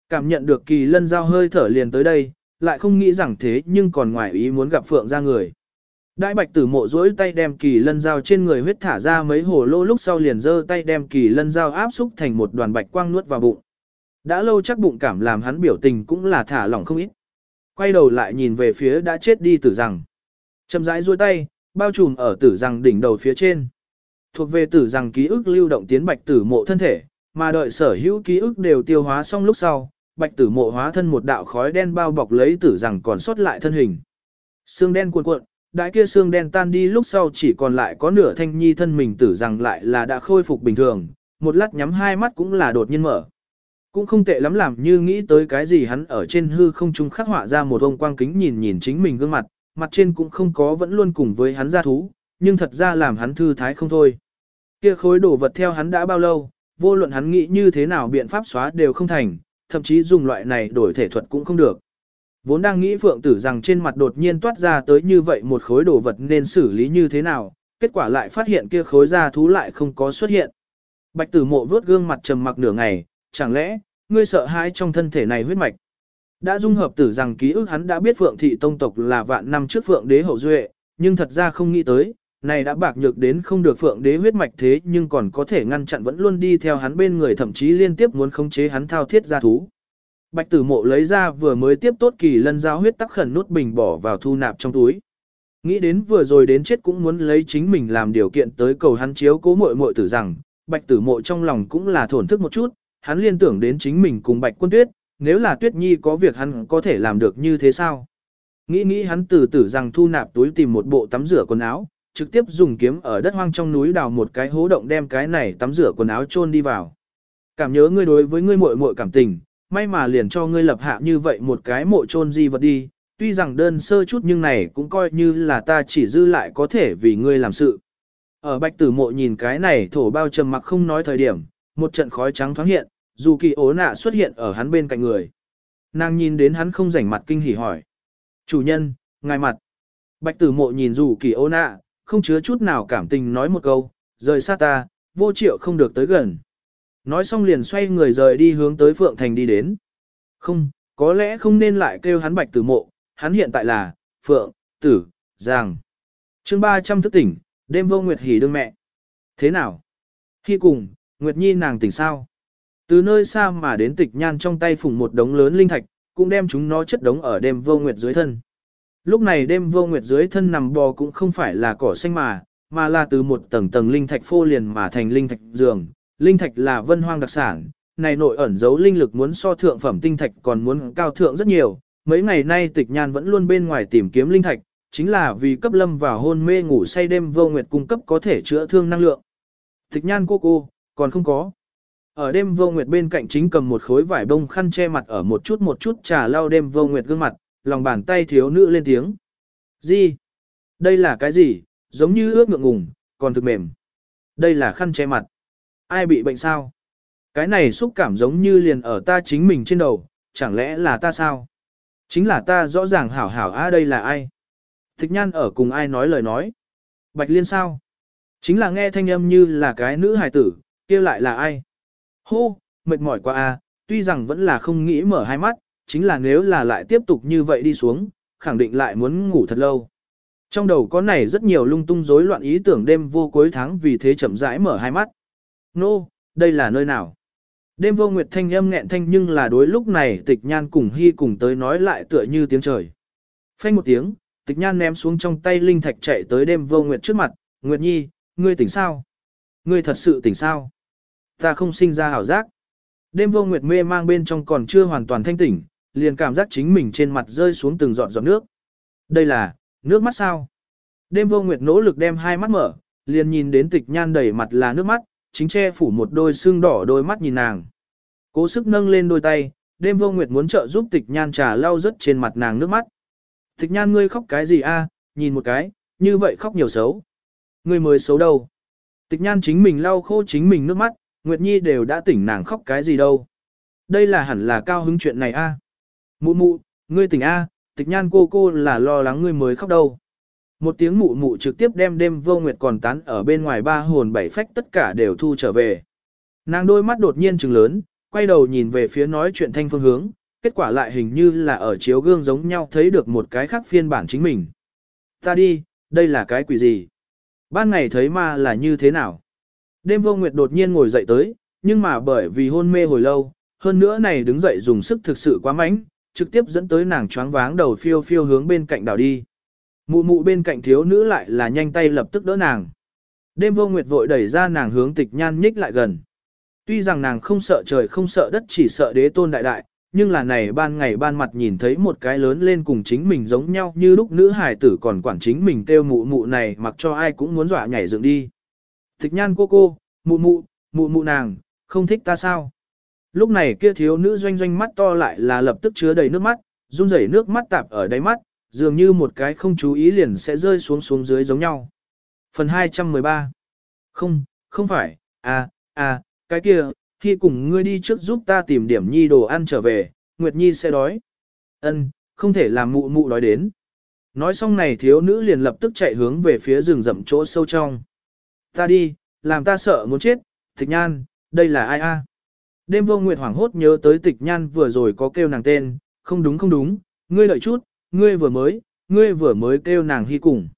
Cảm nhận được kỳ lân giao hơi thở liền tới đây, lại không nghĩ rằng thế nhưng còn ngoài ý muốn gặp phượng ra người. Đại bạch tử mộ duỗi tay đem kỳ lân dao trên người huyết thả ra mấy hồ lô lúc sau liền giơ tay đem kỳ lân dao áp xúc thành một đoàn bạch quang nuốt vào bụng. Đã lâu chắc bụng cảm làm hắn biểu tình cũng là thả lỏng không ít. Quay đầu lại nhìn về phía đã chết đi tử rằng. Chầm rãi duỗi tay, bao trùm ở tử rằng đỉnh đầu phía trên. Thuộc về tử rằng ký ức lưu động tiến bạch tử mộ thân thể, mà đợi sở hữu ký ức đều tiêu hóa xong lúc sau, bạch tử mộ hóa thân một đạo khói đen bao bọc lấy tử rằng còn sót lại thân hình. Xương đen cuộn cuộn, đại kia xương đen tan đi lúc sau chỉ còn lại có nửa thanh nhi thân mình tử rằng lại là đã khôi phục bình thường, một lát nhắm hai mắt cũng là đột nhiên mở. Cũng không tệ lắm làm như nghĩ tới cái gì hắn ở trên hư không trung khắc họa ra một ông quang kính nhìn nhìn chính mình gương mặt, mặt trên cũng không có vẫn luôn cùng với hắn ra thú, nhưng thật ra làm hắn thư thái không thôi. Kia khối đồ vật theo hắn đã bao lâu, vô luận hắn nghĩ như thế nào biện pháp xóa đều không thành, thậm chí dùng loại này đổi thể thuật cũng không được. Vốn đang nghĩ Phượng Tử rằng trên mặt đột nhiên toát ra tới như vậy một khối đồ vật nên xử lý như thế nào, kết quả lại phát hiện kia khối da thú lại không có xuất hiện. Bạch Tử Mộ vuốt gương mặt trầm mặc nửa ngày, chẳng lẽ, ngươi sợ hãi trong thân thể này huyết mạch. Đã dung hợp tử rằng ký ức hắn đã biết Phượng Thị Tông tộc là vạn năm trước Phượng Đế hậu duệ, nhưng thật ra không nghĩ tới, này đã bạc nhược đến không được Phượng Đế huyết mạch thế nhưng còn có thể ngăn chặn vẫn luôn đi theo hắn bên người thậm chí liên tiếp muốn khống chế hắn thao thiết ra thú. Bạch tử mộ lấy ra vừa mới tiếp tốt kỳ lân giao huyết tắc khẩn nút bình bỏ vào thu nạp trong túi. Nghĩ đến vừa rồi đến chết cũng muốn lấy chính mình làm điều kiện tới cầu hắn chiếu cố muội muội tử rằng, bạch tử mộ trong lòng cũng là thổn thức một chút, hắn liên tưởng đến chính mình cùng bạch quân tuyết, nếu là tuyết nhi có việc hắn có thể làm được như thế sao? Nghĩ nghĩ hắn từ tử rằng thu nạp túi tìm một bộ tắm rửa quần áo, trực tiếp dùng kiếm ở đất hoang trong núi đào một cái hố động đem cái này tắm rửa quần áo chôn đi vào. Cảm nhớ ngươi đối với ngươi muội muội cảm tình, may mà liền cho ngươi lập hạ như vậy một cái mộ chôn di vật đi, tuy rằng đơn sơ chút nhưng này cũng coi như là ta chỉ dư lại có thể vì ngươi làm sự. Ở bạch tử mộ nhìn cái này thổ bao trầm mặc không nói thời điểm, một trận khói trắng thoáng hiện, dù kỳ ố nạ xuất hiện ở hắn bên cạnh người. Nàng nhìn đến hắn không rảnh mặt kinh hỉ hỏi. Chủ nhân, ngài mặt. Bạch tử mộ nhìn dù kỳ ố nạ, không chứa chút nào cảm tình nói một câu, rời xa ta, vô triệu không được tới gần. Nói xong liền xoay người rời đi hướng tới Phượng Thành đi đến. Không, có lẽ không nên lại kêu hắn bạch tử mộ, hắn hiện tại là, Phượng, Tử, Giang. chương 300 thức tỉnh, đêm vô Nguyệt hỉ đương mẹ. Thế nào? Khi cùng, Nguyệt Nhi nàng tỉnh sao? Từ nơi xa mà đến tịch nhan trong tay phùng một đống lớn linh thạch, cũng đem chúng nó chất đống ở đêm vô Nguyệt dưới thân. Lúc này đêm vô nguyệt dưới thân nằm bò cũng không phải là cỏ xanh mà, mà là từ một tầng tầng linh thạch phô liền mà thành linh thạch giường. Linh thạch là vân hoang đặc sản, này nội ẩn giấu linh lực muốn so thượng phẩm tinh thạch còn muốn cao thượng rất nhiều. Mấy ngày nay tịch nhan vẫn luôn bên ngoài tìm kiếm linh thạch, chính là vì cấp lâm vào hôn mê ngủ say đêm vô nguyệt cung cấp có thể chữa thương năng lượng. Tịch nhan cô cô, còn không có. Ở đêm vô nguyệt bên cạnh chính cầm một khối vải bông khăn che mặt ở một chút một chút trà lau đêm vô nguyệt gương mặt, lòng bàn tay thiếu nữ lên tiếng. Gì? Đây là cái gì? Giống như ướp ngượng ngùng, còn thực mềm. Đây là khăn che mặt. Ai bị bệnh sao? Cái này xúc cảm giống như liền ở ta chính mình trên đầu, chẳng lẽ là ta sao? Chính là ta rõ ràng hảo hảo a đây là ai? thích nhan ở cùng ai nói lời nói? Bạch liên sao? Chính là nghe thanh âm như là cái nữ hài tử, kia lại là ai? Hô, mệt mỏi quá a, tuy rằng vẫn là không nghĩ mở hai mắt, chính là nếu là lại tiếp tục như vậy đi xuống, khẳng định lại muốn ngủ thật lâu. Trong đầu có này rất nhiều lung tung rối loạn ý tưởng đêm vô cuối tháng vì thế chậm rãi mở hai mắt. Nô, no, đây là nơi nào? Đêm vô nguyệt thanh âm nghẹn thanh nhưng là đối lúc này tịch nhan cùng hy cùng tới nói lại tựa như tiếng trời. Phanh một tiếng, tịch nhan ném xuống trong tay linh thạch chạy tới đêm vô nguyệt trước mặt, Nguyệt Nhi, ngươi tỉnh sao? Ngươi thật sự tỉnh sao? Ta không sinh ra hảo giác. Đêm vô nguyệt mê mang bên trong còn chưa hoàn toàn thanh tỉnh, liền cảm giác chính mình trên mặt rơi xuống từng giọt giọt nước. Đây là, nước mắt sao? Đêm vô nguyệt nỗ lực đem hai mắt mở, liền nhìn đến tịch nhan đầy mặt là nước mắt, chính che phủ một đôi xương đỏ đôi mắt nhìn nàng. Cố sức nâng lên đôi tay, đêm vô nguyệt muốn trợ giúp tịch nhan trà lau rớt trên mặt nàng nước mắt. Tịch nhan ngươi khóc cái gì a? nhìn một cái, như vậy khóc nhiều xấu. Ngươi mới xấu đâu. Tịch nhan chính mình lau khô chính mình nước mắt, Nguyệt Nhi đều đã tỉnh nàng khóc cái gì đâu. Đây là hẳn là cao hứng chuyện này a. Mụ mụ, ngươi tỉnh a, tịch nhan cô cô là lo lắng ngươi mới khóc đâu. Một tiếng mụ mụ trực tiếp đem đêm vô nguyệt còn tán ở bên ngoài ba hồn bảy phách tất cả đều thu trở về. Nàng đôi mắt đột nhiên trừng lớn, quay đầu nhìn về phía nói chuyện thanh phương hướng, kết quả lại hình như là ở chiếu gương giống nhau thấy được một cái khác phiên bản chính mình. Ta đi, đây là cái quỷ gì? Ban ngày thấy ma là như thế nào? Đêm vô nguyệt đột nhiên ngồi dậy tới, nhưng mà bởi vì hôn mê hồi lâu, hơn nữa này đứng dậy dùng sức thực sự quá mạnh, trực tiếp dẫn tới nàng choáng váng đầu phiêu phiêu hướng bên cạnh đảo đi. Mụ mụ bên cạnh thiếu nữ lại là nhanh tay lập tức đỡ nàng. Đêm vô nguyệt vội đẩy ra nàng hướng tịch nhan nhích lại gần. Tuy rằng nàng không sợ trời không sợ đất chỉ sợ đế tôn đại đại, nhưng là này ban ngày ban mặt nhìn thấy một cái lớn lên cùng chính mình giống nhau như lúc nữ hài tử còn quản chính mình kêu mụ mụ này mặc cho ai cũng muốn dọa nhảy dựng đi. Tịch nhan cô cô, mụ mụ, mụ mụ nàng, không thích ta sao? Lúc này kia thiếu nữ doanh doanh mắt to lại là lập tức chứa đầy nước mắt, run rẩy nước mắt tạp ở đáy mắt, dường như một cái không chú ý liền sẽ rơi xuống xuống dưới giống nhau. Phần 213 Không, không phải, à, à, cái kia, khi cùng ngươi đi trước giúp ta tìm điểm nhi đồ ăn trở về, Nguyệt Nhi sẽ đói. Ân, không thể làm mụ mụ đói đến. Nói xong này thiếu nữ liền lập tức chạy hướng về phía rừng rậm chỗ sâu trong. Ta đi, làm ta sợ muốn chết, thịch nhan, đây là ai a? Đêm vô nguyệt hoảng hốt nhớ tới tịch nhan vừa rồi có kêu nàng tên, không đúng không đúng, ngươi đợi chút, ngươi vừa mới, ngươi vừa mới kêu nàng hy cùng.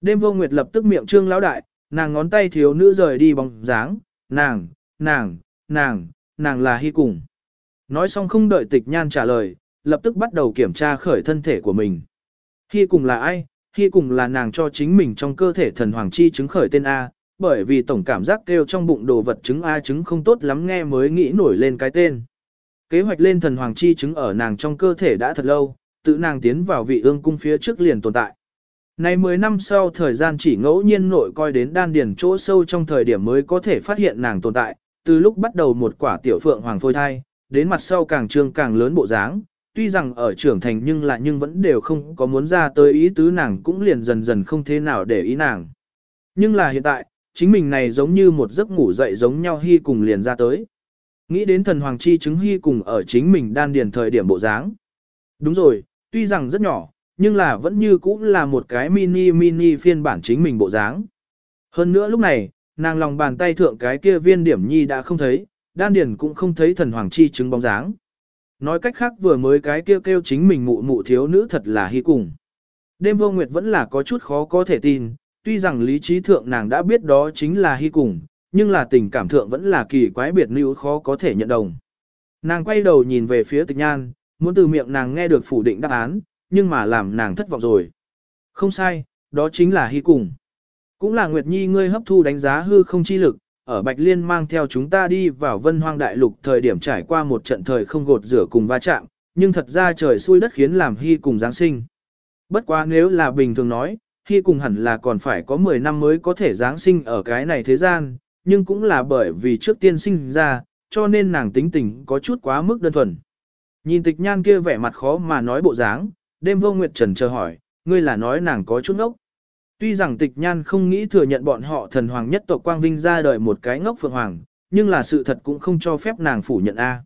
Đêm vô nguyệt lập tức miệng trương lão đại, nàng ngón tay thiếu nữ rời đi bóng dáng, nàng, nàng, nàng, nàng là hy cùng. Nói xong không đợi tịch nhan trả lời, lập tức bắt đầu kiểm tra khởi thân thể của mình. Hy cùng là ai? Hy cùng là nàng cho chính mình trong cơ thể thần hoàng chi chứng khởi tên A, bởi vì tổng cảm giác kêu trong bụng đồ vật trứng A trứng không tốt lắm nghe mới nghĩ nổi lên cái tên. Kế hoạch lên thần hoàng chi trứng ở nàng trong cơ thể đã thật lâu, tự nàng tiến vào vị ương cung phía trước liền tồn tại. Này 10 năm sau thời gian chỉ ngẫu nhiên nội coi đến đan điền chỗ sâu trong thời điểm mới có thể phát hiện nàng tồn tại, từ lúc bắt đầu một quả tiểu phượng hoàng phôi thai, đến mặt sau càng trương càng lớn bộ dáng, tuy rằng ở trưởng thành nhưng lại nhưng vẫn đều không có muốn ra tới ý tứ nàng cũng liền dần dần không thế nào để ý nàng. Nhưng là hiện tại, chính mình này giống như một giấc ngủ dậy giống nhau hy cùng liền ra tới. Nghĩ đến thần hoàng chi chứng hy cùng ở chính mình đan điền thời điểm bộ dáng. Đúng rồi, tuy rằng rất nhỏ, nhưng là vẫn như cũng là một cái mini mini phiên bản chính mình bộ dáng. Hơn nữa lúc này, nàng lòng bàn tay thượng cái kia viên điểm nhi đã không thấy, đan điền cũng không thấy thần hoàng chi chứng bóng dáng. Nói cách khác vừa mới cái kia kêu, kêu chính mình mụ mụ thiếu nữ thật là hy cùng. Đêm vô nguyệt vẫn là có chút khó có thể tin, tuy rằng lý trí thượng nàng đã biết đó chính là hy cùng, nhưng là tình cảm thượng vẫn là kỳ quái biệt nữ khó có thể nhận đồng. Nàng quay đầu nhìn về phía tịch nhan, muốn từ miệng nàng nghe được phủ định đáp án, nhưng mà làm nàng thất vọng rồi. Không sai, đó chính là hy cùng. Cũng là Nguyệt Nhi ngươi hấp thu đánh giá hư không chi lực, ở Bạch Liên mang theo chúng ta đi vào vân hoang đại lục thời điểm trải qua một trận thời không gột rửa cùng va chạm, nhưng thật ra trời xui đất khiến làm hy cùng Giáng sinh. Bất quá nếu là bình thường nói, hy cùng hẳn là còn phải có 10 năm mới có thể Giáng sinh ở cái này thế gian, nhưng cũng là bởi vì trước tiên sinh ra, cho nên nàng tính tình có chút quá mức đơn thuần. Nhìn tịch nhan kia vẻ mặt khó mà nói bộ dáng, đêm vô nguyệt trần chờ hỏi, ngươi là nói nàng có chút ngốc. Tuy rằng tịch nhan không nghĩ thừa nhận bọn họ thần hoàng nhất tộc quang vinh ra đời một cái ngốc phượng hoàng, nhưng là sự thật cũng không cho phép nàng phủ nhận A.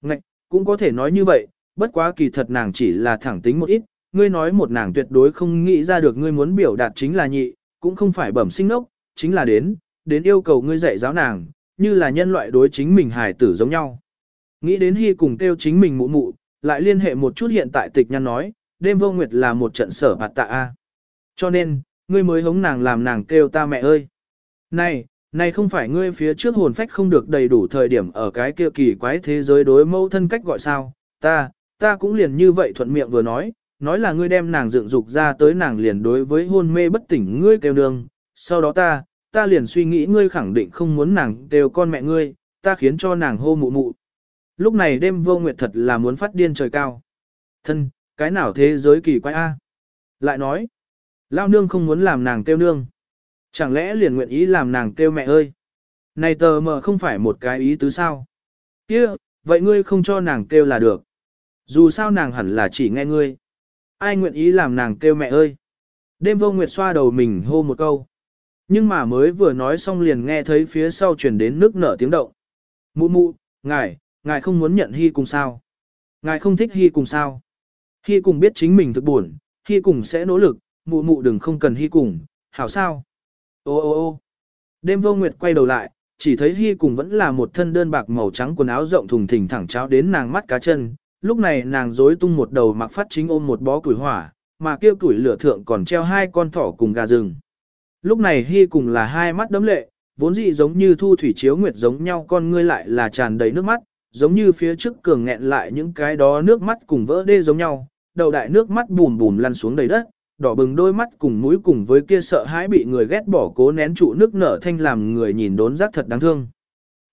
Ngạch, cũng có thể nói như vậy, bất quá kỳ thật nàng chỉ là thẳng tính một ít, ngươi nói một nàng tuyệt đối không nghĩ ra được ngươi muốn biểu đạt chính là nhị, cũng không phải bẩm sinh nốc, chính là đến, đến yêu cầu ngươi dạy giáo nàng, như là nhân loại đối chính mình hài tử giống nhau. Nghĩ đến hy cùng kêu chính mình mụ mụ, lại liên hệ một chút hiện tại tịch nhăn nói, đêm vô nguyệt là một trận sở hạt tạ A. Cho nên, ngươi mới hống nàng làm nàng kêu ta mẹ ơi. Này, này không phải ngươi phía trước hồn phách không được đầy đủ thời điểm ở cái kia kỳ quái thế giới đối mẫu thân cách gọi sao, ta, ta cũng liền như vậy thuận miệng vừa nói, nói là ngươi đem nàng dựng dục ra tới nàng liền đối với hôn mê bất tỉnh ngươi kêu nương, sau đó ta, ta liền suy nghĩ ngươi khẳng định không muốn nàng kêu con mẹ ngươi, ta khiến cho nàng hô mụ mụ. Lúc này đêm vô nguyệt thật là muốn phát điên trời cao. Thân, cái nào thế giới kỳ quái a? Lại nói, lao nương không muốn làm nàng kêu nương. Chẳng lẽ liền nguyện ý làm nàng kêu mẹ ơi? Này tờ mờ không phải một cái ý tứ sao? kia vậy ngươi không cho nàng kêu là được. Dù sao nàng hẳn là chỉ nghe ngươi. Ai nguyện ý làm nàng kêu mẹ ơi? Đêm vô nguyệt xoa đầu mình hô một câu. Nhưng mà mới vừa nói xong liền nghe thấy phía sau truyền đến nước nở tiếng động. Mụ mụ, ngài, ngài không muốn nhận hy cùng sao? Ngài không thích hy cùng sao? Hy cùng biết chính mình thực buồn, hy cùng sẽ nỗ lực, mụ mụ đừng không cần hy cùng, hảo sao? Ô ô ô đêm vô nguyệt quay đầu lại, chỉ thấy hy cùng vẫn là một thân đơn bạc màu trắng quần áo rộng thùng thình thẳng cháo đến nàng mắt cá chân. Lúc này nàng rối tung một đầu mặc phát chính ôm một bó củi hỏa, mà kêu củi lửa thượng còn treo hai con thỏ cùng gà rừng. Lúc này hy cùng là hai mắt đấm lệ, vốn dị giống như thu thủy chiếu nguyệt giống nhau con ngươi lại là tràn đầy nước mắt, giống như phía trước cường nghẹn lại những cái đó nước mắt cùng vỡ đê giống nhau, đầu đại nước mắt bùm bùm lăn xuống đầy đất, đỏ bừng đôi mắt cùng mũi cùng với kia sợ hãi bị người ghét bỏ cố nén trụ nước nở thanh làm người nhìn đốn giác thật đáng thương.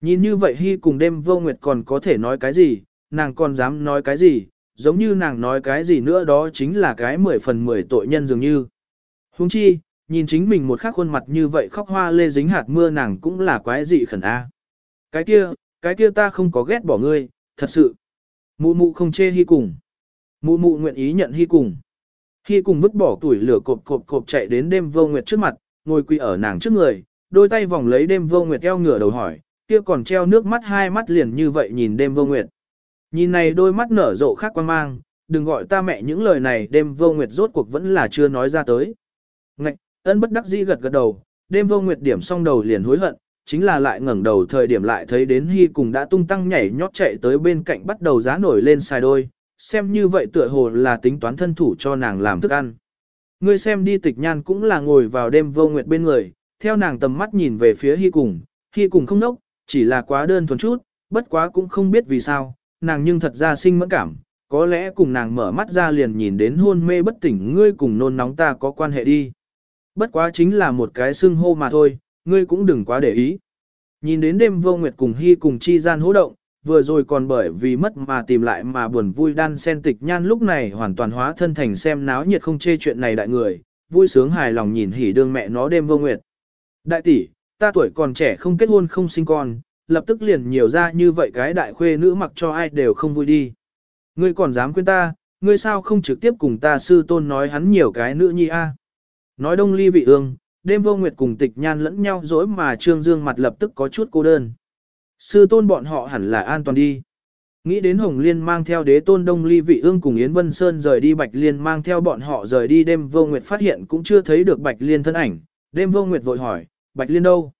Nhìn như vậy Hy cùng đêm vô nguyệt còn có thể nói cái gì, nàng còn dám nói cái gì, giống như nàng nói cái gì nữa đó chính là cái mười phần mười tội nhân dường như. Huống chi, nhìn chính mình một khắc khuôn mặt như vậy khóc hoa lê dính hạt mưa nàng cũng là quái dị khẩn a. Cái kia, cái kia ta không có ghét bỏ ngươi, thật sự. Mụ mụ không chê hy cùng. Mụ mụ nguyện ý nhận hy cùng. Hy cùng vứt bỏ tuổi lửa cộp cộp cộp chạy đến đêm vô nguyệt trước mặt, ngồi quỳ ở nàng trước người, đôi tay vòng lấy đêm vô nguyệt eo ngửa đầu hỏi, kia còn treo nước mắt hai mắt liền như vậy nhìn đêm vô nguyệt. Nhìn này đôi mắt nở rộ khác quan mang, đừng gọi ta mẹ những lời này đêm vô nguyệt rốt cuộc vẫn là chưa nói ra tới. Ngạch, ân bất đắc dĩ gật gật đầu, đêm vô nguyệt điểm xong đầu liền hối hận, chính là lại ngẩng đầu thời điểm lại thấy đến Hy cùng đã tung tăng nhảy nhót chạy tới bên cạnh bắt đầu giá nổi lên xài đôi, xem như vậy tựa hồ là tính toán thân thủ cho nàng làm thức ăn. Ngươi xem đi tịch nhan cũng là ngồi vào đêm vô nguyệt bên người, theo nàng tầm mắt nhìn về phía Hy cùng, Hy cùng không nốc, chỉ là quá đơn thuần chút, bất quá cũng không biết vì sao, nàng nhưng thật ra sinh mẫn cảm, có lẽ cùng nàng mở mắt ra liền nhìn đến hôn mê bất tỉnh ngươi cùng nôn nóng ta có quan hệ đi. Bất quá chính là một cái xưng hô mà thôi, ngươi cũng đừng quá để ý. Nhìn đến đêm vô nguyệt cùng hy cùng chi gian hỗ động, vừa rồi còn bởi vì mất mà tìm lại mà buồn vui đan sen tịch nhan lúc này hoàn toàn hóa thân thành xem náo nhiệt không chê chuyện này đại người, vui sướng hài lòng nhìn hỉ đương mẹ nó đêm vô nguyệt. Đại tỷ, ta tuổi còn trẻ không kết hôn không sinh con, lập tức liền nhiều ra như vậy cái đại khuê nữ mặc cho ai đều không vui đi. Ngươi còn dám khuyên ta, ngươi sao không trực tiếp cùng ta sư tôn nói hắn nhiều cái nữ nhi a? Nói đông ly vị ương, đêm vô nguyệt cùng tịch nhan lẫn nhau dối mà trương dương mặt lập tức có chút cô đơn. Sư tôn bọn họ hẳn là an toàn đi. Nghĩ đến Hồng Liên mang theo đế tôn Đông Ly Vị Ương cùng Yến Vân Sơn rời đi Bạch Liên mang theo bọn họ rời đi đêm vô nguyệt phát hiện cũng chưa thấy được Bạch Liên thân ảnh. Đêm vô nguyệt vội hỏi, Bạch Liên đâu?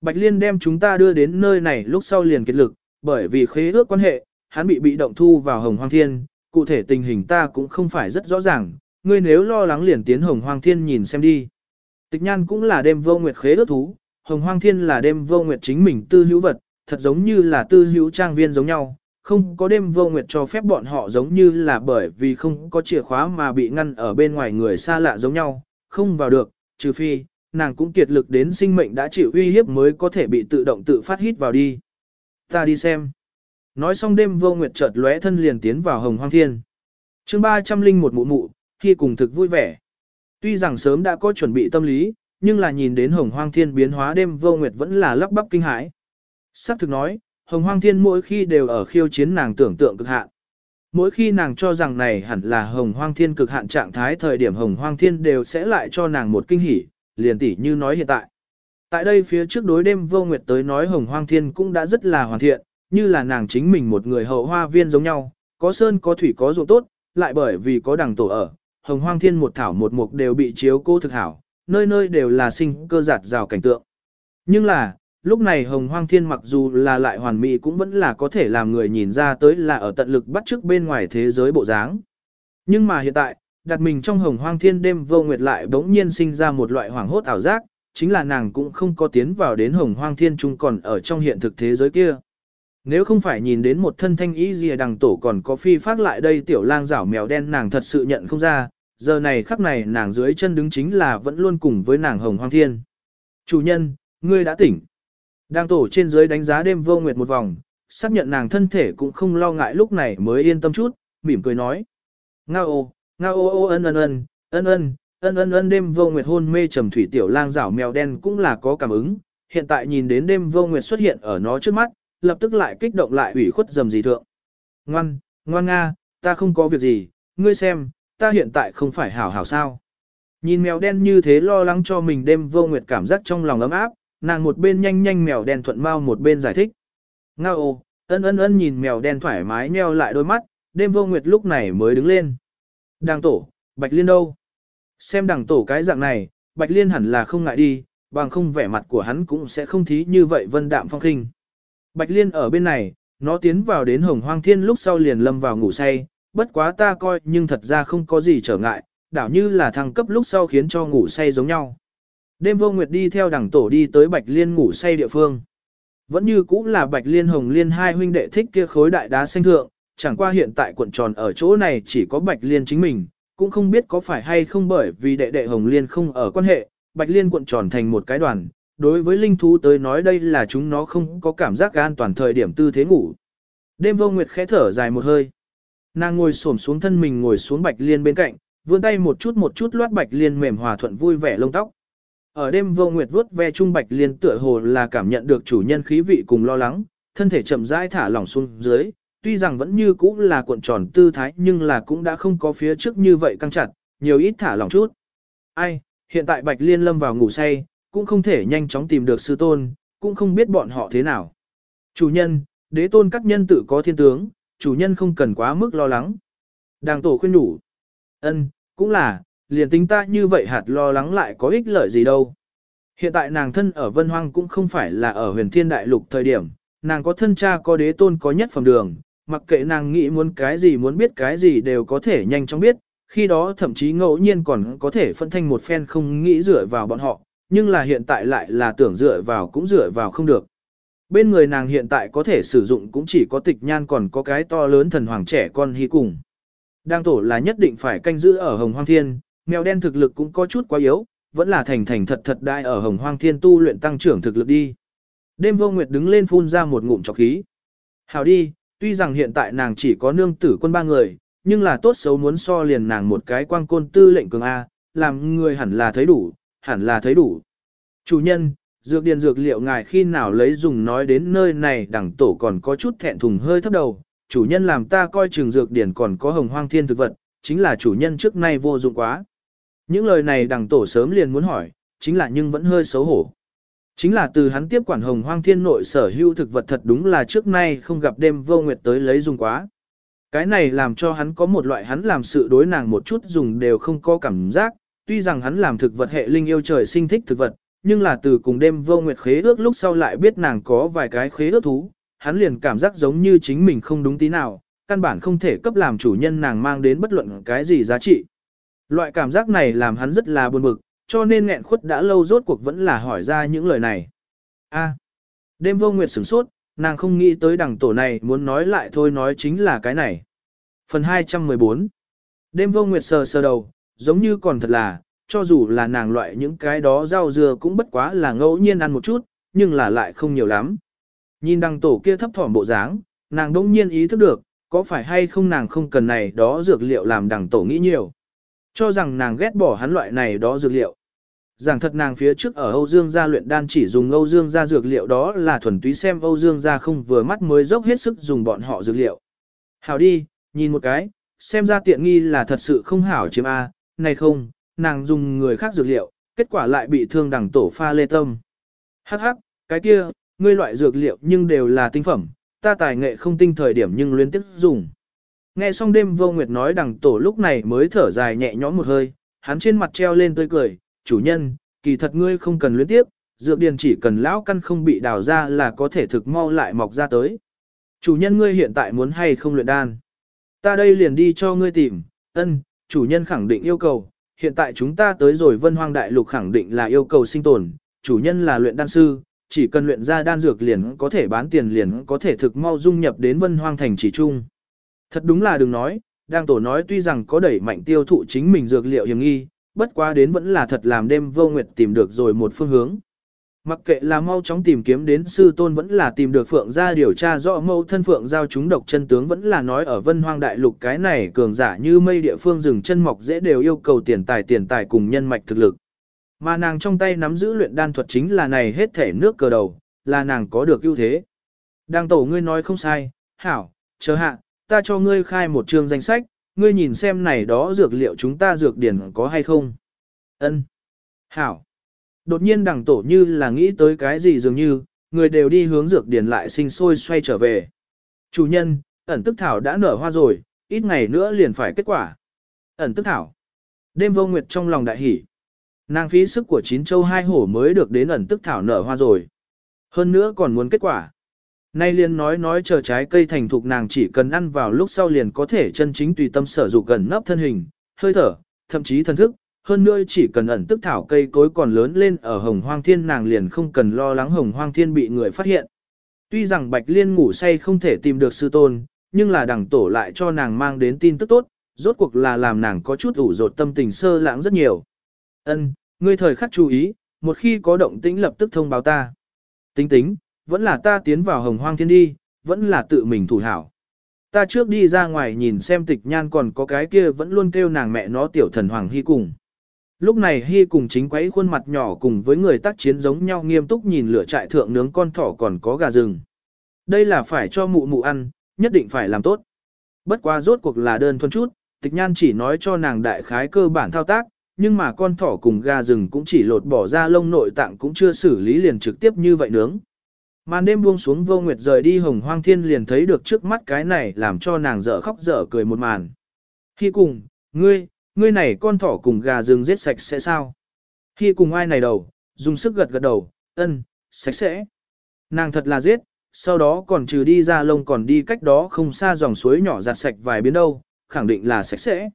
Bạch Liên đem chúng ta đưa đến nơi này lúc sau liền kết lực, bởi vì khế ước quan hệ, hắn bị bị động thu vào Hồng Hoang Thiên, cụ thể tình hình ta cũng không phải rất rõ ràng, ngươi nếu lo lắng liền tiến Hồng Hoang Thiên nhìn xem đi. Tịch nhan cũng là đêm vô nguyệt khế ước thú, hồng hoang thiên là đêm vô nguyệt chính mình tư hữu vật, thật giống như là tư hữu trang viên giống nhau, không có đêm vô nguyệt cho phép bọn họ giống như là bởi vì không có chìa khóa mà bị ngăn ở bên ngoài người xa lạ giống nhau, không vào được, trừ phi, nàng cũng kiệt lực đến sinh mệnh đã chịu uy hiếp mới có thể bị tự động tự phát hít vào đi. Ta đi xem. Nói xong đêm vô nguyệt chợt lóe thân liền tiến vào hồng hoang thiên. chương 301 mụ mụ, khi cùng thực vui vẻ. Tuy rằng sớm đã có chuẩn bị tâm lý, nhưng là nhìn đến hồng hoang thiên biến hóa đêm vô nguyệt vẫn là lắp bắp kinh hãi. Sắc thực nói, hồng hoang thiên mỗi khi đều ở khiêu chiến nàng tưởng tượng cực hạn. Mỗi khi nàng cho rằng này hẳn là hồng hoang thiên cực hạn trạng thái thời điểm hồng hoang thiên đều sẽ lại cho nàng một kinh hỉ, liền tỉ như nói hiện tại. Tại đây phía trước đối đêm vô nguyệt tới nói hồng hoang thiên cũng đã rất là hoàn thiện, như là nàng chính mình một người hậu hoa viên giống nhau, có sơn có thủy có ruộng tốt, lại bởi vì có đằng tổ ở, hồng hoang thiên một thảo một mục đều bị chiếu cô thực hảo, nơi nơi đều là sinh cơ giạt rào cảnh tượng. Nhưng là, lúc này hồng hoang thiên mặc dù là lại hoàn mỹ cũng vẫn là có thể làm người nhìn ra tới là ở tận lực bắt chước bên ngoài thế giới bộ dáng. Nhưng mà hiện tại, đặt mình trong hồng hoang thiên đêm vô nguyệt lại bỗng nhiên sinh ra một loại hoảng hốt ảo giác, chính là nàng cũng không có tiến vào đến hồng hoang thiên trung còn ở trong hiện thực thế giới kia. Nếu không phải nhìn đến một thân thanh ý gì đằng tổ còn có phi phát lại đây tiểu lang rảo mèo đen nàng thật sự nhận không ra, giờ này khắc này nàng dưới chân đứng chính là vẫn luôn cùng với nàng hồng hoang thiên. Chủ nhân, ngươi đã tỉnh. Đang tổ trên dưới đánh giá đêm vô nguyệt một vòng, xác nhận nàng thân thể cũng không lo ngại lúc này mới yên tâm chút, mỉm cười nói. ngao ô, nga ô ô ân ân ân, ân ân, ân ân ân đêm vô nguyệt hôn mê trầm thủy tiểu lang rảo mèo đen cũng là có cảm ứng, hiện tại nhìn đến đêm vô nguyệt xuất hiện ở nó trước mắt, lập tức lại kích động lại ủy khuất dầm gì thượng. Ngoan, ngoan nga, ta không có việc gì, ngươi xem, ta hiện tại không phải hảo hảo sao. Nhìn mèo đen như thế lo lắng cho mình đêm vô nguyệt cảm giác trong lòng ấm áp, nàng một bên nhanh nhanh mèo đen thuận mau một bên giải thích. Nga ô, ân ân ân nhìn mèo đen thoải mái nheo lại đôi mắt, đêm vô nguyệt lúc này mới đứng lên. Đàng tổ, Bạch Liên đâu? Xem đàng tổ cái dạng này, Bạch Liên hẳn là không ngại đi, bằng không vẻ mặt của hắn cũng sẽ không thí như vậy vân đạm phong khinh. Bạch Liên ở bên này, nó tiến vào đến hồng hoang thiên lúc sau liền lâm vào ngủ say, bất quá ta coi nhưng thật ra không có gì trở ngại, đảo như là thăng cấp lúc sau khiến cho ngủ say giống nhau. Đêm vô nguyệt đi theo đẳng tổ đi tới Bạch Liên ngủ say địa phương. Vẫn như cũ là Bạch Liên Hồng Liên hai huynh đệ thích kia khối đại đá xanh thượng, chẳng qua hiện tại cuộn tròn ở chỗ này chỉ có Bạch Liên chính mình, cũng không biết có phải hay không bởi vì đệ đệ Hồng Liên không ở quan hệ, Bạch Liên cuộn tròn thành một cái đoàn. Đối với linh thú tới nói đây là chúng nó không có cảm giác an toàn thời điểm tư thế ngủ. Đêm vô nguyệt khẽ thở dài một hơi. Nàng ngồi xổm xuống thân mình ngồi xuống Bạch Liên bên cạnh, vươn tay một chút một chút loát Bạch Liên mềm hòa thuận vui vẻ lông tóc. Ở đêm vô nguyệt vuốt ve trung Bạch Liên tựa hồ là cảm nhận được chủ nhân khí vị cùng lo lắng, thân thể chậm rãi thả lỏng xuống dưới, tuy rằng vẫn như cũ là cuộn tròn tư thái nhưng là cũng đã không có phía trước như vậy căng chặt, nhiều ít thả lỏng chút. Ai, hiện tại Bạch Liên lâm vào ngủ say, cũng không thể nhanh chóng tìm được sư tôn, cũng không biết bọn họ thế nào. Chủ nhân, đế tôn các nhân tự có thiên tướng, chủ nhân không cần quá mức lo lắng. Đàng tổ khuyên đủ. Ân, cũng là, liền tính ta như vậy hạt lo lắng lại có ích lợi gì đâu. Hiện tại nàng thân ở Vân Hoang cũng không phải là ở huyền thiên đại lục thời điểm, nàng có thân cha có đế tôn có nhất phẩm đường, mặc kệ nàng nghĩ muốn cái gì muốn biết cái gì đều có thể nhanh chóng biết, khi đó thậm chí ngẫu nhiên còn có thể phân thanh một phen không nghĩ dựa vào bọn họ, nhưng là hiện tại lại là tưởng dựa vào cũng dựa vào không được. Bên người nàng hiện tại có thể sử dụng cũng chỉ có tịch nhan còn có cái to lớn thần hoàng trẻ con hy cùng. Đang tổ là nhất định phải canh giữ ở hồng hoang thiên, mèo đen thực lực cũng có chút quá yếu, vẫn là thành thành thật thật đại ở hồng hoang thiên tu luyện tăng trưởng thực lực đi. Đêm vô nguyệt đứng lên phun ra một ngụm chọc khí. hảo đi, tuy rằng hiện tại nàng chỉ có nương tử quân ba người, nhưng là tốt xấu muốn so liền nàng một cái quang côn tư lệnh cường A, làm người hẳn là thấy đủ, hẳn là thấy đủ. Chủ nhân, dược điền dược liệu ngài khi nào lấy dùng nói đến nơi này đẳng tổ còn có chút thẹn thùng hơi thấp đầu, chủ nhân làm ta coi trường dược điển còn có hồng hoang thiên thực vật, chính là chủ nhân trước nay vô dụng quá. Những lời này đằng tổ sớm liền muốn hỏi, chính là nhưng vẫn hơi xấu hổ. Chính là từ hắn tiếp quản hồng hoang thiên nội sở hữu thực vật thật đúng là trước nay không gặp đêm vô nguyệt tới lấy dùng quá. Cái này làm cho hắn có một loại hắn làm sự đối nàng một chút dùng đều không có cảm giác, tuy rằng hắn làm thực vật hệ linh yêu trời sinh thích thực vật, nhưng là từ cùng đêm vô nguyệt khế ước lúc sau lại biết nàng có vài cái khế ước thú, hắn liền cảm giác giống như chính mình không đúng tí nào, căn bản không thể cấp làm chủ nhân nàng mang đến bất luận cái gì giá trị. Loại cảm giác này làm hắn rất là buồn bực, cho nên nghẹn khuất đã lâu rốt cuộc vẫn là hỏi ra những lời này. A. đêm vô nguyệt sửng sốt, nàng không nghĩ tới đằng tổ này muốn nói lại thôi nói chính là cái này. Phần 214 Đêm vô nguyệt sờ sờ đầu, giống như còn thật là, cho dù là nàng loại những cái đó rau dưa cũng bất quá là ngẫu nhiên ăn một chút, nhưng là lại không nhiều lắm. Nhìn đằng tổ kia thấp thỏm bộ dáng, nàng đông nhiên ý thức được, có phải hay không nàng không cần này đó dược liệu làm đằng tổ nghĩ nhiều. Cho rằng nàng ghét bỏ hắn loại này đó dược liệu. Giảng thật nàng phía trước ở Âu Dương gia luyện đan chỉ dùng Âu Dương gia dược liệu đó là thuần túy xem Âu Dương gia không vừa mắt mới dốc hết sức dùng bọn họ dược liệu. Hảo đi, nhìn một cái, xem ra tiện nghi là thật sự không hảo chiếm A, này không, nàng dùng người khác dược liệu, kết quả lại bị thương đẳng tổ pha lê tâm. Hắc hắc, cái kia, ngươi loại dược liệu nhưng đều là tinh phẩm, ta tài nghệ không tinh thời điểm nhưng luyến tiếp dùng. Nghe xong đêm vô nguyệt nói đằng tổ lúc này mới thở dài nhẹ nhõm một hơi, hắn trên mặt treo lên tươi cười, chủ nhân, kỳ thật ngươi không cần luyến tiếp, dược điền chỉ cần lão căn không bị đào ra là có thể thực mau lại mọc ra tới. Chủ nhân ngươi hiện tại muốn hay không luyện đan? Ta đây liền đi cho ngươi tìm, ân, chủ nhân khẳng định yêu cầu, hiện tại chúng ta tới rồi vân hoang đại lục khẳng định là yêu cầu sinh tồn, chủ nhân là luyện đan sư, chỉ cần luyện ra đan dược liền có thể bán tiền liền có thể thực mau dung nhập đến vân hoang thành chỉ trung Thật đúng là đừng nói, đang tổ nói tuy rằng có đẩy mạnh tiêu thụ chính mình dược liệu hiểm nghi, bất quá đến vẫn là thật làm đêm vô nguyệt tìm được rồi một phương hướng. Mặc kệ là mau chóng tìm kiếm đến sư tôn vẫn là tìm được Phượng gia điều tra rõ mâu thân Phượng giao chúng độc chân tướng vẫn là nói ở vân hoang đại lục cái này cường giả như mây địa phương rừng chân mọc dễ đều yêu cầu tiền tài tiền tài cùng nhân mạch thực lực. Mà nàng trong tay nắm giữ luyện đan thuật chính là này hết thể nước cờ đầu, là nàng có được ưu thế. Đang tổ ngươi nói không sai, hảo, chờ hạ, ta cho ngươi khai một chương danh sách, ngươi nhìn xem này đó dược liệu chúng ta dược điển có hay không. Ân, Hảo. Đột nhiên đằng tổ như là nghĩ tới cái gì dường như, người đều đi hướng dược điển lại sinh sôi xoay trở về. Chủ nhân, ẩn tức thảo đã nở hoa rồi, ít ngày nữa liền phải kết quả. Ẩn tức thảo. Đêm vô nguyệt trong lòng đại hỉ. Nàng phí sức của chín châu hai hổ mới được đến ẩn tức thảo nở hoa rồi. Hơn nữa còn muốn kết quả. Nay liền nói nói chờ trái cây thành thục nàng chỉ cần ăn vào lúc sau liền có thể chân chính tùy tâm sở dụng gần nấp thân hình, hơi thở, thậm chí thần thức. Hơn nữa chỉ cần ẩn tức thảo cây cối còn lớn lên ở hồng hoang thiên nàng liền không cần lo lắng hồng hoang thiên bị người phát hiện. Tuy rằng bạch liên ngủ say không thể tìm được sư tôn, nhưng là đằng tổ lại cho nàng mang đến tin tức tốt, rốt cuộc là làm nàng có chút ủ rột tâm tình sơ lãng rất nhiều. Ân, ngươi thời khắc chú ý, một khi có động tĩnh lập tức thông báo ta. Tính tính, vẫn là ta tiến vào hồng hoang thiên đi, vẫn là tự mình thủ hảo. Ta trước đi ra ngoài nhìn xem tịch nhan còn có cái kia vẫn luôn kêu nàng mẹ nó tiểu thần hoàng hy cùng. Lúc này hy cùng chính quấy khuôn mặt nhỏ cùng với người tác chiến giống nhau nghiêm túc nhìn lửa trại thượng nướng con thỏ còn có gà rừng. Đây là phải cho mụ mụ ăn, nhất định phải làm tốt. Bất qua rốt cuộc là đơn thuần chút, tịch nhan chỉ nói cho nàng đại khái cơ bản thao tác, nhưng mà con thỏ cùng gà rừng cũng chỉ lột bỏ ra lông nội tạng cũng chưa xử lý liền trực tiếp như vậy nướng. Màn đêm buông xuống vô nguyệt rời đi hồng hoang thiên liền thấy được trước mắt cái này làm cho nàng dở khóc dở cười một màn. Khi cùng, ngươi, ngươi này con thỏ cùng gà rừng giết sạch sẽ sao? Khi cùng ai này đầu, dùng sức gật gật đầu, ân, sạch sẽ. Nàng thật là giết, sau đó còn trừ đi ra lông còn đi cách đó không xa dòng suối nhỏ giặt sạch vài biến đâu, khẳng định là sạch sẽ.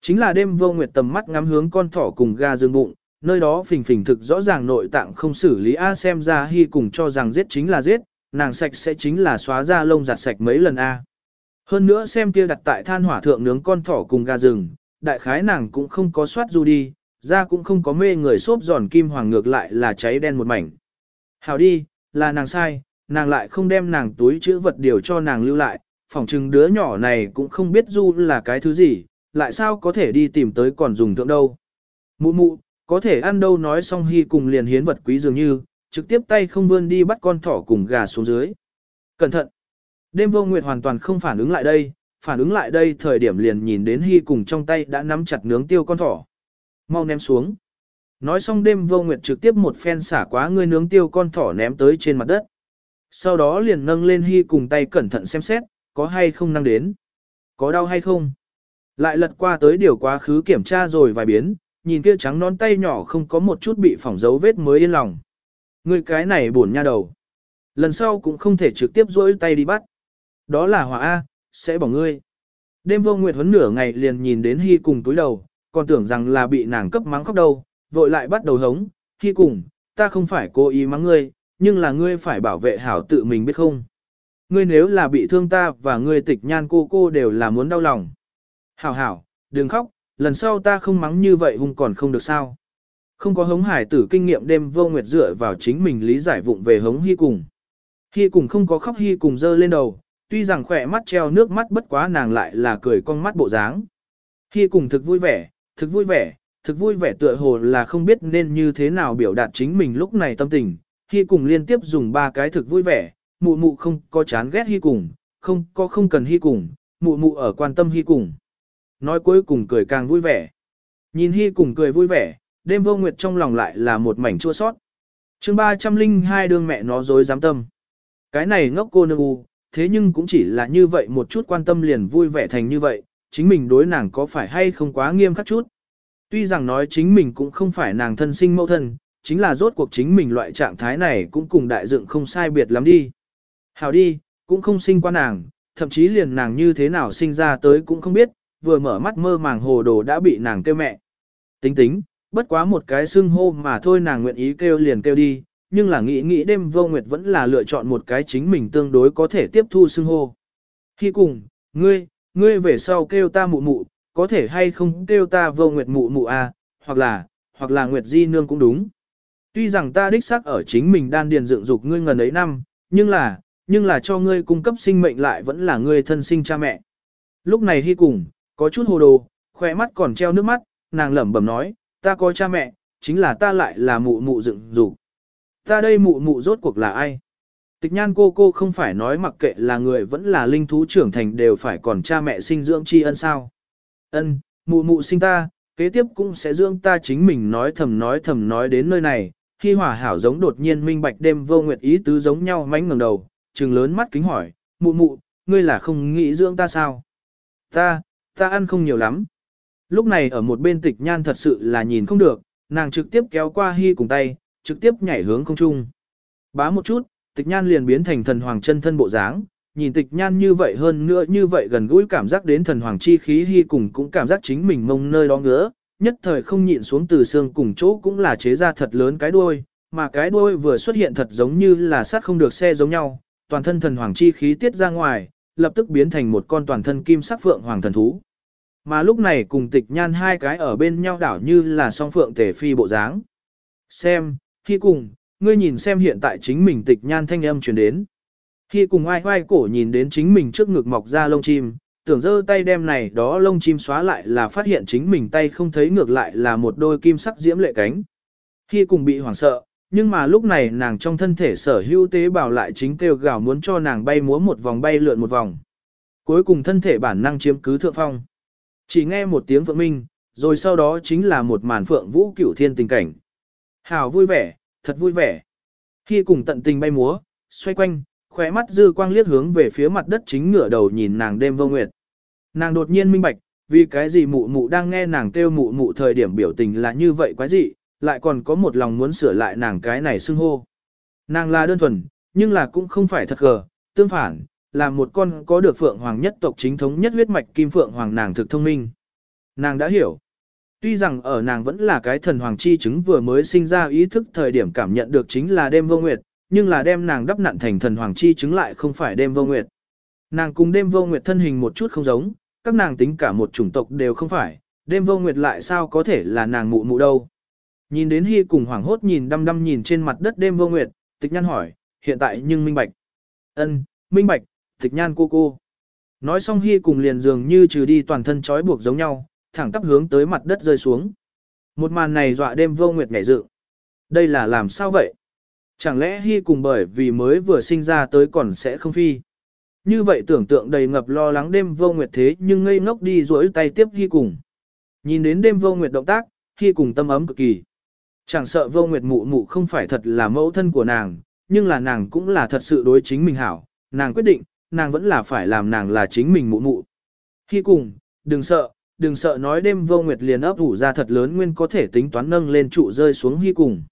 Chính là đêm vô nguyệt tầm mắt ngắm hướng con thỏ cùng gà rừng bụng, nơi đó phình phình thực rõ ràng nội tạng không xử lý A xem ra hy cùng cho rằng giết chính là giết, nàng sạch sẽ chính là xóa ra lông giặt sạch mấy lần A. Hơn nữa xem kia đặt tại than hỏa thượng nướng con thỏ cùng gà rừng, đại khái nàng cũng không có soát du đi, da cũng không có mê người xốp giòn kim hoàng ngược lại là cháy đen một mảnh. Hảo đi, là nàng sai, nàng lại không đem nàng túi chữ vật điều cho nàng lưu lại, phỏng chừng đứa nhỏ này cũng không biết du là cái thứ gì, lại sao có thể đi tìm tới còn dùng thượng đâu. Mụ mụ, có thể ăn đâu nói xong hy cùng liền hiến vật quý dường như, trực tiếp tay không vươn đi bắt con thỏ cùng gà xuống dưới. Cẩn thận! Đêm vô nguyệt hoàn toàn không phản ứng lại đây, phản ứng lại đây thời điểm liền nhìn đến hy cùng trong tay đã nắm chặt nướng tiêu con thỏ. Mau ném xuống. Nói xong đêm vô nguyệt trực tiếp một phen xả quá người nướng tiêu con thỏ ném tới trên mặt đất. Sau đó liền nâng lên hy cùng tay cẩn thận xem xét, có hay không năng đến. Có đau hay không? Lại lật qua tới điều quá khứ kiểm tra rồi vài biến, nhìn kia trắng nón tay nhỏ không có một chút bị phỏng dấu vết mới yên lòng. Người cái này buồn nha đầu. Lần sau cũng không thể trực tiếp rỗi tay đi bắt. Đó là hỏa A, sẽ bỏ ngươi. Đêm vô nguyệt huấn nửa ngày liền nhìn đến hy cùng túi đầu, còn tưởng rằng là bị nàng cấp mắng khóc đầu, vội lại bắt đầu hống, hy cùng, ta không phải cố ý mắng ngươi, nhưng là ngươi phải bảo vệ hảo tự mình biết không. ngươi nếu là bị thương ta và ngươi tịch nhan cô cô đều là muốn đau lòng. Hảo hảo, đừng khóc, lần sau ta không mắng như vậy hung còn không được sao. Không có hống hải tử kinh nghiệm đêm vô nguyệt dựa vào chính mình lý giải vụng về hống hy cùng. Hy cùng không có khóc hy cùng dơ lên đầu, tuy rằng khỏe mắt treo nước mắt bất quá nàng lại là cười con mắt bộ dáng. Hy cùng thực vui vẻ, thực vui vẻ, thực vui vẻ tựa hồ là không biết nên như thế nào biểu đạt chính mình lúc này tâm tình. Hy cùng liên tiếp dùng ba cái thực vui vẻ, mụ mụ không có chán ghét hy cùng, không có không cần hy cùng, mụ mụ ở quan tâm hy cùng. Nói cuối cùng cười càng vui vẻ. Nhìn hy cùng cười vui vẻ, đêm vô nguyệt trong lòng lại là một mảnh chua sót. chương 302 đương mẹ nó dối dám tâm. Cái này ngốc cô nương u, thế nhưng cũng chỉ là như vậy một chút quan tâm liền vui vẻ thành như vậy, chính mình đối nàng có phải hay không quá nghiêm khắc chút. Tuy rằng nói chính mình cũng không phải nàng thân sinh mẫu thân, chính là rốt cuộc chính mình loại trạng thái này cũng cùng đại dựng không sai biệt lắm đi. Hảo đi, cũng không sinh qua nàng, thậm chí liền nàng như thế nào sinh ra tới cũng không biết, vừa mở mắt mơ màng hồ đồ đã bị nàng kêu mẹ. Tính tính, bất quá một cái xưng hô mà thôi nàng nguyện ý kêu liền kêu đi, nhưng là nghĩ nghĩ đêm vô nguyệt vẫn là lựa chọn một cái chính mình tương đối có thể tiếp thu xưng hô. Khi cùng, ngươi, ngươi về sau kêu ta mụ mụ, có thể hay không kêu ta vô nguyệt mụ mụ à, hoặc là, hoặc là nguyệt di nương cũng đúng. Tuy rằng ta đích xác ở chính mình đan điền dựng dục ngươi ngần ấy năm, nhưng là, nhưng là cho ngươi cung cấp sinh mệnh lại vẫn là ngươi thân sinh cha mẹ. Lúc này hy cùng, có chút hồ đồ, khỏe mắt còn treo nước mắt, nàng lẩm bẩm nói, ta có cha mẹ, chính là ta lại là mụ mụ dựng dục. Ta đây mụ mụ rốt cuộc là ai? Tịch nhan cô cô không phải nói mặc kệ là người vẫn là linh thú trưởng thành đều phải còn cha mẹ sinh dưỡng tri ân sao. Ân, mụ mụ sinh ta, kế tiếp cũng sẽ dưỡng ta chính mình nói thầm nói thầm nói đến nơi này. Khi hỏa hảo giống đột nhiên minh bạch đêm vô nguyệt ý tứ giống nhau mánh ngẩng đầu, trừng lớn mắt kính hỏi, mụ mụ, ngươi là không nghĩ dưỡng ta sao? Ta, ta ăn không nhiều lắm. Lúc này ở một bên tịch nhan thật sự là nhìn không được, nàng trực tiếp kéo qua hy cùng tay, trực tiếp nhảy hướng không trung. Bá một chút, tịch nhan liền biến thành thần hoàng chân thân bộ dáng, nhìn tịch nhan như vậy hơn nữa như vậy gần gũi cảm giác đến thần hoàng chi khí hy cùng cũng cảm giác chính mình mông nơi đó ngứa, nhất thời không nhịn xuống từ xương cùng chỗ cũng là chế ra thật lớn cái đuôi, mà cái đuôi vừa xuất hiện thật giống như là sát không được xe giống nhau, toàn thân thần hoàng chi khí tiết ra ngoài, lập tức biến thành một con toàn thân kim sắc phượng hoàng thần thú. Mà lúc này cùng tịch nhan hai cái ở bên nhau đảo như là song phượng tể phi bộ dáng. Xem, khi cùng, ngươi nhìn xem hiện tại chính mình tịch nhan thanh âm truyền đến. Khi cùng ai oai cổ nhìn đến chính mình trước ngực mọc ra lông chim, tưởng giơ tay đem này đó lông chim xóa lại là phát hiện chính mình tay không thấy ngược lại là một đôi kim sắc diễm lệ cánh. Khi cùng bị hoảng sợ, nhưng mà lúc này nàng trong thân thể sở hữu tế bào lại chính kêu gào muốn cho nàng bay múa một vòng bay lượn một vòng. Cuối cùng thân thể bản năng chiếm cứ thượng phong. Chỉ nghe một tiếng phượng minh, rồi sau đó chính là một màn phượng vũ cửu thiên tình cảnh. Hào vui vẻ, thật vui vẻ. Khi cùng tận tình bay múa, xoay quanh, khóe mắt dư quang liếc hướng về phía mặt đất chính ngửa đầu nhìn nàng đêm vô nguyệt. Nàng đột nhiên minh bạch, vì cái gì mụ mụ đang nghe nàng kêu mụ mụ thời điểm biểu tình là như vậy quá dị, lại còn có một lòng muốn sửa lại nàng cái này xưng hô. Nàng là đơn thuần, nhưng là cũng không phải thật gờ, tương phản, là một con có được phượng hoàng nhất tộc chính thống nhất huyết mạch kim phượng hoàng nàng thực thông minh. Nàng đã hiểu. Tuy rằng ở nàng vẫn là cái thần hoàng chi chứng vừa mới sinh ra ý thức thời điểm cảm nhận được chính là đêm vô nguyệt, nhưng là đêm nàng đắp nặn thành thần hoàng chi chứng lại không phải đêm vô nguyệt. Nàng cùng đêm vô nguyệt thân hình một chút không giống, các nàng tính cả một chủng tộc đều không phải, đêm vô nguyệt lại sao có thể là nàng mụ mụ đâu. Nhìn đến Hy cùng hoảng hốt nhìn đăm đăm nhìn trên mặt đất đêm vô nguyệt, tịch nhan hỏi, hiện tại nhưng minh bạch. ân minh bạch, tịch nhan cô cô. Nói xong Hy cùng liền dường như trừ đi toàn thân trói buộc giống nhau, thẳng tắp hướng tới mặt đất rơi xuống. Một màn này dọa đêm vô nguyệt nhảy dự. Đây là làm sao vậy? Chẳng lẽ Hy cùng bởi vì mới vừa sinh ra tới còn sẽ không phi? Như vậy tưởng tượng đầy ngập lo lắng đêm vô nguyệt thế nhưng ngây ngốc đi rỗi tay tiếp Hy cùng. Nhìn đến đêm vô nguyệt động tác, Hy cùng tâm ấm cực kỳ. Chẳng sợ vô nguyệt mụ mụ không phải thật là mẫu thân của nàng, nhưng là nàng cũng là thật sự đối chính mình hảo, nàng quyết định, nàng vẫn là phải làm nàng là chính mình mụ mụ. Khi cùng, đừng sợ, đừng sợ nói đêm vô nguyệt liền ấp ủ ra thật lớn nguyên có thể tính toán nâng lên trụ rơi xuống hy cùng.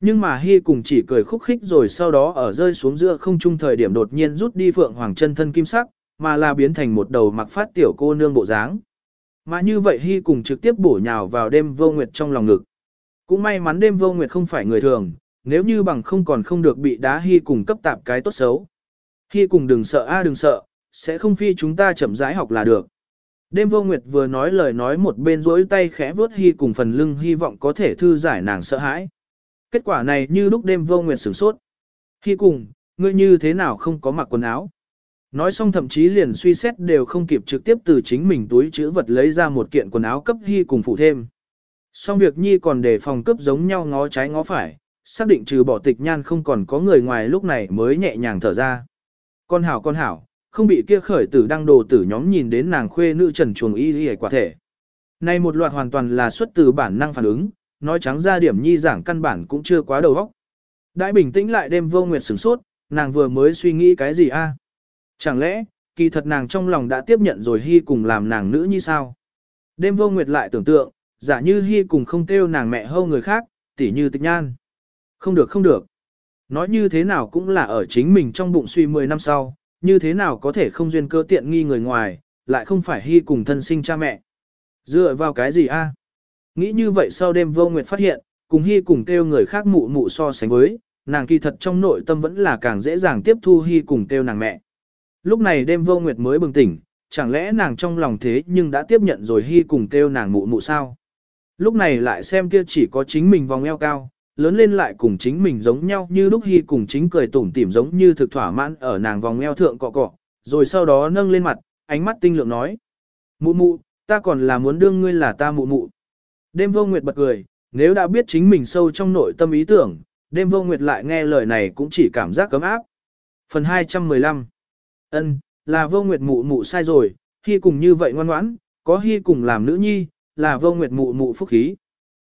Nhưng mà hy cùng chỉ cười khúc khích rồi sau đó ở rơi xuống giữa không trung thời điểm đột nhiên rút đi phượng hoàng chân thân kim sắc, mà là biến thành một đầu mặc phát tiểu cô nương bộ dáng. Mà như vậy hy cùng trực tiếp bổ nhào vào đêm vô nguyệt trong lòng ngực. Cũng may mắn đêm vô nguyệt không phải người thường, nếu như bằng không còn không được bị đá hy cùng cấp tạp cái tốt xấu. Hy cùng đừng sợ a đừng sợ, sẽ không phi chúng ta chậm rãi học là được. Đêm vô nguyệt vừa nói lời nói một bên rỗi tay khẽ vuốt Hy cùng phần lưng hy vọng có thể thư giải nàng sợ hãi. Kết quả này như lúc đêm vô nguyệt sửng sốt. Hy cùng, ngươi như thế nào không có mặc quần áo. Nói xong thậm chí liền suy xét đều không kịp trực tiếp từ chính mình túi chữ vật lấy ra một kiện quần áo cấp Hy cùng phụ thêm. Xong việc Nhi còn để phòng cấp giống nhau ngó trái ngó phải, xác định trừ bỏ tịch nhan không còn có người ngoài lúc này mới nhẹ nhàng thở ra. Con hảo con hảo, không bị kia khởi tử đăng đồ tử nhóm nhìn đến nàng khuê nữ trần chuồng y y quả thể. Này một loạt hoàn toàn là xuất từ bản năng phản ứng, nói trắng ra điểm nhi giảng căn bản cũng chưa quá đầu óc. Đại bình tĩnh lại đêm vô nguyệt sửng sốt, nàng vừa mới suy nghĩ cái gì a? À? Chẳng lẽ, kỳ thật nàng trong lòng đã tiếp nhận rồi hy cùng làm nàng nữ như sao? Đêm vô nguyệt lại tưởng tượng, giả như hy cùng không kêu nàng mẹ hâu người khác, tỉ như tịch nhan. Không được không được. Nói như thế nào cũng là ở chính mình trong bụng suy 10 năm sau, như thế nào có thể không duyên cơ tiện nghi người ngoài, lại không phải hy cùng thân sinh cha mẹ. Dựa vào cái gì a? Nghĩ như vậy sau đêm vô nguyệt phát hiện, cùng hy cùng kêu người khác mụ mụ so sánh với, nàng kỳ thật trong nội tâm vẫn là càng dễ dàng tiếp thu hy cùng kêu nàng mẹ. Lúc này đêm vô nguyệt mới bừng tỉnh, chẳng lẽ nàng trong lòng thế nhưng đã tiếp nhận rồi hy cùng kêu nàng mụ mụ sao? Lúc này lại xem kia chỉ có chính mình vòng eo cao, lớn lên lại cùng chính mình giống nhau như lúc hy cùng chính cười tủm tỉm giống như thực thỏa mãn ở nàng vòng eo thượng cọ cọ, rồi sau đó nâng lên mặt, ánh mắt tinh lượng nói. Mụ mụ, ta còn là muốn đương ngươi là ta mụ mụ. Đêm vô nguyệt bật cười, nếu đã biết chính mình sâu trong nội tâm ý tưởng, đêm vô nguyệt lại nghe lời này cũng chỉ cảm giác cấm áp. Phần 215 ân là vô nguyệt mụ mụ sai rồi, hy cùng như vậy ngoan ngoãn, có hy cùng làm nữ nhi, là vô nguyệt mụ mụ phúc khí.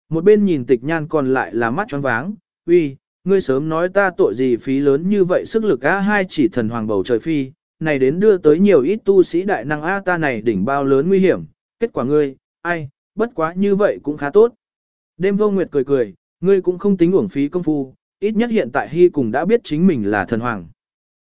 Một bên nhìn tịch nhan còn lại là mắt choáng váng, uy, ngươi sớm nói ta tội gì phí lớn như vậy sức lực A hai chỉ thần hoàng bầu trời phi, này đến đưa tới nhiều ít tu sĩ đại năng A ta này đỉnh bao lớn nguy hiểm, kết quả ngươi, ai, bất quá như vậy cũng khá tốt. Đêm vô nguyệt cười cười, ngươi cũng không tính uổng phí công phu, ít nhất hiện tại Hy cùng đã biết chính mình là thần hoàng.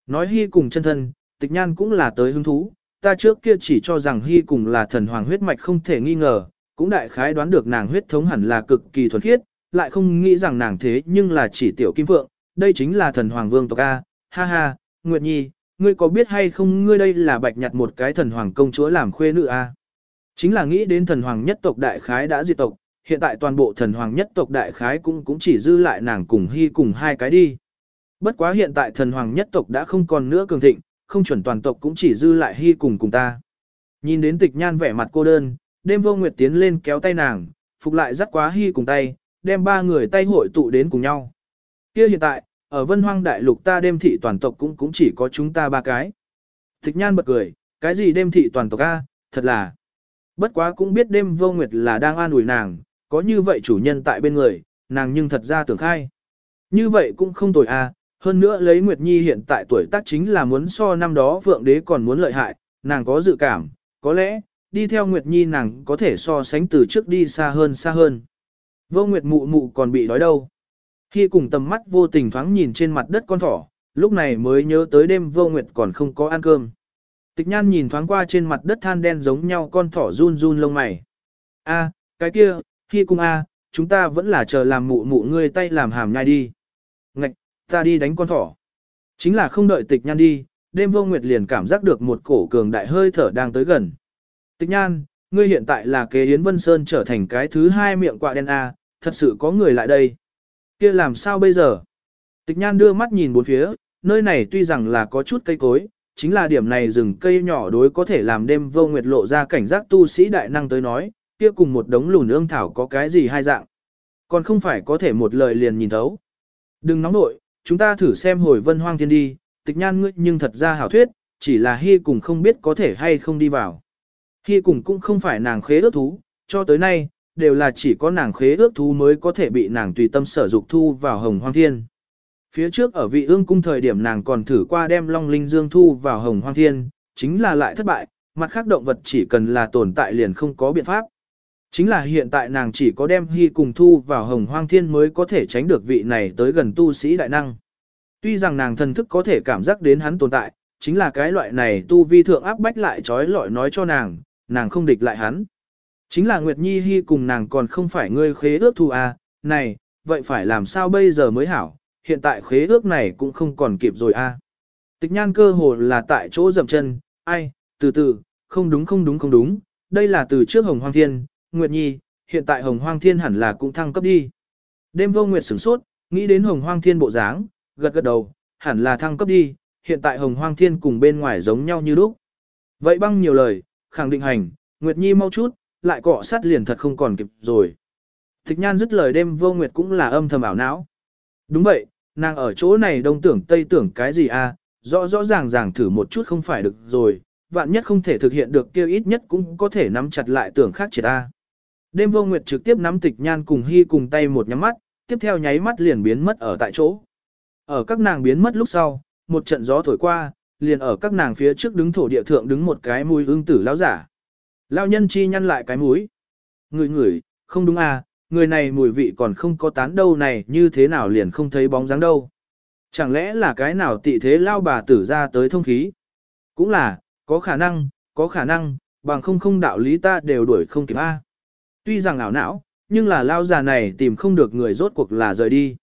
Nói Hy cùng chân thân, tịch nhan cũng là tới hứng thú, ta trước kia chỉ cho rằng Hy cùng là thần hoàng huyết mạch không thể nghi ngờ, cũng đại khái đoán được nàng huyết thống hẳn là cực kỳ thuần khiết, lại không nghĩ rằng nàng thế nhưng là chỉ tiểu kim phượng, đây chính là thần hoàng vương tộc A, ha ha, Nguyệt Nhi, ngươi có biết hay không ngươi đây là bạch nhặt một cái thần hoàng công chúa làm khuê nữ A. Chính là nghĩ đến thần hoàng nhất tộc đại khái đã diệt tộc, hiện tại toàn bộ thần hoàng nhất tộc đại khái cũng cũng chỉ dư lại nàng cùng hy cùng hai cái đi. Bất quá hiện tại thần hoàng nhất tộc đã không còn nữa cường thịnh, không chuẩn toàn tộc cũng chỉ dư lại hy cùng cùng ta. Nhìn đến tịch nhan vẻ mặt cô đơn, đêm vô nguyệt tiến lên kéo tay nàng, phục lại dắt quá hy cùng tay, đem ba người tay hội tụ đến cùng nhau. Kia hiện tại, ở vân hoang đại lục ta đêm thị toàn tộc cũng cũng chỉ có chúng ta ba cái. Tịch nhan bật cười, cái gì đêm thị toàn tộc a, thật là. Bất quá cũng biết đêm vô nguyệt là đang an ủi nàng, có như vậy chủ nhân tại bên người, nàng nhưng thật ra tưởng khai. Như vậy cũng không tồi a, hơn nữa lấy Nguyệt Nhi hiện tại tuổi tác chính là muốn so năm đó vượng đế còn muốn lợi hại, nàng có dự cảm, có lẽ, đi theo Nguyệt Nhi nàng có thể so sánh từ trước đi xa hơn xa hơn. Vô Nguyệt mụ mụ còn bị đói đâu. Khi cùng tầm mắt vô tình thoáng nhìn trên mặt đất con thỏ, lúc này mới nhớ tới đêm vô Nguyệt còn không có ăn cơm. Tịch nhan nhìn thoáng qua trên mặt đất than đen giống nhau con thỏ run run lông mày. A, cái kia, khi cùng A, chúng ta vẫn là chờ làm mụ mụ ngươi tay làm hàm nhai đi. Ngạch, ta đi đánh con thỏ. Chính là không đợi tịch nhan đi, đêm vô nguyệt liền cảm giác được một cổ cường đại hơi thở đang tới gần. Tịch nhan, ngươi hiện tại là kế Yến Vân Sơn trở thành cái thứ hai miệng quạ đen A, thật sự có người lại đây. kia làm sao bây giờ? Tịch nhan đưa mắt nhìn bốn phía, nơi này tuy rằng là có chút cây cối, chính là điểm này rừng cây nhỏ đối có thể làm đêm vô nguyệt lộ ra cảnh giác tu sĩ đại năng tới nói, kia cùng một đống lùn ương thảo có cái gì hai dạng. Còn không phải có thể một lời liền nhìn thấu. Đừng nóng nội, chúng ta thử xem hồi vân hoang thiên đi, tịch nhan ngươi nhưng thật ra hảo thuyết, chỉ là hy cùng không biết có thể hay không đi vào. Hy cùng cũng không phải nàng khế ước thú, cho tới nay, đều là chỉ có nàng khế ước thú mới có thể bị nàng tùy tâm sở dục thu vào hồng hoang thiên. Phía trước ở vị ương cung thời điểm nàng còn thử qua đem long linh dương thu vào hồng hoang thiên, chính là lại thất bại, mặt khác động vật chỉ cần là tồn tại liền không có biện pháp. Chính là hiện tại nàng chỉ có đem hy cùng thu vào hồng hoang thiên mới có thể tránh được vị này tới gần tu sĩ đại năng. Tuy rằng nàng thần thức có thể cảm giác đến hắn tồn tại, chính là cái loại này tu vi thượng áp bách lại trói lọi nói cho nàng, nàng không địch lại hắn. Chính là Nguyệt Nhi hi cùng nàng còn không phải ngươi khế ước thu à, này, vậy phải làm sao bây giờ mới hảo, hiện tại khế ước này cũng không còn kịp rồi a. À. Tịch nhan cơ hồ là tại chỗ dậm chân, ai, từ từ, không đúng không đúng không đúng, đây là từ trước Hồng Hoang Thiên, Nguyệt Nhi, hiện tại Hồng Hoang Thiên hẳn là cũng thăng cấp đi. Đêm vô Nguyệt sửng sốt, nghĩ đến Hồng Hoang Thiên bộ dáng, gật gật đầu, hẳn là thăng cấp đi, hiện tại Hồng Hoang Thiên cùng bên ngoài giống nhau như lúc. Vậy băng nhiều lời, khẳng định hành, Nguyệt Nhi mau chút, lại cọ sát liền thật không còn kịp rồi. Thích nhan dứt lời đêm vô Nguyệt cũng là âm thầm ảo não. Đúng vậy, nàng ở chỗ này đông tưởng tây tưởng cái gì à, rõ rõ ràng ràng thử một chút không phải được rồi, vạn nhất không thể thực hiện được kêu ít nhất cũng có thể nắm chặt lại tưởng khác chỉ ta. Đêm vô nguyệt trực tiếp nắm tịch nhan cùng hy cùng tay một nhắm mắt, tiếp theo nháy mắt liền biến mất ở tại chỗ. Ở các nàng biến mất lúc sau, một trận gió thổi qua, liền ở các nàng phía trước đứng thổ địa thượng đứng một cái mũi ương tử lão giả. Lão nhân chi nhăn lại cái mũi. Người người, không đúng à, người này mùi vị còn không có tán đâu này như thế nào liền không thấy bóng dáng đâu. Chẳng lẽ là cái nào tị thế lao bà tử ra tới thông khí? Cũng là, có khả năng, có khả năng, bằng không không đạo lý ta đều đuổi không kịp A. Tuy rằng ảo não, nhưng là lao già này tìm không được người rốt cuộc là rời đi.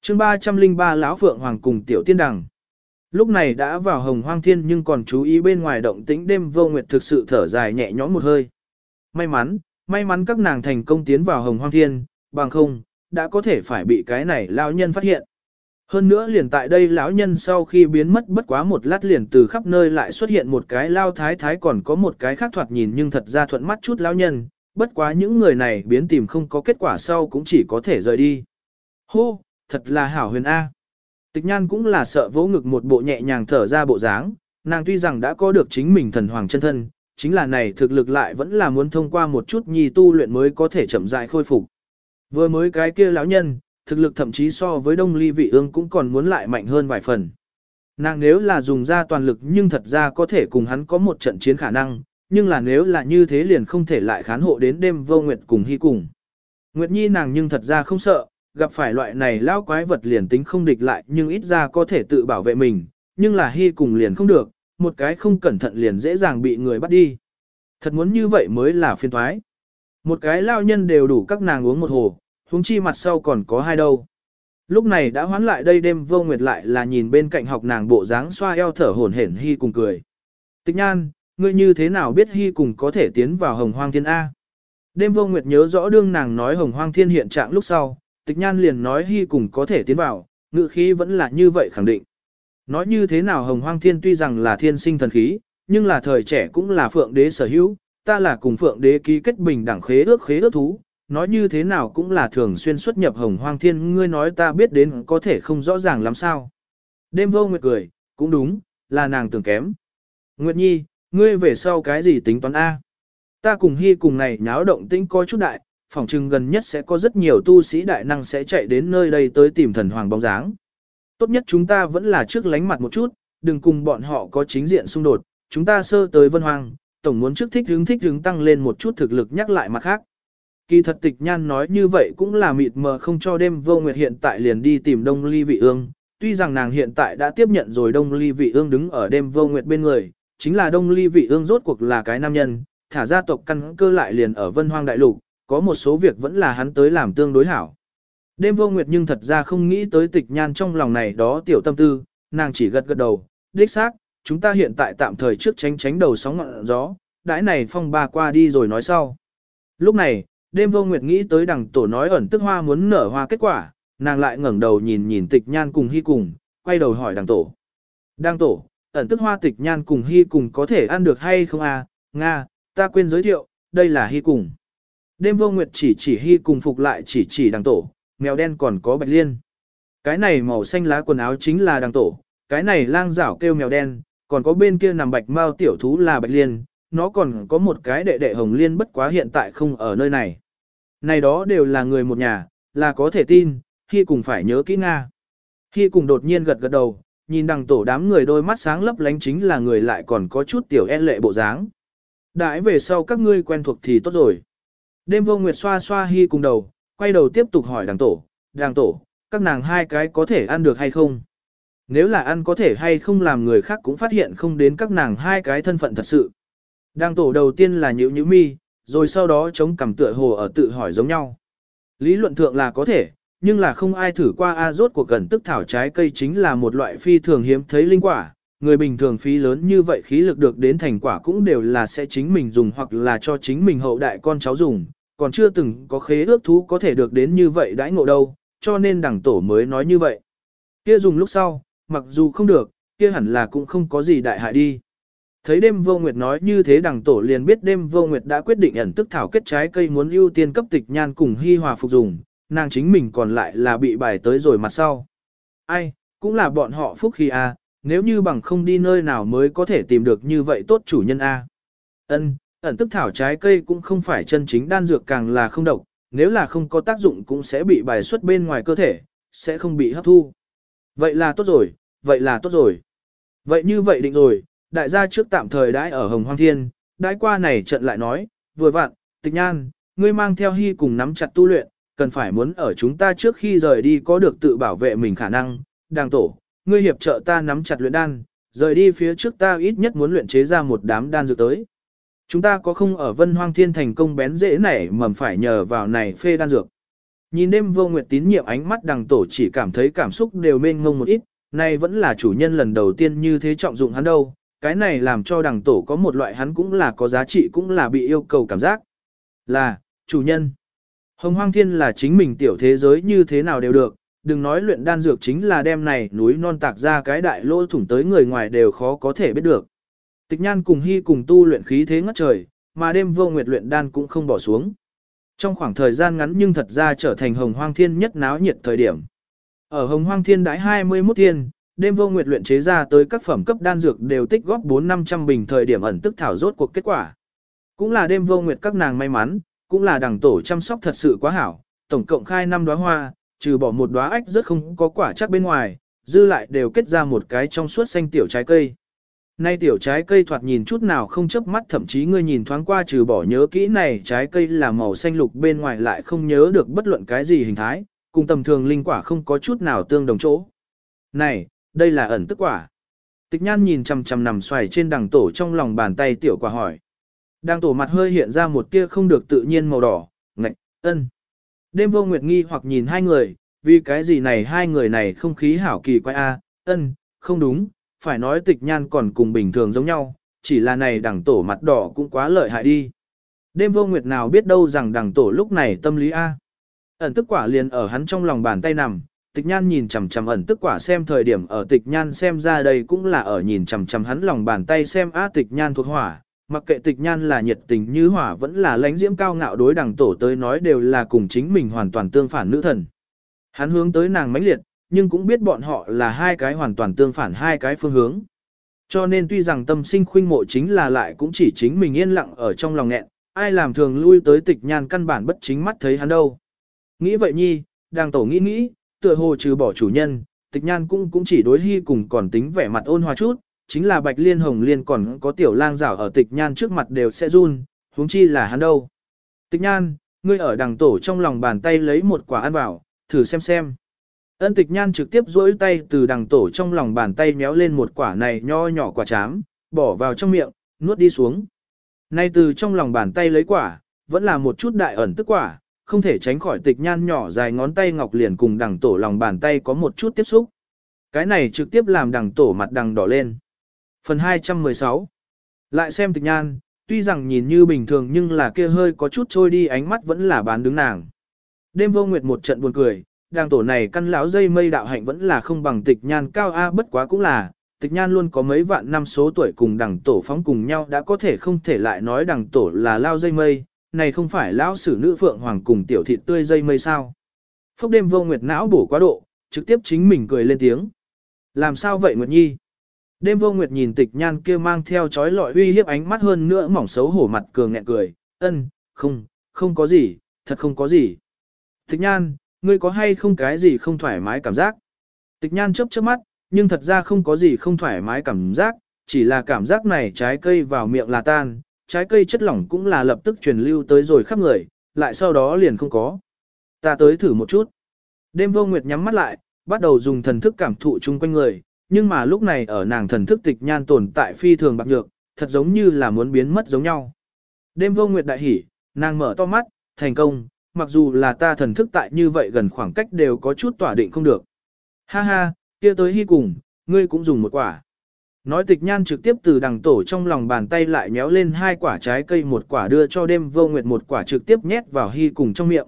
chương 303 lão Phượng Hoàng cùng Tiểu Tiên Đằng. Lúc này đã vào hồng hoang thiên nhưng còn chú ý bên ngoài động tĩnh đêm vô nguyệt thực sự thở dài nhẹ nhõm một hơi. May mắn, may mắn các nàng thành công tiến vào hồng hoang thiên, bằng không, đã có thể phải bị cái này lão nhân phát hiện. Hơn nữa liền tại đây lão nhân sau khi biến mất bất quá một lát liền từ khắp nơi lại xuất hiện một cái lao thái thái còn có một cái khác thoạt nhìn nhưng thật ra thuận mắt chút lão nhân, bất quá những người này biến tìm không có kết quả sau cũng chỉ có thể rời đi. Hô, thật là hảo huyền A. Tịch nhan cũng là sợ vỗ ngực một bộ nhẹ nhàng thở ra bộ dáng, nàng tuy rằng đã có được chính mình thần hoàng chân thân, chính là này thực lực lại vẫn là muốn thông qua một chút nhi tu luyện mới có thể chậm rãi khôi phục. Vừa mới cái kia lão nhân, thực lực thậm chí so với đông ly vị ương cũng còn muốn lại mạnh hơn vài phần. Nàng nếu là dùng ra toàn lực nhưng thật ra có thể cùng hắn có một trận chiến khả năng, nhưng là nếu là như thế liền không thể lại khán hộ đến đêm vô nguyệt cùng hy cùng. Nguyệt Nhi nàng nhưng thật ra không sợ, gặp phải loại này lao quái vật liền tính không địch lại nhưng ít ra có thể tự bảo vệ mình, nhưng là hy cùng liền không được, một cái không cẩn thận liền dễ dàng bị người bắt đi. Thật muốn như vậy mới là phiên thoái. Một cái lao nhân đều đủ các nàng uống một hồ, huống chi mặt sau còn có hai đâu. Lúc này đã hoán lại đây đêm vô nguyệt lại là nhìn bên cạnh học nàng bộ dáng xoa eo thở hổn hển hy cùng cười. Tịch nhan, ngươi như thế nào biết hy cùng có thể tiến vào hồng hoang thiên A. Đêm vô nguyệt nhớ rõ đương nàng nói hồng hoang thiên hiện trạng lúc sau, tịch nhan liền nói hy cùng có thể tiến vào, ngự khí vẫn là như vậy khẳng định. Nói như thế nào hồng hoang thiên tuy rằng là thiên sinh thần khí, nhưng là thời trẻ cũng là phượng đế sở hữu, ta là cùng phượng đế ký kết bình đẳng khế ước khế ước thú, nói như thế nào cũng là thường xuyên xuất nhập hồng hoang thiên ngươi nói ta biết đến có thể không rõ ràng lắm sao. Đêm vô nguyệt cười, cũng đúng, là nàng tưởng kém. Nguyệt nhi, ngươi về sau cái gì tính toán A? Ta cùng hy cùng này nháo động tĩnh có chút đại, phòng chừng gần nhất sẽ có rất nhiều tu sĩ đại năng sẽ chạy đến nơi đây tới tìm thần hoàng bóng dáng. Tốt nhất chúng ta vẫn là trước lánh mặt một chút, đừng cùng bọn họ có chính diện xung đột, chúng ta sơ tới vân hoàng, tổng muốn trước thích hướng thích hướng tăng lên một chút thực lực nhắc lại mặt khác. Kỳ thật tịch nhan nói như vậy cũng là mịt mờ không cho đêm vô nguyệt hiện tại liền đi tìm đông ly vị ương. Tuy rằng nàng hiện tại đã tiếp nhận rồi đông ly vị ương đứng ở đêm vô nguyệt bên người, chính là đông ly vị ương rốt cuộc là cái nam nhân, thả gia tộc căn cơ lại liền ở vân hoang đại lục, có một số việc vẫn là hắn tới làm tương đối hảo. Đêm vô nguyệt nhưng thật ra không nghĩ tới tịch nhan trong lòng này đó tiểu tâm tư, nàng chỉ gật gật đầu, đích xác, chúng ta hiện tại tạm thời trước tránh tránh đầu sóng ngọn gió, đãi này phong ba qua đi rồi nói sau. Lúc này, đêm vô nguyệt nghĩ tới đằng tổ nói ẩn tức hoa muốn nở hoa kết quả, nàng lại ngẩng đầu nhìn nhìn tịch nhan cùng hy cùng, quay đầu hỏi đằng tổ. Đằng tổ, ẩn tức hoa tịch nhan cùng hy cùng có thể ăn được hay không à, Nga, ta quên giới thiệu, đây là hy cùng. Đêm vô nguyệt chỉ chỉ hy cùng phục lại chỉ chỉ đằng tổ, mèo đen còn có bạch liên. Cái này màu xanh lá quần áo chính là đằng tổ, cái này lang rảo kêu mèo đen, còn có bên kia nằm bạch mao tiểu thú là bạch liên, nó còn có một cái đệ đệ hồng liên bất quá hiện tại không ở nơi này. Này đó đều là người một nhà, là có thể tin, hy cùng phải nhớ kỹ Nga. hy cùng đột nhiên gật gật đầu, nhìn đằng tổ đám người đôi mắt sáng lấp lánh chính là người lại còn có chút tiểu e lệ bộ dáng. Đãi về sau các ngươi quen thuộc thì tốt rồi. Đêm vô nguyệt xoa xoa hy cùng đầu, quay đầu tiếp tục hỏi đàng tổ, đàng tổ, các nàng hai cái có thể ăn được hay không? Nếu là ăn có thể hay không làm người khác cũng phát hiện không đến các nàng hai cái thân phận thật sự. Đàng tổ đầu tiên là nhữ nhữ mi, rồi sau đó chống cằm tựa hồ ở tự hỏi giống nhau. Lý luận thượng là có thể, nhưng là không ai thử qua A rốt của gần tức thảo trái cây chính là một loại phi thường hiếm thấy linh quả, người bình thường phí lớn như vậy khí lực được đến thành quả cũng đều là sẽ chính mình dùng hoặc là cho chính mình hậu đại con cháu dùng, còn chưa từng có khế ước thú có thể được đến như vậy đãi ngộ đâu, cho nên đẳng tổ mới nói như vậy. Kia dùng lúc sau, mặc dù không được, kia hẳn là cũng không có gì đại hại đi. Thấy đêm vô nguyệt nói như thế đằng tổ liền biết đêm vô nguyệt đã quyết định ẩn tức thảo kết trái cây muốn ưu tiên cấp tịch nhan cùng hy hòa phục dùng, nàng chính mình còn lại là bị bài tới rồi mặt sau. Ai, cũng là bọn họ phúc khi a, à, nếu như bằng không đi nơi nào mới có thể tìm được như vậy tốt chủ nhân a. Ân, ẩn tức thảo trái cây cũng không phải chân chính đan dược càng là không độc, nếu là không có tác dụng cũng sẽ bị bài xuất bên ngoài cơ thể, sẽ không bị hấp thu. Vậy là tốt rồi, vậy là tốt rồi. Vậy như vậy định rồi, đại gia trước tạm thời đãi ở Hồng Hoang Thiên, đãi qua này trận lại nói, vừa vặn, tịch nhan, ngươi mang theo hy cùng nắm chặt tu luyện, cần phải muốn ở chúng ta trước khi rời đi có được tự bảo vệ mình khả năng, đàng tổ, ngươi hiệp trợ ta nắm chặt luyện đan, rời đi phía trước ta ít nhất muốn luyện chế ra một đám đan dược tới. Chúng ta có không ở Vân Hoang Thiên thành công bén dễ nảy mầm phải nhờ vào này phê đan dược. Nhìn đêm vô nguyệt tín nhiệm ánh mắt đằng tổ chỉ cảm thấy cảm xúc đều mênh ngông một ít, nay vẫn là chủ nhân lần đầu tiên như thế trọng dụng hắn đâu, cái này làm cho đằng tổ có một loại hắn cũng là có giá trị cũng là bị yêu cầu cảm giác. Là, chủ nhân. Hồng Hoang Thiên là chính mình tiểu thế giới như thế nào đều được, đừng nói luyện đan dược chính là đem này núi non tạc ra cái đại lỗ thủng tới người ngoài đều khó có thể biết được. Tịch nhan cùng hy cùng tu luyện khí thế ngất trời, mà đêm vô nguyệt luyện đan cũng không bỏ xuống. Trong khoảng thời gian ngắn nhưng thật ra trở thành hồng hoang thiên nhất náo nhiệt thời điểm. Ở hồng hoang thiên đái 21 thiên, đêm vô nguyệt luyện chế ra tới các phẩm cấp đan dược đều tích góp 4-500 bình thời điểm ẩn tức thảo rốt cuộc kết quả. Cũng là đêm vô nguyệt các nàng may mắn, cũng là đằng tổ chăm sóc thật sự quá hảo, tổng cộng khai năm đóa hoa, trừ bỏ một đóa ách rất không có quả chắc bên ngoài, dư lại đều kết ra một cái trong suốt xanh tiểu trái cây. Nay tiểu trái cây thoạt nhìn chút nào không chớp mắt thậm chí ngươi nhìn thoáng qua trừ bỏ nhớ kỹ này trái cây là màu xanh lục bên ngoài lại không nhớ được bất luận cái gì hình thái, cùng tầm thường linh quả không có chút nào tương đồng chỗ. Này, đây là ẩn tức quả. Tịch nhan nhìn chằm chằm nằm xoài trên đằng tổ trong lòng bàn tay tiểu quả hỏi. Đằng tổ mặt hơi hiện ra một tia không được tự nhiên màu đỏ, ngạch, ân. Đêm vô nguyệt nghi hoặc nhìn hai người, vì cái gì này hai người này không khí hảo kỳ quái a, ân, không đúng, phải nói tịch nhan còn cùng bình thường giống nhau, chỉ là này đằng tổ mặt đỏ cũng quá lợi hại đi. Đêm vô nguyệt nào biết đâu rằng đằng tổ lúc này tâm lý A. Ẩn tức quả liền ở hắn trong lòng bàn tay nằm, tịch nhan nhìn chằm chằm ẩn tức quả xem thời điểm ở tịch nhan xem ra đây cũng là ở nhìn chằm chằm hắn lòng bàn tay xem a tịch nhan thuộc hỏa. Mặc kệ tịch nhan là nhiệt tình như hỏa vẫn là lãnh diễm cao ngạo đối đằng tổ tới nói đều là cùng chính mình hoàn toàn tương phản nữ thần. Hắn hướng tới nàng mãnh liệt, nhưng cũng biết bọn họ là hai cái hoàn toàn tương phản hai cái phương hướng. Cho nên tuy rằng tâm sinh khuynh mộ chính là lại cũng chỉ chính mình yên lặng ở trong lòng nghẹn, ai làm thường lui tới tịch nhan căn bản bất chính mắt thấy hắn đâu. Nghĩ vậy nhi, đang tổ nghĩ nghĩ, tựa hồ trừ bỏ chủ nhân, tịch nhan cũng cũng chỉ đối hy cùng còn tính vẻ mặt ôn hòa chút, chính là bạch liên hồng liên còn có tiểu lang rảo ở tịch nhan trước mặt đều sẽ run, huống chi là hắn đâu. Tịch nhan, ngươi ở đằng tổ trong lòng bàn tay lấy một quả ăn vào, thử xem xem. Ân tịch nhan trực tiếp duỗi tay từ đằng tổ trong lòng bàn tay méo lên một quả này nho nhỏ quả chám, bỏ vào trong miệng, nuốt đi xuống. Nay từ trong lòng bàn tay lấy quả, vẫn là một chút đại ẩn tức quả, không thể tránh khỏi tịch nhan nhỏ dài ngón tay ngọc liền cùng đằng tổ lòng bàn tay có một chút tiếp xúc. Cái này trực tiếp làm đằng tổ mặt đằng đỏ lên. Phần 216 Lại xem tịch nhan, tuy rằng nhìn như bình thường nhưng là kia hơi có chút trôi đi ánh mắt vẫn là bán đứng nàng. Đêm vô nguyệt một trận buồn cười, đàng tổ này căn lão dây mây đạo hạnh vẫn là không bằng tịch nhan cao A bất quá cũng là, tịch nhan luôn có mấy vạn năm số tuổi cùng đàng tổ phóng cùng nhau đã có thể không thể lại nói đàng tổ là lao dây mây, này không phải lão sử nữ phượng hoàng cùng tiểu thịt tươi dây mây sao. Phốc đêm vô nguyệt não bổ quá độ, trực tiếp chính mình cười lên tiếng. Làm sao vậy Nguyệt Nhi? Đêm vô nguyệt nhìn tịch nhan kia mang theo chói lọi uy hiếp ánh mắt hơn nữa mỏng xấu hổ mặt cường nghẹn cười, ân, không, không có gì, thật không có gì. Tịch nhan, ngươi có hay không cái gì không thoải mái cảm giác? Tịch nhan chớp chớp mắt, nhưng thật ra không có gì không thoải mái cảm giác, chỉ là cảm giác này trái cây vào miệng là tan, trái cây chất lỏng cũng là lập tức truyền lưu tới rồi khắp người, lại sau đó liền không có. Ta tới thử một chút. Đêm vô nguyệt nhắm mắt lại, bắt đầu dùng thần thức cảm thụ chung quanh người, nhưng mà lúc này ở nàng thần thức tịch nhan tồn tại phi thường bạc nhược, thật giống như là muốn biến mất giống nhau. Đêm vô nguyệt đại hỉ, nàng mở to mắt, thành công, mặc dù là ta thần thức tại như vậy gần khoảng cách đều có chút tỏa định không được. Ha ha, kia tới hy cùng, ngươi cũng dùng một quả. Nói tịch nhan trực tiếp từ đằng tổ trong lòng bàn tay lại nhéo lên hai quả trái cây một quả đưa cho đêm vô nguyệt một quả trực tiếp nhét vào hy cùng trong miệng.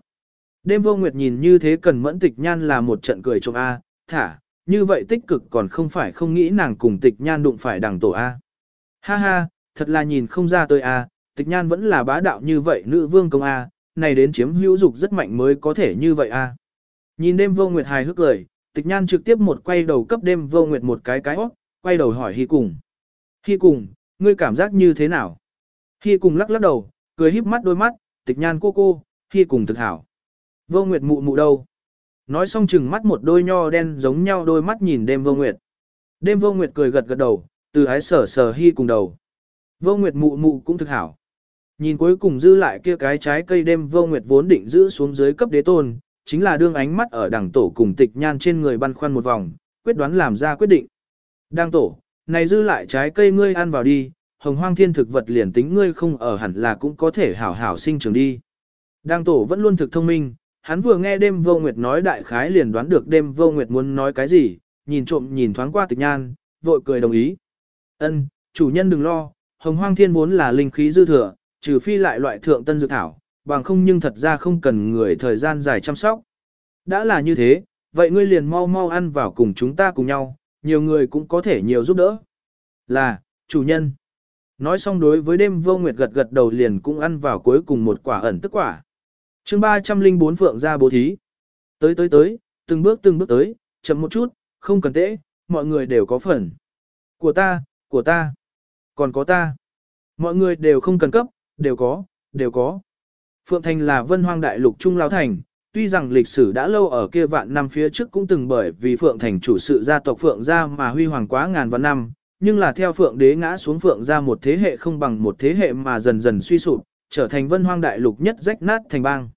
Đêm vô nguyệt nhìn như thế cần mẫn tịch nhan là một trận cười trộm A, thả, như vậy tích cực còn không phải không nghĩ nàng cùng tịch nhan đụng phải đằng tổ A. Ha ha, thật là nhìn không ra tôi A, tịch nhan vẫn là bá đạo như vậy nữ vương công A, này đến chiếm hữu dục rất mạnh mới có thể như vậy A. Nhìn đêm vô nguyệt hài hước cười, tịch nhan trực tiếp một quay đầu cấp đêm vô nguyệt một cái cái óc, quay đầu hỏi Hy cùng. Hy cùng, ngươi cảm giác như thế nào? Hy cùng lắc lắc đầu, cười híp mắt đôi mắt, tịch nhan cô cô, Hy cùng thực hảo. Vô Nguyệt mụ mụ đâu? Nói xong chừng mắt một đôi nho đen giống nhau đôi mắt nhìn đêm Vô Nguyệt. Đêm Vô Nguyệt cười gật gật đầu, từ ái sở sở Hy cùng đầu. Vô Nguyệt mụ mụ cũng thực hảo. Nhìn cuối cùng dư lại kia cái trái cây đêm Vô Nguyệt vốn định giữ xuống dưới cấp đế tôn, chính là đương ánh mắt ở đằng tổ cùng tịch nhan trên người băn khoăn một vòng, quyết đoán làm ra quyết định. Đang tổ, này dư lại trái cây ngươi ăn vào đi, hồng hoang thiên thực vật liền tính ngươi không ở hẳn là cũng có thể hảo hảo sinh trưởng đi. Đang tổ vẫn luôn thực thông minh, hắn vừa nghe đêm vô nguyệt nói đại khái liền đoán được đêm vô nguyệt muốn nói cái gì, nhìn trộm nhìn thoáng qua tịch nhan, vội cười đồng ý. Ân, chủ nhân đừng lo, hồng hoang thiên vốn là linh khí dư thừa, trừ phi lại loại thượng tân dược thảo, bằng không nhưng thật ra không cần người thời gian dài chăm sóc. Đã là như thế, vậy ngươi liền mau mau ăn vào cùng chúng ta cùng nhau, nhiều người cũng có thể nhiều giúp đỡ. Là, chủ nhân. Nói xong đối với đêm vô nguyệt gật gật đầu liền cũng ăn vào cuối cùng một quả ẩn tức quả. chương 304 phượng ra bố thí. Tới tới tới, từng bước từng bước tới, chậm một chút, không cần tễ, mọi người đều có phần. Của ta, của ta, còn có ta. Mọi người đều không cần cấp, đều có, đều có. Phượng Thành là vân hoang đại lục trung lao thành, tuy rằng lịch sử đã lâu ở kia vạn năm phía trước cũng từng bởi vì Phượng Thành chủ sự gia tộc Phượng gia mà huy hoàng quá ngàn vạn năm, nhưng là theo Phượng đế ngã xuống Phượng gia một thế hệ không bằng một thế hệ mà dần dần suy sụp, trở thành vân hoang đại lục nhất rách nát thành bang.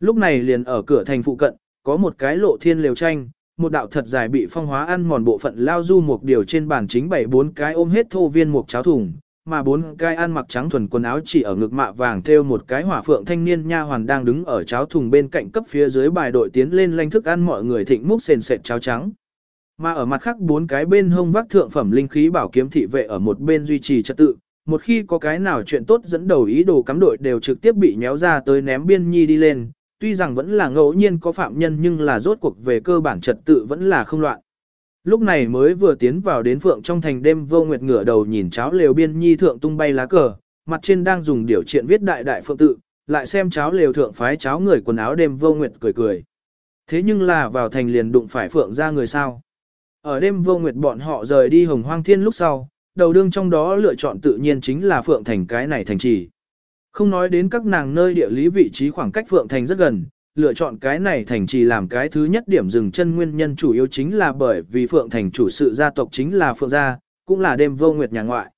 Lúc này liền ở cửa thành phụ cận, có một cái lộ thiên liều tranh, một đạo thật dài bị phong hóa ăn mòn bộ phận lao du một điều trên bàn chính bảy bốn cái ôm hết thô viên một cháo thùng, mà bốn cái ăn mặc trắng thuần quần áo chỉ ở ngực mạ vàng thêu một cái hỏa phượng thanh niên nha hoàn đang đứng ở cháo thùng bên cạnh cấp phía dưới bài đội tiến lên lanh thức ăn mọi người thịnh múc sền sệt cháo trắng. Mà ở mặt khác bốn cái bên hông vác thượng phẩm linh khí bảo kiếm thị vệ ở một bên duy trì trật tự, một khi có cái nào chuyện tốt dẫn đầu ý đồ cắm đội đều trực tiếp bị nhéo ra tới ném biên nhi đi lên, tuy rằng vẫn là ngẫu nhiên có phạm nhân nhưng là rốt cuộc về cơ bản trật tự vẫn là không loạn. Lúc này mới vừa tiến vào đến phượng trong thành đêm vô nguyệt ngửa đầu nhìn cháo lều biên nhi thượng tung bay lá cờ, mặt trên đang dùng điều triện viết đại đại phượng tự, lại xem cháo lều thượng phái cháo người quần áo đêm vô nguyệt cười cười. Thế nhưng là vào thành liền đụng phải phượng ra người sao. Ở đêm vô nguyệt bọn họ rời đi hồng hoang thiên lúc sau, đầu đương trong đó lựa chọn tự nhiên chính là phượng thành cái này thành trì. Không nói đến các nàng nơi địa lý vị trí khoảng cách phượng thành rất gần, lựa chọn cái này thành trì làm cái thứ nhất điểm dừng chân nguyên nhân chủ yếu chính là bởi vì Phượng Thành chủ sự gia tộc chính là Phượng gia, cũng là đêm vô nguyệt nhà ngoại.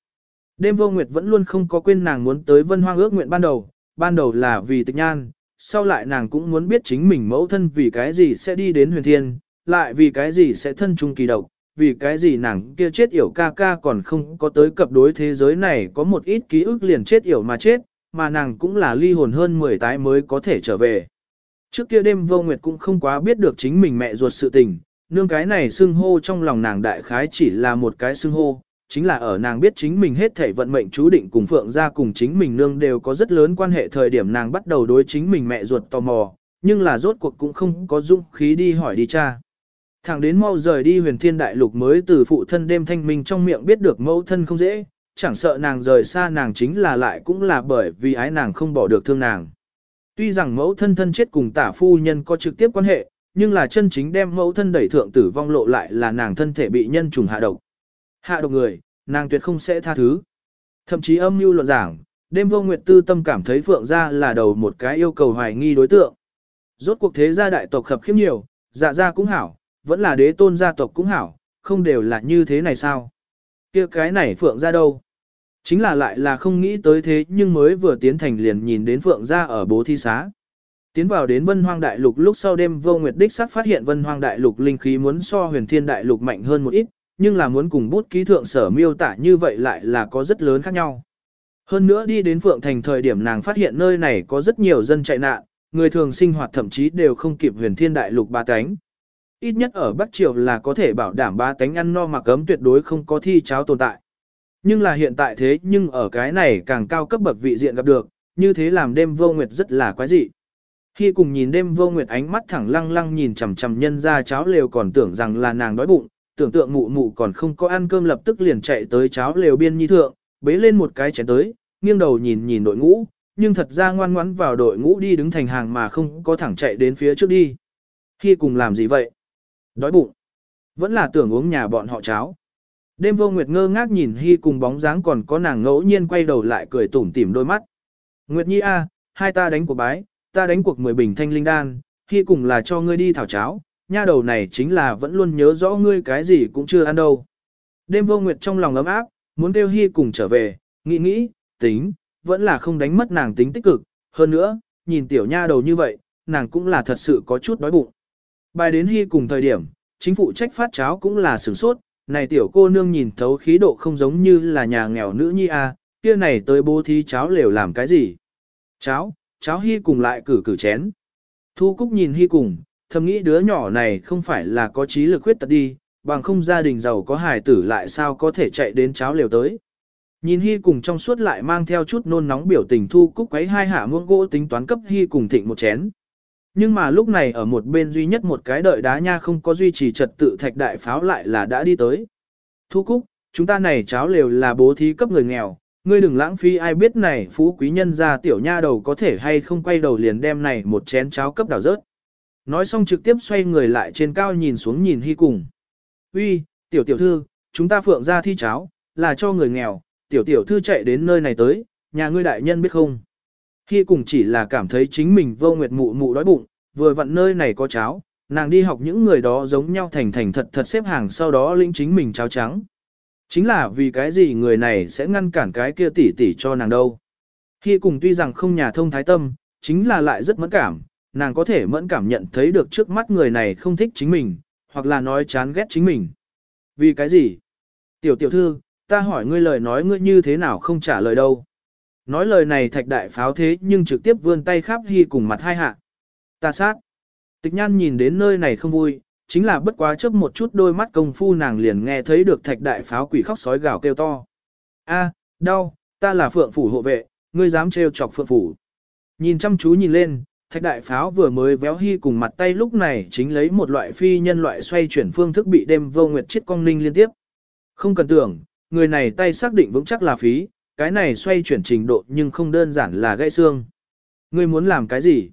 Đêm vô nguyệt vẫn luôn không có quên nàng muốn tới vân hoang ước nguyện ban đầu, ban đầu là vì tịch nhan, sau lại nàng cũng muốn biết chính mình mẫu thân vì cái gì sẽ đi đến huyền thiên, lại vì cái gì sẽ thân trung kỳ độc, vì cái gì nàng kia chết yểu ca ca còn không có tới cập đối thế giới này có một ít ký ức liền chết yểu mà chết, mà nàng cũng là ly hồn hơn 10 tái mới có thể trở về. Trước kia đêm vô nguyệt cũng không quá biết được chính mình mẹ ruột sự tình, nương cái này xưng hô trong lòng nàng đại khái chỉ là một cái xưng hô, chính là ở nàng biết chính mình hết thể vận mệnh chú định cùng phượng gia cùng chính mình nương đều có rất lớn quan hệ thời điểm nàng bắt đầu đối chính mình mẹ ruột tò mò, nhưng là rốt cuộc cũng không có dũng khí đi hỏi đi cha. Thẳng đến mau rời đi huyền thiên đại lục mới từ phụ thân đêm thanh minh trong miệng biết được mẫu thân không dễ, chẳng sợ nàng rời xa nàng chính là lại cũng là bởi vì ái nàng không bỏ được thương nàng. Tuy rằng mẫu thân thân chết cùng tả phu nhân có trực tiếp quan hệ, nhưng là chân chính đem mẫu thân đẩy thượng tử vong lộ lại là nàng thân thể bị nhân trùng hạ độc. Hạ độc người, nàng tuyệt không sẽ tha thứ. Thậm chí âm mưu luận giảng, đêm vô nguyệt tư tâm cảm thấy phượng gia là đầu một cái yêu cầu hoài nghi đối tượng. Rốt cuộc thế gia đại tộc khập khiếp nhiều, dạ gia cũng hảo, vẫn là đế tôn gia tộc cũng hảo, không đều là như thế này sao? kia cái này phượng gia đâu? Chính là lại là không nghĩ tới thế nhưng mới vừa tiến thành liền nhìn đến Phượng gia ở bố thi xá. Tiến vào đến Vân Hoang Đại Lục lúc sau đêm vô nguyệt đích sắc phát hiện Vân Hoang Đại Lục linh khí muốn so huyền thiên đại lục mạnh hơn một ít, nhưng là muốn cùng bút ký thượng sở miêu tả như vậy lại là có rất lớn khác nhau. Hơn nữa đi đến Phượng Thành thời điểm nàng phát hiện nơi này có rất nhiều dân chạy nạn, người thường sinh hoạt thậm chí đều không kịp huyền thiên đại lục ba tánh. ít nhất ở Bắc Triều là có thể bảo đảm ba tánh ăn no mặc ấm tuyệt đối không có thi cháo tồn tại. Nhưng là hiện tại thế nhưng ở cái này càng cao cấp bậc vị diện gặp được, như thế làm đêm vô nguyệt rất là quái dị. Khi cùng nhìn đêm vô nguyệt ánh mắt thẳng lăng lăng nhìn chằm chằm nhân ra cháo lều còn tưởng rằng là nàng đói bụng, tưởng tượng mụ mụ còn không có ăn cơm lập tức liền chạy tới cháo lều biên nhi thượng, bế lên một cái chén tới, nghiêng đầu nhìn nhìn đội ngũ, nhưng thật ra ngoan ngoãn vào đội ngũ đi đứng thành hàng mà không có thẳng chạy đến phía trước đi. Khi cùng làm gì vậy? Đói bụng. Vẫn là tưởng uống nhà bọn họ cháo. Đêm vô Nguyệt ngơ ngác nhìn Hy cùng bóng dáng còn có nàng ngẫu nhiên quay đầu lại cười tủm tỉm đôi mắt. Nguyệt Nhi a, hai ta đánh cuộc bái, ta đánh cuộc mười bình thanh linh đan, Hy cùng là cho ngươi đi thảo cháo, nha đầu này chính là vẫn luôn nhớ rõ ngươi cái gì cũng chưa ăn đâu. Đêm vô Nguyệt trong lòng ấm áp, muốn kêu Hy cùng trở về, nghĩ nghĩ, tính, vẫn là không đánh mất nàng tính tích cực, hơn nữa, nhìn tiểu nha đầu như vậy, nàng cũng là thật sự có chút đói bụng. Bài đến Hy cùng thời điểm, chính phụ trách phát cháo cũng là sửng sốt, này tiểu cô nương nhìn thấu khí độ không giống như là nhà nghèo nữ nhi a, à, kia này tới bố thí cháo lều làm cái gì? Cháo, cháo Hy cùng lại cử cử chén. Thu Cúc nhìn Hy cùng, thầm nghĩ đứa nhỏ này không phải là có trí lực khuyết tật đi, bằng không gia đình giàu có hài tử lại sao có thể chạy đến cháo lều tới. Nhìn Hy cùng trong suốt lại mang theo chút nôn nóng biểu tình Thu Cúc quấy hai hạ muỗng gỗ tính toán cấp Hy cùng thịnh một chén. Nhưng mà lúc này ở một bên duy nhất một cái đợi đá nha không có duy trì trật tự thạch đại pháo lại là đã đi tới. Thu Cúc, chúng ta này cháo lều là bố thí cấp người nghèo, ngươi đừng lãng phí ai biết này phú quý nhân ra tiểu nha đầu có thể hay không quay đầu liền đem này một chén cháo cấp đảo rớt. Nói xong trực tiếp xoay người lại trên cao nhìn xuống nhìn hy cùng. Uy, tiểu tiểu thư, chúng ta phượng ra thi cháo, là cho người nghèo, tiểu tiểu thư chạy đến nơi này tới, nhà ngươi đại nhân biết không. Khi cùng chỉ là cảm thấy chính mình vô nguyệt mụ mụ đói bụng, vừa vặn nơi này có cháo, nàng đi học những người đó giống nhau thành thành thật thật xếp hàng sau đó lĩnh chính mình cháo trắng. Chính là vì cái gì người này sẽ ngăn cản cái kia tỉ tỉ cho nàng đâu. Khi cùng tuy rằng không nhà thông thái tâm, chính là lại rất mẫn cảm, nàng có thể mẫn cảm nhận thấy được trước mắt người này không thích chính mình, hoặc là nói chán ghét chính mình. Vì cái gì? Tiểu tiểu thư, ta hỏi ngươi lời nói ngươi như thế nào không trả lời đâu. Nói lời này thạch đại pháo thế nhưng trực tiếp vươn tay khắp hy cùng mặt hai hạ. Ta sát. Tịch nhan nhìn đến nơi này không vui, chính là bất quá chớp một chút đôi mắt công phu nàng liền nghe thấy được thạch đại pháo quỷ khóc sói gào kêu to. A, đau, ta là phượng phủ hộ vệ, ngươi dám trêu chọc phượng phủ. Nhìn chăm chú nhìn lên, thạch đại pháo vừa mới véo hy cùng mặt tay lúc này chính lấy một loại phi nhân loại xoay chuyển phương thức bị đêm vô nguyệt chết cong ninh liên tiếp. Không cần tưởng, người này tay xác định vững chắc là phí, cái này xoay chuyển trình độ nhưng không đơn giản là gãy xương. Ngươi muốn làm cái gì?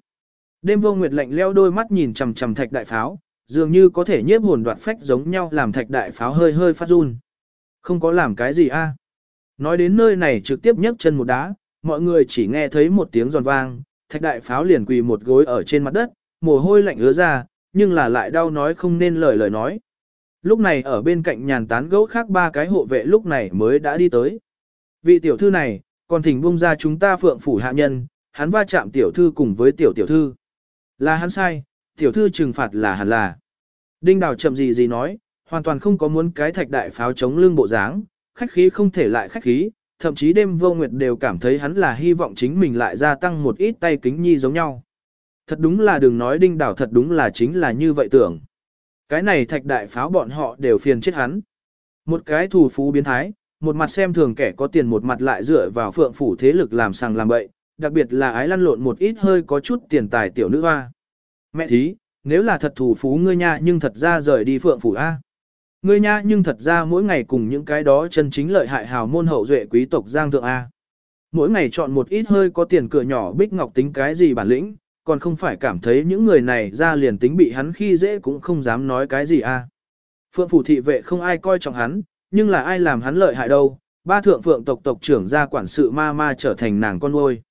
Đêm vô nguyệt lạnh leo đôi mắt nhìn chằm chằm thạch đại pháo, dường như có thể nhiếp hồn đoạt phách giống nhau làm thạch đại pháo hơi hơi phát run. Không có làm cái gì a? Nói đến nơi này trực tiếp nhấc chân một đá, mọi người chỉ nghe thấy một tiếng giòn vang, thạch đại pháo liền quỳ một gối ở trên mặt đất, mồ hôi lạnh ứa ra, nhưng là lại đau nói không nên lời lời nói. Lúc này ở bên cạnh nhàn tán gấu khác ba cái hộ vệ lúc này mới đã đi tới. Vị tiểu thư này, còn thỉnh buông ra chúng ta phượng phủ hạ nhân, hắn va chạm tiểu thư cùng với tiểu tiểu thư. Là hắn sai, tiểu thư trừng phạt là hẳn là. Đinh đào chậm gì gì nói, hoàn toàn không có muốn cái thạch đại pháo chống lưng bộ dáng, khách khí không thể lại khách khí, thậm chí đêm vô nguyệt đều cảm thấy hắn là hy vọng chính mình lại gia tăng một ít tay kính nhi giống nhau. Thật đúng là đừng nói đinh đào thật đúng là chính là như vậy tưởng. Cái này thạch đại pháo bọn họ đều phiền chết hắn. Một cái thủ phú biến thái, một mặt xem thường kẻ có tiền một mặt lại dựa vào phượng phủ thế lực làm sàng làm bậy, đặc biệt là ái lăn lộn một ít hơi có chút tiền tài tiểu nữ hoa. Mẹ thí, nếu là thật thủ phú ngươi nha nhưng thật ra rời đi phượng phủ A. Ngươi nha nhưng thật ra mỗi ngày cùng những cái đó chân chính lợi hại hào môn hậu duệ quý tộc giang thượng A. Mỗi ngày chọn một ít hơi có tiền cửa nhỏ bích ngọc tính cái gì bản lĩnh, còn không phải cảm thấy những người này ra liền tính bị hắn khi dễ cũng không dám nói cái gì A. Phượng phủ thị vệ không ai coi trọng hắn, nhưng là ai làm hắn lợi hại đâu, ba thượng phượng tộc tộc trưởng gia quản sự ma ma trở thành nàng con nuôi.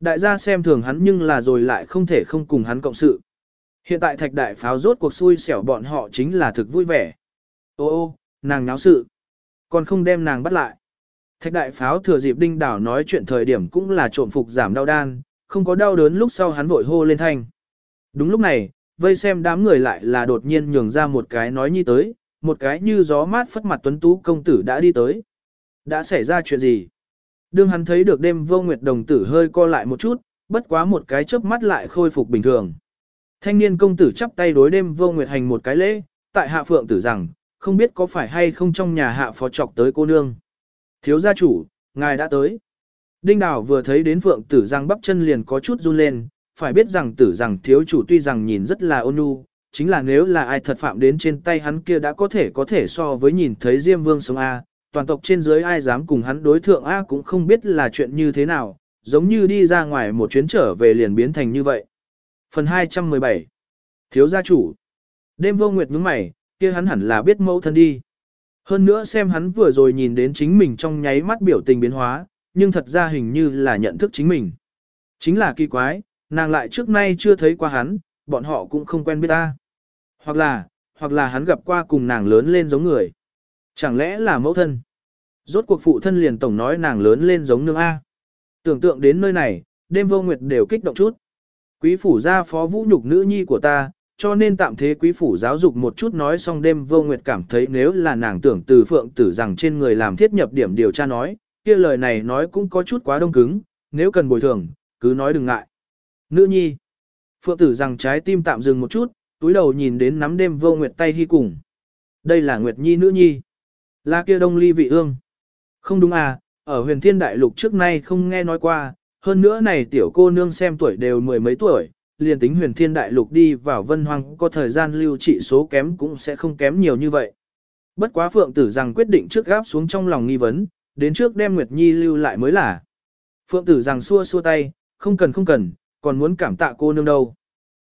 Đại gia xem thường hắn nhưng là rồi lại không thể không cùng hắn cộng sự. Hiện tại thạch đại pháo rốt cuộc xui xẻo bọn họ chính là thực vui vẻ. Ô ô, nàng náo sự. Còn không đem nàng bắt lại. Thạch đại pháo thừa dịp đinh đảo nói chuyện thời điểm cũng là trộm phục giảm đau đan, không có đau đớn lúc sau hắn vội hô lên thanh. Đúng lúc này, vây xem đám người lại là đột nhiên nhường ra một cái nói như tới, một cái như gió mát phất mặt tuấn tú công tử đã đi tới. Đã xảy ra chuyện gì? Đương hắn thấy được đêm vô nguyệt đồng tử hơi co lại một chút, bất quá một cái chớp mắt lại khôi phục bình thường. Thanh niên công tử chắp tay đối đêm vô nguyệt hành một cái lễ, tại hạ phượng tử rằng, không biết có phải hay không trong nhà hạ phó trọc tới cô nương. Thiếu gia chủ, ngài đã tới. Đinh đào vừa thấy đến phượng tử rằng bắp chân liền có chút run lên, phải biết rằng tử rằng thiếu chủ tuy rằng nhìn rất là ôn nhu, chính là nếu là ai thật phạm đến trên tay hắn kia đã có thể có thể so với nhìn thấy Diêm Vương sống A, toàn tộc trên dưới ai dám cùng hắn đối thượng A cũng không biết là chuyện như thế nào, giống như đi ra ngoài một chuyến trở về liền biến thành như vậy. Phần 217 Thiếu gia chủ Đêm vô nguyệt nhướng mày, kia hắn hẳn là biết mẫu thân đi. Hơn nữa xem hắn vừa rồi nhìn đến chính mình trong nháy mắt biểu tình biến hóa, nhưng thật ra hình như là nhận thức chính mình. Chính là kỳ quái, nàng lại trước nay chưa thấy qua hắn, bọn họ cũng không quen biết ta. Hoặc là, hoặc là hắn gặp qua cùng nàng lớn lên giống người. Chẳng lẽ là mẫu thân? Rốt cuộc phụ thân liền tổng nói nàng lớn lên giống nương A. Tưởng tượng đến nơi này, đêm vô nguyệt đều kích động chút. Quý phủ gia phó vũ nhục nữ nhi của ta, cho nên tạm thế quý phủ giáo dục một chút nói xong đêm vô nguyệt cảm thấy nếu là nàng tưởng từ phượng tử rằng trên người làm thiết nhập điểm điều tra nói, kia lời này nói cũng có chút quá đông cứng, nếu cần bồi thường, cứ nói đừng ngại. Nữ nhi. Phượng tử rằng trái tim tạm dừng một chút, túi đầu nhìn đến nắm đêm vô nguyệt tay hy cùng. Đây là Nguyệt Nhi nữ nhi. Là kia đông ly vị ương. Không đúng à, ở huyền thiên đại lục trước nay không nghe nói qua, hơn nữa này tiểu cô nương xem tuổi đều mười mấy tuổi, liền tính huyền thiên đại lục đi vào vân hoang có thời gian lưu trị số kém cũng sẽ không kém nhiều như vậy. Bất quá phượng tử rằng quyết định trước gáp xuống trong lòng nghi vấn, đến trước đem Nguyệt Nhi lưu lại mới là. Phượng tử rằng xua xua tay, không cần không cần, còn muốn cảm tạ cô nương đâu.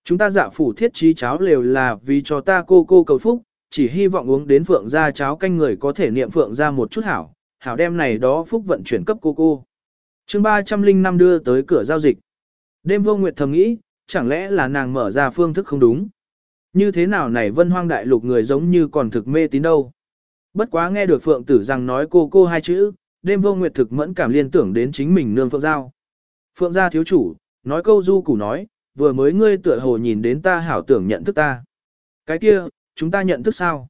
Chúng ta dạ phủ thiết trí cháo lều là vì cho ta cô cô cầu phúc, chỉ hy vọng uống đến phượng gia cháo canh người có thể niệm phượng ra một chút hảo, hảo đem này đó phúc vận chuyển cấp cô cô. chương 305 đưa tới cửa giao dịch. Đêm vô nguyệt thầm nghĩ, chẳng lẽ là nàng mở ra phương thức không đúng. Như thế nào này vân hoang đại lục người giống như còn thực mê tín đâu. Bất quá nghe được phượng tử rằng nói cô cô hai chữ, đêm vô nguyệt thực mẫn cảm liên tưởng đến chính mình nương phượng giao. Phượng gia thiếu chủ, nói câu du củ nói, vừa mới ngươi tựa hồ nhìn đến ta hảo tưởng nhận thức ta. Cái kia, chúng ta nhận thức sao?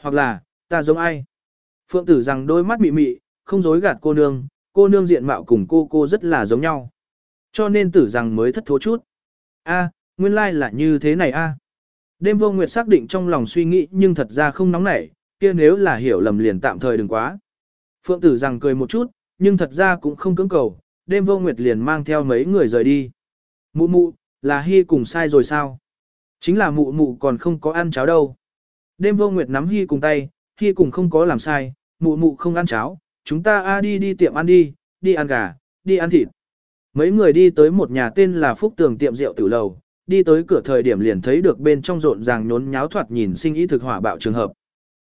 Hoặc là, ta giống ai? Phượng tử rằng đôi mắt mị mị, không dối gạt cô nương, cô nương diện mạo cùng cô cô rất là giống nhau. Cho nên tử rằng mới thất thố chút. A, nguyên lai like là như thế này a. Đêm vô nguyệt xác định trong lòng suy nghĩ nhưng thật ra không nóng nảy, kia nếu là hiểu lầm liền tạm thời đừng quá. Phượng tử rằng cười một chút, nhưng thật ra cũng không cưỡng cầu, đêm vô nguyệt liền mang theo mấy người rời đi. Mụ mụ, là Hy cùng sai rồi sao? Chính là mụ mụ còn không có ăn cháo đâu. Đêm vô nguyệt nắm Hy cùng tay, Hy cùng không có làm sai, mụ mụ không ăn cháo, chúng ta a đi đi tiệm ăn đi, đi ăn gà, đi ăn thịt. Mấy người đi tới một nhà tên là Phúc Tường tiệm rượu tử lầu, đi tới cửa thời điểm liền thấy được bên trong rộn ràng nhốn nháo thoạt nhìn sinh ý thực hỏa bạo trường hợp.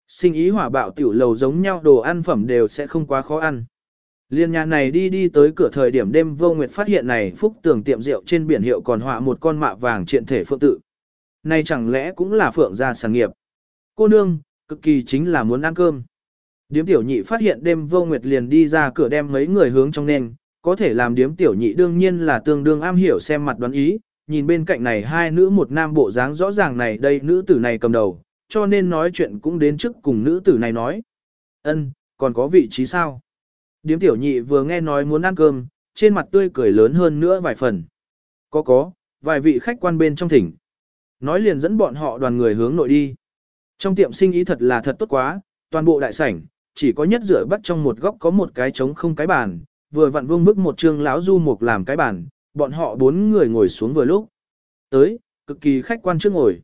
Sinh ý hỏa bạo tiểu lầu giống nhau đồ ăn phẩm đều sẽ không quá khó ăn. Liên nhà này đi đi tới cửa thời điểm đêm vô nguyệt phát hiện này phúc tường tiệm rượu trên biển hiệu còn họa một con mạ vàng triện thể phượng tự. Này chẳng lẽ cũng là phượng gia sản nghiệp. Cô nương, cực kỳ chính là muốn ăn cơm. Điếm tiểu nhị phát hiện đêm vô nguyệt liền đi ra cửa đem mấy người hướng trong nền, có thể làm điếm tiểu nhị đương nhiên là tương đương am hiểu xem mặt đoán ý, nhìn bên cạnh này hai nữ một nam bộ dáng rõ ràng này đây nữ tử này cầm đầu, cho nên nói chuyện cũng đến trước cùng nữ tử này nói. ân còn có vị trí sao? Điếm tiểu nhị vừa nghe nói muốn ăn cơm, trên mặt tươi cười lớn hơn nữa vài phần. Có có, vài vị khách quan bên trong thỉnh. Nói liền dẫn bọn họ đoàn người hướng nội đi. Trong tiệm sinh ý thật là thật tốt quá, toàn bộ đại sảnh, chỉ có nhất rửa bắt trong một góc có một cái trống không cái bàn, vừa vặn vương bức một trương lão du mục làm cái bàn, bọn họ bốn người ngồi xuống vừa lúc. Tới, cực kỳ khách quan trước ngồi.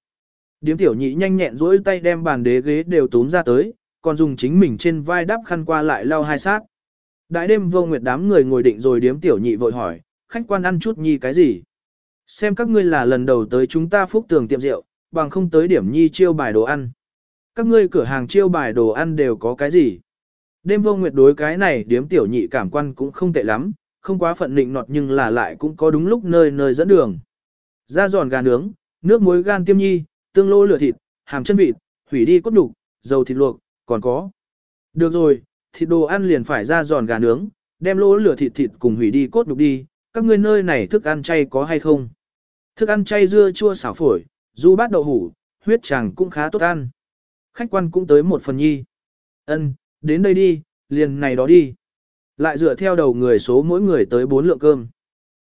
Điếm tiểu nhị nhanh nhẹn duỗi tay đem bàn đế ghế đều túm ra tới, còn dùng chính mình trên vai đắp khăn qua lại lau hai sát. Đại đêm vô nguyệt đám người ngồi định rồi điếm tiểu nhị vội hỏi, khách quan ăn chút nhi cái gì? Xem các ngươi là lần đầu tới chúng ta phúc tường tiệm rượu, bằng không tới điểm nhi chiêu bài đồ ăn. Các ngươi cửa hàng chiêu bài đồ ăn đều có cái gì? Đêm vô nguyệt đối cái này điếm tiểu nhị cảm quan cũng không tệ lắm, không quá phận định nọt nhưng là lại cũng có đúng lúc nơi nơi dẫn đường. Da giòn gà nướng, nước muối gan tiêm nhi, tương lô lửa thịt, hàm chân vịt, hủy đi cốt đục, dầu thịt luộc, còn có. Được rồi, thịt đồ ăn liền phải ra giòn gà nướng, đem lỗ lửa thịt thịt cùng hủy đi cốt nhục đi, các ngươi nơi này thức ăn chay có hay không? Thức ăn chay dưa chua xảo phổi, du bát đậu hủ, huyết chàng cũng khá tốt ăn. Khách quan cũng tới một phần nhi. Ân, đến đây đi, liền này đó đi. Lại dựa theo đầu người số mỗi người tới bốn lượng cơm.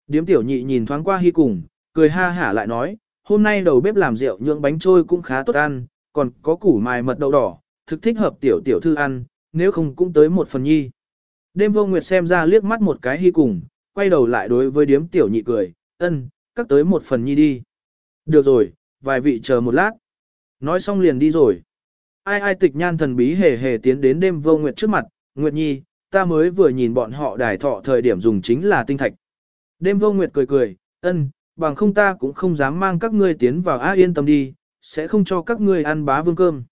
Điếm tiểu nhị nhìn thoáng qua hy cùng, cười ha hả lại nói, hôm nay đầu bếp làm rượu nhượng bánh trôi cũng khá tốt ăn, còn có củ mài mật đậu đỏ, thực thích hợp tiểu tiểu thư ăn, nếu không cũng tới một phần nhi. Đêm vô nguyệt xem ra liếc mắt một cái hy cùng, quay đầu lại đối với điếm tiểu nhị cười, ân, cắt tới một phần nhi đi. Được rồi, vài vị chờ một lát. Nói xong liền đi rồi. Ai ai tịch nhan thần bí hề hề tiến đến đêm vô nguyệt trước mặt, Nguyệt Nhi, ta mới vừa nhìn bọn họ đài thọ thời điểm dùng chính là tinh thạch. Đêm vô nguyệt cười cười, ân, bằng không ta cũng không dám mang các ngươi tiến vào á yên tâm đi, sẽ không cho các ngươi ăn bá vương cơm.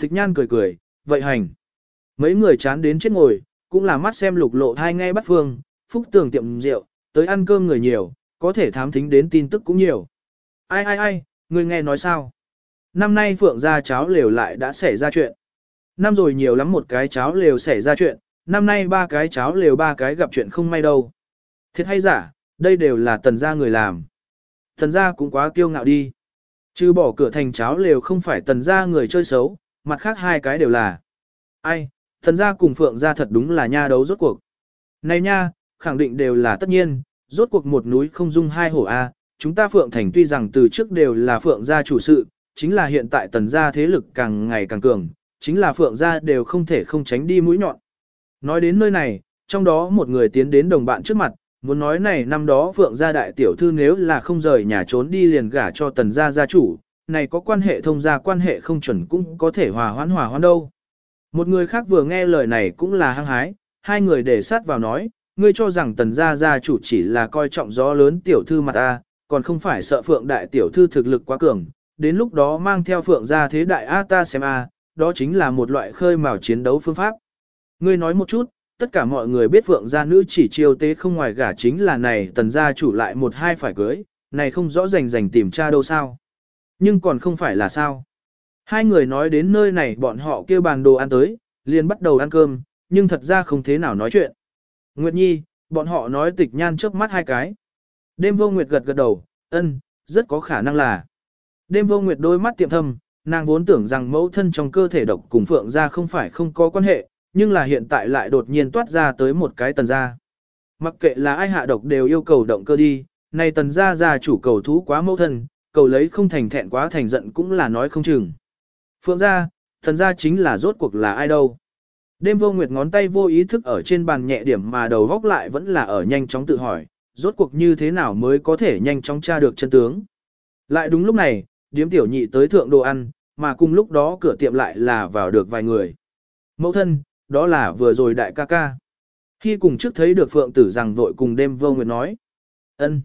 Tịch nhan cười cười, vậy hành. Mấy người chán đến chết ngồi, cũng là mắt xem lục lộ thai ngay bắt phương, phúc tường tiệm rượu, tới ăn cơm người nhiều, có thể thám thính đến tin tức cũng nhiều. Ai ai ai, người nghe nói sao? Năm nay phượng gia cháo lều lại đã xảy ra chuyện. Năm rồi nhiều lắm một cái cháo lều xảy ra chuyện, năm nay ba cái cháo lều ba cái gặp chuyện không may đâu. Thiệt hay giả, đây đều là tần gia người làm. Tần gia cũng quá kiêu ngạo đi. Chứ bỏ cửa thành cháo lều không phải tần gia người chơi xấu, mặt khác hai cái đều là. Ai, Thần gia cùng phượng gia thật đúng là nha đấu rốt cuộc. Này nha, khẳng định đều là tất nhiên, rốt cuộc một núi không dung hai hổ A, chúng ta phượng thành tuy rằng từ trước đều là phượng gia chủ sự, chính là hiện tại tần gia thế lực càng ngày càng cường, chính là phượng gia đều không thể không tránh đi mũi nhọn. Nói đến nơi này, trong đó một người tiến đến đồng bạn trước mặt, muốn nói này năm đó phượng gia đại tiểu thư nếu là không rời nhà trốn đi liền gả cho tần gia gia chủ, này có quan hệ thông gia quan hệ không chuẩn cũng có thể hòa hoãn hòa hoãn đâu. Một người khác vừa nghe lời này cũng là hăng hái, hai người để sát vào nói, ngươi cho rằng tần gia gia chủ chỉ là coi trọng gió lớn tiểu thư mặt ta, còn không phải sợ phượng đại tiểu thư thực lực quá cường, đến lúc đó mang theo phượng gia thế đại A ta xem A, đó chính là một loại khơi mào chiến đấu phương pháp. Ngươi nói một chút, tất cả mọi người biết phượng gia nữ chỉ chiêu tế không ngoài gả chính là này tần gia chủ lại một hai phải cưới, này không rõ rành rành tìm cha đâu sao. Nhưng còn không phải là sao. Hai người nói đến nơi này bọn họ kêu bàn đồ ăn tới, liền bắt đầu ăn cơm, nhưng thật ra không thế nào nói chuyện. Nguyệt Nhi, bọn họ nói tịch nhan trước mắt hai cái. Đêm vô Nguyệt gật gật đầu, ân, rất có khả năng là. Đêm vô Nguyệt đôi mắt tiệm thâm, nàng vốn tưởng rằng mẫu thân trong cơ thể độc cùng phượng gia không phải không có quan hệ, nhưng là hiện tại lại đột nhiên toát ra tới một cái tần gia. Mặc kệ là ai hạ độc đều yêu cầu động cơ đi, này tần gia gia chủ cầu thú quá mẫu thân, cầu lấy không thành thẹn quá thành giận cũng là nói không chừng. Phượng gia, thần gia chính là rốt cuộc là ai đâu. Đêm vô nguyệt ngón tay vô ý thức ở trên bàn nhẹ điểm mà đầu góc lại vẫn là ở nhanh chóng tự hỏi, rốt cuộc như thế nào mới có thể nhanh chóng tra được chân tướng. Lại đúng lúc này, điếm tiểu nhị tới thượng đồ ăn, mà cùng lúc đó cửa tiệm lại là vào được vài người. Mẫu thân, đó là vừa rồi đại ca ca. Khi cùng trước thấy được phượng tử rằng vội cùng đêm vô nguyệt nói. ân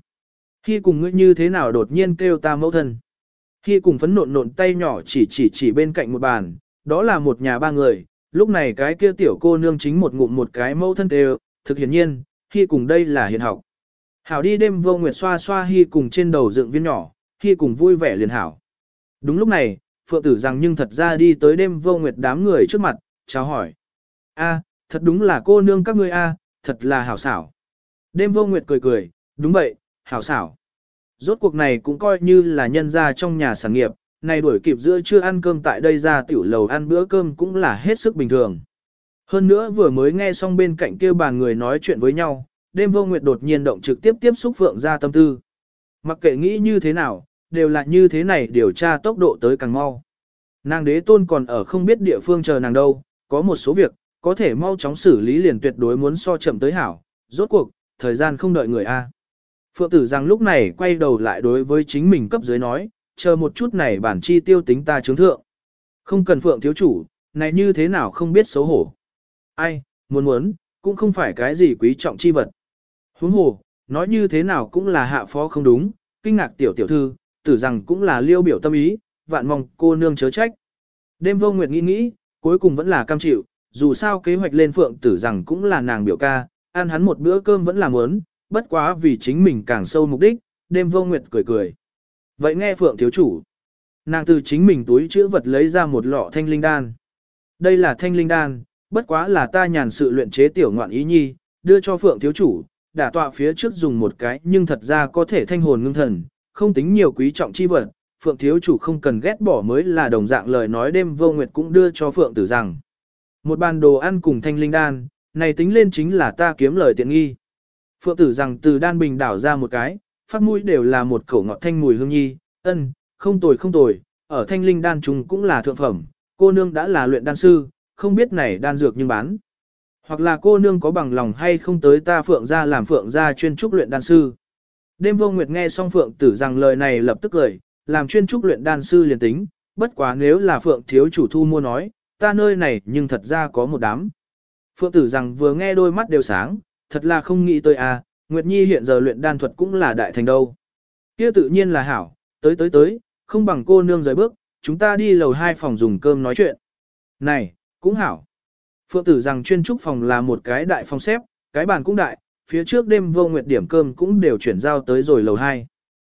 Khi cùng ngươi như thế nào đột nhiên kêu ta mẫu thân. Khi cùng phấn nộn nộn tay nhỏ chỉ chỉ chỉ bên cạnh một bàn, đó là một nhà ba người, lúc này cái kia tiểu cô nương chính một ngụm một cái mẫu thân đều, thực hiển nhiên, khi cùng đây là hiện học. Hảo đi đêm vô nguyệt xoa xoa hy cùng trên đầu dựng viên nhỏ, hy cùng vui vẻ liền hảo. Đúng lúc này, phượng tử rằng nhưng thật ra đi tới đêm vô nguyệt đám người trước mặt, chào hỏi. a thật đúng là cô nương các ngươi a thật là hảo xảo. Đêm vô nguyệt cười cười, đúng vậy, hảo xảo. Rốt cuộc này cũng coi như là nhân gia trong nhà sản nghiệp, này đuổi kịp giữa chưa ăn cơm tại đây ra tiểu lầu ăn bữa cơm cũng là hết sức bình thường. Hơn nữa vừa mới nghe xong bên cạnh kia bàn người nói chuyện với nhau, đêm vô nguyệt đột nhiên động trực tiếp tiếp xúc Phượng ra tâm tư. Mặc kệ nghĩ như thế nào, đều là như thế này điều tra tốc độ tới càng mau. Nàng đế tôn còn ở không biết địa phương chờ nàng đâu, có một số việc, có thể mau chóng xử lý liền tuyệt đối muốn so chậm tới hảo, rốt cuộc, thời gian không đợi người A. Phượng tử rằng lúc này quay đầu lại đối với chính mình cấp dưới nói, chờ một chút này bản chi tiêu tính ta chứng thượng. Không cần phượng thiếu chủ, này như thế nào không biết xấu hổ. Ai, muốn muốn, cũng không phải cái gì quý trọng chi vật. Huống hồ, nói như thế nào cũng là hạ phó không đúng, kinh ngạc tiểu tiểu thư, tử rằng cũng là liêu biểu tâm ý, vạn mong cô nương chớ trách. Đêm vô nguyệt nghĩ nghĩ, cuối cùng vẫn là cam chịu, dù sao kế hoạch lên phượng tử rằng cũng là nàng biểu ca, ăn hắn một bữa cơm vẫn là muốn, bất quá vì chính mình càng sâu mục đích, đêm vô nguyệt cười cười. Vậy nghe Phượng thiếu chủ. Nàng từ chính mình túi chữ vật lấy ra một lọ thanh linh đan. Đây là thanh linh đan, bất quá là ta nhàn sự luyện chế tiểu ngoạn ý nhi, đưa cho Phượng thiếu chủ, đả tọa phía trước dùng một cái nhưng thật ra có thể thanh hồn ngưng thần, không tính nhiều quý trọng chi vật. Phượng thiếu chủ không cần ghét bỏ mới là đồng dạng lời nói đêm vô nguyệt cũng đưa cho Phượng tử rằng. Một bàn đồ ăn cùng thanh linh đan, này tính lên chính là ta kiếm lời tiện nghi. Phượng tử rằng từ đan bình đảo ra một cái, phát mũi đều là một khẩu ngọt thanh mùi hương nhi, Ân, không tồi không tồi, ở thanh linh đan trùng cũng là thượng phẩm, cô nương đã là luyện đan sư, không biết này đan dược nhưng bán. Hoặc là cô nương có bằng lòng hay không tới ta phượng gia làm phượng gia chuyên trúc luyện đan sư. Đêm vô nguyệt nghe xong phượng tử rằng lời này lập tức cười, làm chuyên trúc luyện đan sư liền tính, bất quá nếu là phượng thiếu chủ thu mua nói, ta nơi này nhưng thật ra có một đám. Phượng tử rằng vừa nghe đôi mắt đều sáng, thật là không nghĩ tới à, Nguyệt Nhi hiện giờ luyện đan thuật cũng là đại thành đâu. Kia tự nhiên là hảo, tới tới tới, không bằng cô nương rời bước, chúng ta đi lầu hai phòng dùng cơm nói chuyện. Này, cũng hảo. Phượng tử rằng chuyên trúc phòng là một cái đại phòng xếp, cái bàn cũng đại, phía trước đêm vô nguyệt điểm cơm cũng đều chuyển giao tới rồi lầu hai.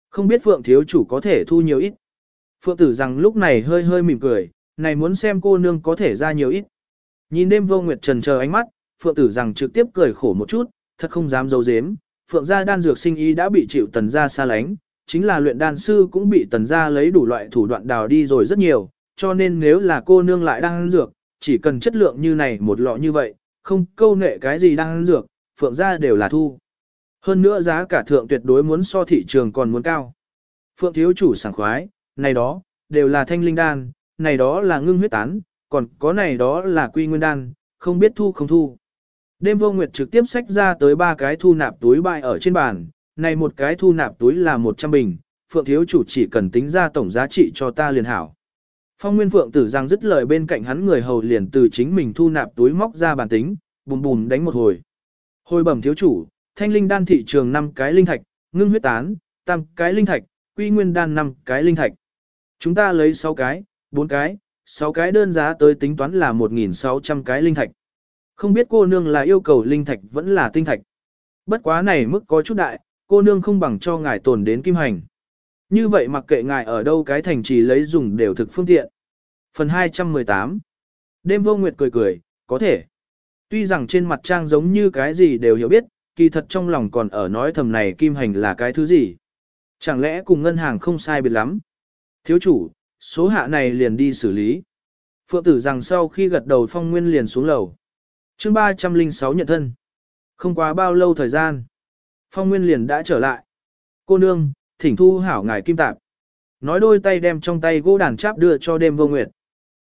Không biết Phượng thiếu chủ có thể thu nhiều ít. Phượng tử rằng lúc này hơi hơi mỉm cười, này muốn xem cô nương có thể ra nhiều ít. Nhìn đêm vô nguyệt trần chờ ánh mắt, Phượng tử rằng trực tiếp cười khổ một chút, thật không dám giấu giếm. Phượng gia đan dược sinh ý đã bị chịu tần gia xa lánh, chính là luyện đan sư cũng bị tần gia lấy đủ loại thủ đoạn đào đi rồi rất nhiều, cho nên nếu là cô nương lại đang dược, chỉ cần chất lượng như này một lọ như vậy, không câu nệ cái gì đang dược, phượng gia đều là thu. Hơn nữa giá cả thượng tuyệt đối muốn so thị trường còn muốn cao. Phượng thiếu chủ sảng khoái, này đó, đều là thanh linh đan, này đó là ngưng huyết tán, còn có này đó là quy nguyên đan, không biết thu không thu. Đêm vô nguyệt trực tiếp xách ra tới ba cái thu nạp túi bại ở trên bàn, này một cái thu nạp túi là 100 bình, Phượng thiếu chủ chỉ cần tính ra tổng giá trị cho ta liền hảo. Phong Nguyên Phượng tử giang dứt lời bên cạnh hắn người hầu liền từ chính mình thu nạp túi móc ra bàn tính, bùm bùm đánh một hồi. Hồi bẩm thiếu chủ, thanh linh đan thị trường 5 cái linh thạch, ngưng huyết tán, tam cái linh thạch, quy nguyên đan 5 cái linh thạch. Chúng ta lấy 6 cái, 4 cái, 6 cái đơn giá tới tính toán là 1.600 cái linh thạch. Không biết cô nương là yêu cầu linh thạch vẫn là tinh thạch. Bất quá này mức có chút đại, cô nương không bằng cho ngài tồn đến kim hành. Như vậy mặc kệ ngài ở đâu cái thành trì lấy dùng đều thực phương tiện. Phần 218 Đêm vô nguyệt cười cười, có thể. Tuy rằng trên mặt trang giống như cái gì đều hiểu biết, kỳ thật trong lòng còn ở nói thầm này kim hành là cái thứ gì. Chẳng lẽ cùng ngân hàng không sai biệt lắm. Thiếu chủ, số hạ này liền đi xử lý. Phượng tử rằng sau khi gật đầu phong nguyên liền xuống lầu chương 306 nhận thân. Không quá bao lâu thời gian. Phong nguyên liền đã trở lại. Cô nương, thỉnh thu hảo ngài kim tạp. Nói đôi tay đem trong tay gỗ đàn cháp đưa cho đêm vô nguyệt.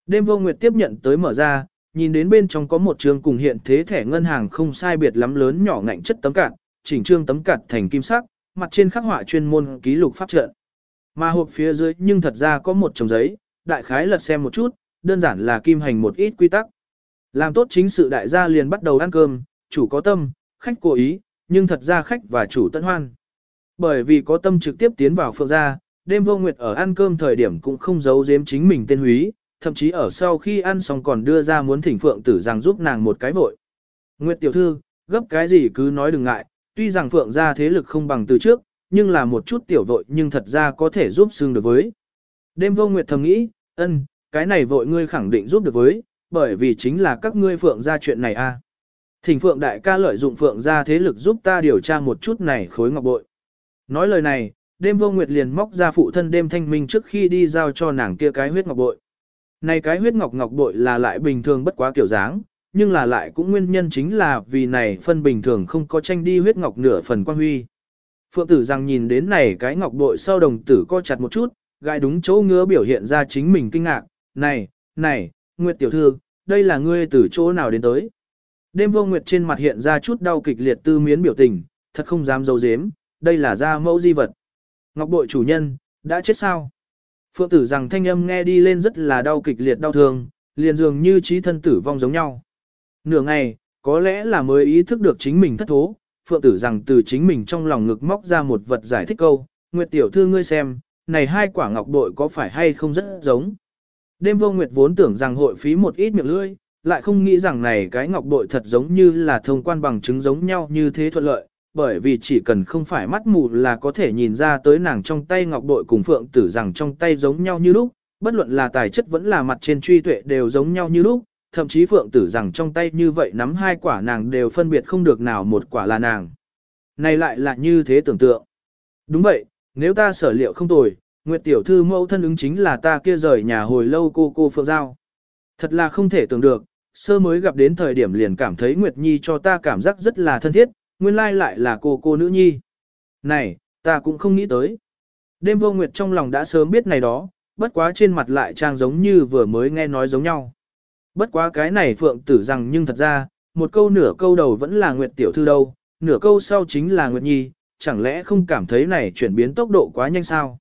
Đêm vô nguyệt tiếp nhận tới mở ra, nhìn đến bên trong có một trường cùng hiện thế thẻ ngân hàng không sai biệt lắm lớn nhỏ ngạnh chất tấm cạn, chỉnh trương tấm cạn thành kim sắc, mặt trên khắc họa chuyên môn ký lục pháp trận. Mà hộp phía dưới nhưng thật ra có một chồng giấy, đại khái lật xem một chút, đơn giản là kim hành một ít quy tắc. Làm tốt chính sự đại gia liền bắt đầu ăn cơm, chủ có tâm, khách cố ý, nhưng thật ra khách và chủ tận hoan. Bởi vì có tâm trực tiếp tiến vào phượng gia, đêm vô nguyệt ở ăn cơm thời điểm cũng không giấu giếm chính mình tên húy, thậm chí ở sau khi ăn xong còn đưa ra muốn thỉnh phượng tử rằng giúp nàng một cái vội. Nguyệt tiểu thư, gấp cái gì cứ nói đừng ngại, tuy rằng phượng gia thế lực không bằng từ trước, nhưng là một chút tiểu vội nhưng thật ra có thể giúp xương được với. Đêm vô nguyệt thầm nghĩ, ân, cái này vội ngươi khẳng định giúp được với, bởi vì chính là các ngươi phượng ra chuyện này a. À. Thỉnh phượng đại ca lợi dụng phượng gia thế lực giúp ta điều tra một chút này khối ngọc bội. Nói lời này, đêm vô nguyệt liền móc ra phụ thân đêm thanh minh trước khi đi giao cho nàng kia cái huyết ngọc bội. Này cái huyết ngọc ngọc bội là lại bình thường bất quá kiểu dáng, nhưng là lại cũng nguyên nhân chính là vì này phân bình thường không có tranh đi huyết ngọc nửa phần quan huy. Phượng tử rằng nhìn đến này cái ngọc bội sau đồng tử co chặt một chút, gai đúng chỗ ngứa biểu hiện ra chính mình kinh ngạc, này, này, Nguyệt tiểu thư, đây là ngươi từ chỗ nào đến tới. Đêm vô Nguyệt trên mặt hiện ra chút đau kịch liệt tư miến biểu tình, thật không dám dấu dếm, đây là gia mẫu di vật. Ngọc bội chủ nhân, đã chết sao? Phượng tử rằng thanh âm nghe đi lên rất là đau kịch liệt đau thương, liền dường như trí thân tử vong giống nhau. Nửa ngày, có lẽ là mới ý thức được chính mình thất thố, Phượng tử rằng từ chính mình trong lòng ngực móc ra một vật giải thích câu, Nguyệt tiểu thư ngươi xem, này hai quả ngọc bội có phải hay không rất giống. Đêm vô Nguyệt vốn tưởng rằng hội phí một ít miệng lưỡi, lại không nghĩ rằng này cái ngọc bội thật giống như là thông quan bằng chứng giống nhau như thế thuận lợi, bởi vì chỉ cần không phải mắt mù là có thể nhìn ra tới nàng trong tay ngọc bội cùng phượng tử rằng trong tay giống nhau như lúc, bất luận là tài chất vẫn là mặt trên truy tuệ đều giống nhau như lúc, thậm chí phượng tử rằng trong tay như vậy nắm hai quả nàng đều phân biệt không được nào một quả là nàng. Này lại là như thế tưởng tượng. Đúng vậy, nếu ta sở liệu không tồi, Nguyệt tiểu thư mẫu thân ứng chính là ta kia rời nhà hồi lâu cô cô Phượng Giao. Thật là không thể tưởng được, sơ mới gặp đến thời điểm liền cảm thấy Nguyệt Nhi cho ta cảm giác rất là thân thiết, nguyên lai lại là cô cô nữ nhi. Này, ta cũng không nghĩ tới. Đêm vô nguyệt trong lòng đã sớm biết này đó, bất quá trên mặt lại trang giống như vừa mới nghe nói giống nhau. Bất quá cái này phượng tử rằng nhưng thật ra, một câu nửa câu đầu vẫn là nguyệt tiểu thư đâu, nửa câu sau chính là nguyệt nhi, chẳng lẽ không cảm thấy này chuyển biến tốc độ quá nhanh sao?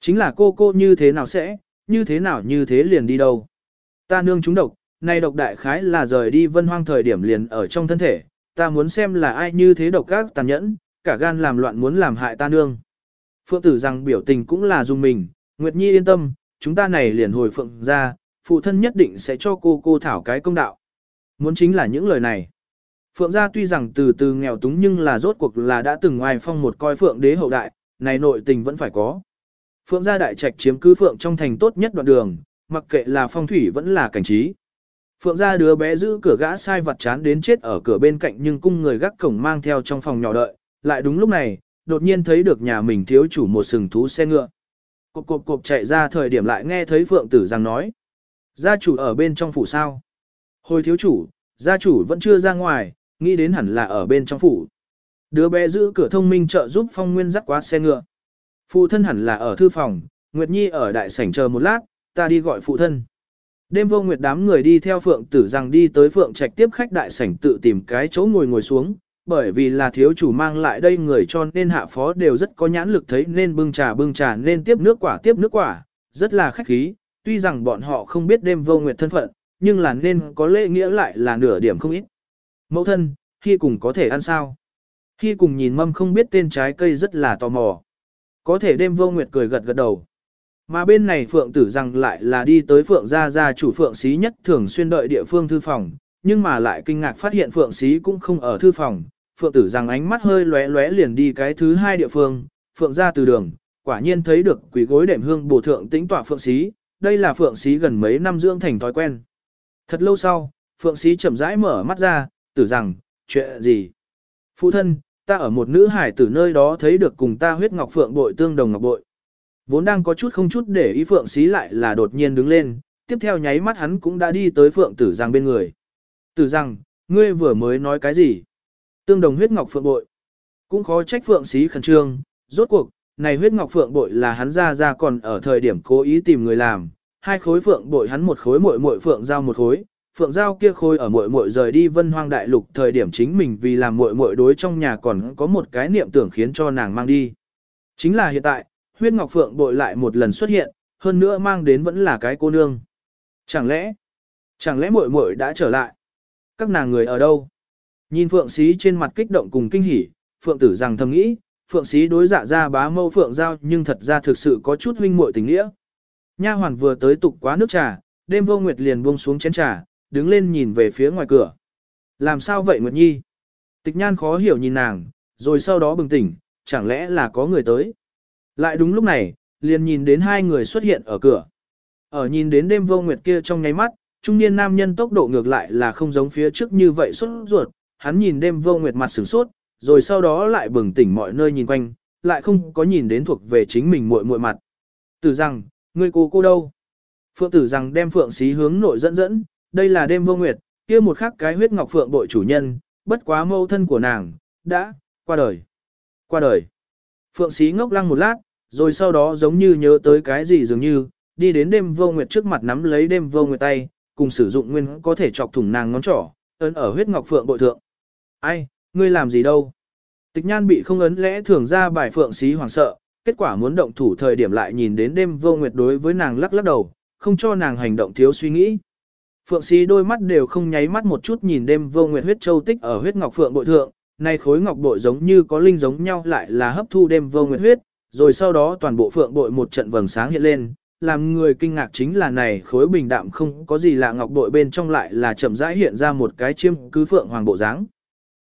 Chính là cô cô như thế nào sẽ, như thế nào như thế liền đi đâu? Ta nương chúng độc, này độc đại khái là rời đi vân hoang thời điểm liền ở trong thân thể, ta muốn xem là ai như thế độc các tàn nhẫn, cả gan làm loạn muốn làm hại ta nương. Phượng tử rằng biểu tình cũng là dùng mình, Nguyệt Nhi yên tâm, chúng ta này liền hồi phượng ra, phụ thân nhất định sẽ cho cô cô thảo cái công đạo. Muốn chính là những lời này. Phượng gia tuy rằng từ từ nghèo túng nhưng là rốt cuộc là đã từng ngoài phong một coi phượng đế hậu đại, này nội tình vẫn phải có. Phượng gia đại trạch chiếm cứ phượng trong thành tốt nhất đoạn đường, mặc kệ là phong thủy vẫn là cảnh trí. Phượng gia đứa bé giữ cửa gã sai vặt chán đến chết ở cửa bên cạnh nhưng cung người gác cổng mang theo trong phòng nhỏ đợi, lại đúng lúc này, đột nhiên thấy được nhà mình thiếu chủ một sừng thú xe ngựa. Cộp cộp cộp chạy ra thời điểm lại nghe thấy Phượng tử rằng nói. Gia chủ ở bên trong phủ sao? Hồi thiếu chủ, gia chủ vẫn chưa ra ngoài, nghĩ đến hẳn là ở bên trong phủ. Đứa bé giữ cửa thông minh trợ giúp phong nguyên dắt qua xe ngựa. Phụ thân hẳn là ở thư phòng, Nguyệt Nhi ở đại sảnh chờ một lát, ta đi gọi phụ thân. Đêm vô nguyệt đám người đi theo Phượng tử rằng đi tới Phượng Trạch tiếp khách đại sảnh tự tìm cái chỗ ngồi ngồi xuống, bởi vì là thiếu chủ mang lại đây người cho nên hạ phó đều rất có nhãn lực thấy nên bưng trà bưng trà nên tiếp nước quả tiếp nước quả, rất là khách khí, tuy rằng bọn họ không biết đêm vô nguyệt thân phận, nhưng là nên có lễ nghĩa lại là nửa điểm không ít. Mẫu thân, khi cùng có thể ăn sao? Khi cùng nhìn mâm không biết tên trái cây rất là tò mò. Có thể đêm vô nguyệt cười gật gật đầu. Mà bên này Phượng tử rằng lại là đi tới Phượng gia gia chủ Phượng Xí nhất thường xuyên đợi địa phương thư phòng, nhưng mà lại kinh ngạc phát hiện Phượng Xí cũng không ở thư phòng. Phượng tử rằng ánh mắt hơi lóe lóe liền đi cái thứ hai địa phương, Phượng gia từ đường, quả nhiên thấy được quỷ gối đệm hương bổ thượng tĩnh tọa Phượng Xí, đây là Phượng Xí gần mấy năm dưỡng thành thói quen. Thật lâu sau, Phượng Xí chậm rãi mở mắt ra, tử rằng, chuyện gì? Phụ thân, ta ở một nữ hải tử nơi đó thấy được cùng ta huyết ngọc phượng bội tương đồng ngọc bội. Vốn đang có chút không chút để ý Phượng Xí lại là đột nhiên đứng lên, tiếp theo nháy mắt hắn cũng đã đi tới Phượng Tử Giang bên người. Tử Giang, ngươi vừa mới nói cái gì? Tương đồng huyết ngọc phượng bội. Cũng khó trách Phượng Xí khẩn trương, rốt cuộc, này huyết ngọc phượng bội là hắn ra ra còn ở thời điểm cố ý tìm người làm, hai khối phượng bội hắn một khối muội muội phượng giao một khối, phượng giao kia khôi ở muội muội rời đi Vân Hoang đại lục thời điểm chính mình vì làm muội muội đối trong nhà còn có một cái niệm tưởng khiến cho nàng mang đi. Chính là hiện tại, huyết ngọc phượng bội lại một lần xuất hiện, hơn nữa mang đến vẫn là cái cô nương. Chẳng lẽ, chẳng lẽ muội muội đã trở lại? Các nàng người ở đâu? Nhìn phượng xí trên mặt kích động cùng kinh hỉ, phượng tử rằng thầm nghĩ, phượng xí đối dạ ra bá mâu phượng giao nhưng thật ra thực sự có chút huynh muội tình nghĩa. Nha hoàn vừa tới tục quá nước trà, đêm vô nguyệt liền buông xuống chén trà, đứng lên nhìn về phía ngoài cửa. Làm sao vậy Nguyệt Nhi? Tịch nhan khó hiểu nhìn nàng, rồi sau đó bừng tỉnh, chẳng lẽ là có người tới. Lại đúng lúc này, liền nhìn đến hai người xuất hiện ở cửa. Ở nhìn đến đêm vô nguyệt kia trong nháy mắt, trung niên nam nhân tốc độ ngược lại là không giống phía trước như vậy xuất ruột, hắn nhìn đêm vô nguyệt mặt sửng sốt, rồi sau đó lại bừng tỉnh mọi nơi nhìn quanh, lại không có nhìn đến thuộc về chính mình muội muội mặt. Tử rằng, ngươi cô cô đâu? Phượng tử rằng đem phượng xí hướng nội dẫn dẫn, đây là đêm vô nguyệt, kia một khắc cái huyết ngọc phượng bội chủ nhân, bất quá mâu thân của nàng, đã, qua đời. Qua đời. Phượng xí ngốc lăng một lát, rồi sau đó giống như nhớ tới cái gì dường như, đi đến đêm vô nguyệt trước mặt nắm lấy đêm vô nguyệt tay, cùng sử dụng nguyên có thể chọc thủng nàng ngón trỏ, ấn ở huyết ngọc phượng bội thượng. Ai, ngươi làm gì đâu? Tịch nhan bị không ấn lẽ thường ra bài phượng xí hoảng sợ, kết quả muốn động thủ thời điểm lại nhìn đến đêm vô nguyệt đối với nàng lắc lắc đầu, không cho nàng hành động thiếu suy nghĩ. Phượng sĩ đôi mắt đều không nháy mắt một chút nhìn đêm vô nguyệt huyết châu tích ở huyết ngọc phượng bội thượng, này khối ngọc bội giống như có linh giống nhau lại là hấp thu đêm vô nguyệt huyết, rồi sau đó toàn bộ phượng bội một trận vầng sáng hiện lên, làm người kinh ngạc chính là này khối bình đạm không có gì lạ ngọc bội bên trong lại là chậm rãi hiện ra một cái chiêm cứ phượng hoàng bộ dáng.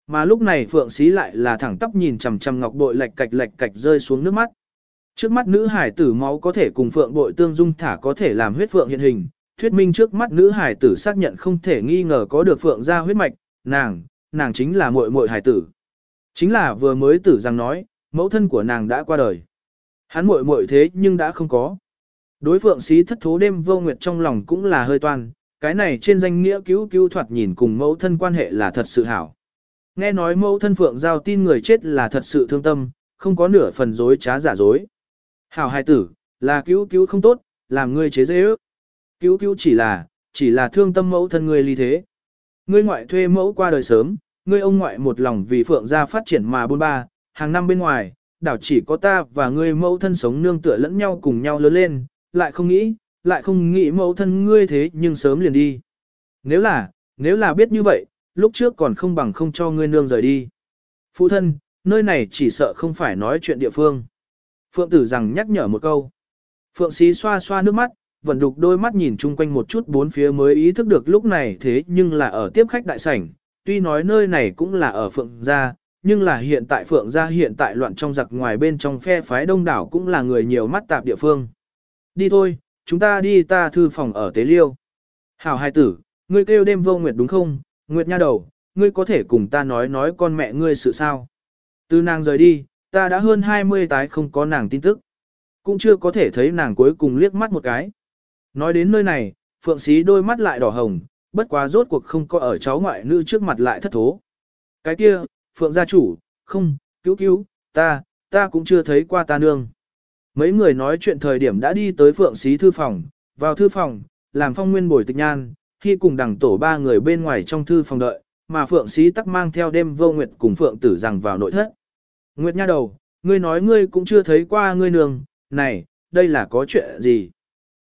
Mà lúc này phượng sĩ lại là thẳng tắp nhìn chằm chằm ngọc bội lệch cạch lệch cạch rơi xuống nước mắt. Trước mắt nữ hải tử máu có thể cùng phượng bội tương dung thả có thể làm huyết phượng hiện hình, thuyết minh trước mắt nữ hải tử xác nhận không thể nghi ngờ có được phượng ra huyết mạch, nàng, nàng chính là muội muội hải tử. Chính là vừa mới tử rằng nói, mẫu thân của nàng đã qua đời. Hắn muội muội thế nhưng đã không có. Đối phượng xí thất thố đêm vô nguyệt trong lòng cũng là hơi toan, cái này trên danh nghĩa cứu cứu thoạt nhìn cùng mẫu thân quan hệ là thật sự hảo. Nghe nói mẫu thân phượng giao tin người chết là thật sự thương tâm, không có nửa phần dối trá giả dối. Hảo hài tử, là cứu cứu không tốt, làm ngươi chế dễ ước. Cứu cứu chỉ là, chỉ là thương tâm mẫu thân ngươi ly thế. Ngươi ngoại thuê mẫu qua đời sớm, ngươi ông ngoại một lòng vì phượng gia phát triển mà buôn ba, hàng năm bên ngoài, đảo chỉ có ta và ngươi mẫu thân sống nương tựa lẫn nhau cùng nhau lớn lên, lại không nghĩ, lại không nghĩ mẫu thân ngươi thế nhưng sớm liền đi. Nếu là, nếu là biết như vậy, lúc trước còn không bằng không cho ngươi nương rời đi. Phụ thân, nơi này chỉ sợ không phải nói chuyện địa phương. Phượng tử rằng nhắc nhở một câu. Phượng xí xoa xoa nước mắt, vẫn đục đôi mắt nhìn chung quanh một chút bốn phía mới ý thức được lúc này thế nhưng là ở tiếp khách đại sảnh. Tuy nói nơi này cũng là ở Phượng gia, nhưng là hiện tại Phượng gia hiện tại loạn trong giặc ngoài bên trong phe phái đông đảo cũng là người nhiều mắt tạp địa phương. Đi thôi, chúng ta đi ta thư phòng ở Tế Liêu. Hảo hai tử, ngươi kêu đêm vô nguyệt đúng không? Nguyệt nha đầu, ngươi có thể cùng ta nói nói con mẹ ngươi sự sao? Từ nàng rời đi, ta đã hơn 20 tái không có nàng tin tức. Cũng chưa có thể thấy nàng cuối cùng liếc mắt một cái. Nói đến nơi này, Phượng Xí đôi mắt lại đỏ hồng, bất quá rốt cuộc không có ở cháu ngoại nữ trước mặt lại thất thố. Cái kia, Phượng gia chủ, không, cứu cứu, ta, ta cũng chưa thấy qua ta nương. Mấy người nói chuyện thời điểm đã đi tới Phượng Xí thư phòng, vào thư phòng, làm phong nguyên bồi tịch nhan, khi cùng đằng tổ ba người bên ngoài trong thư phòng đợi, mà Phượng Xí tắc mang theo đêm vô nguyệt cùng Phượng tử rằng vào nội thất. Nguyệt nha đầu, ngươi nói ngươi cũng chưa thấy qua ngươi nương, này, đây là có chuyện gì?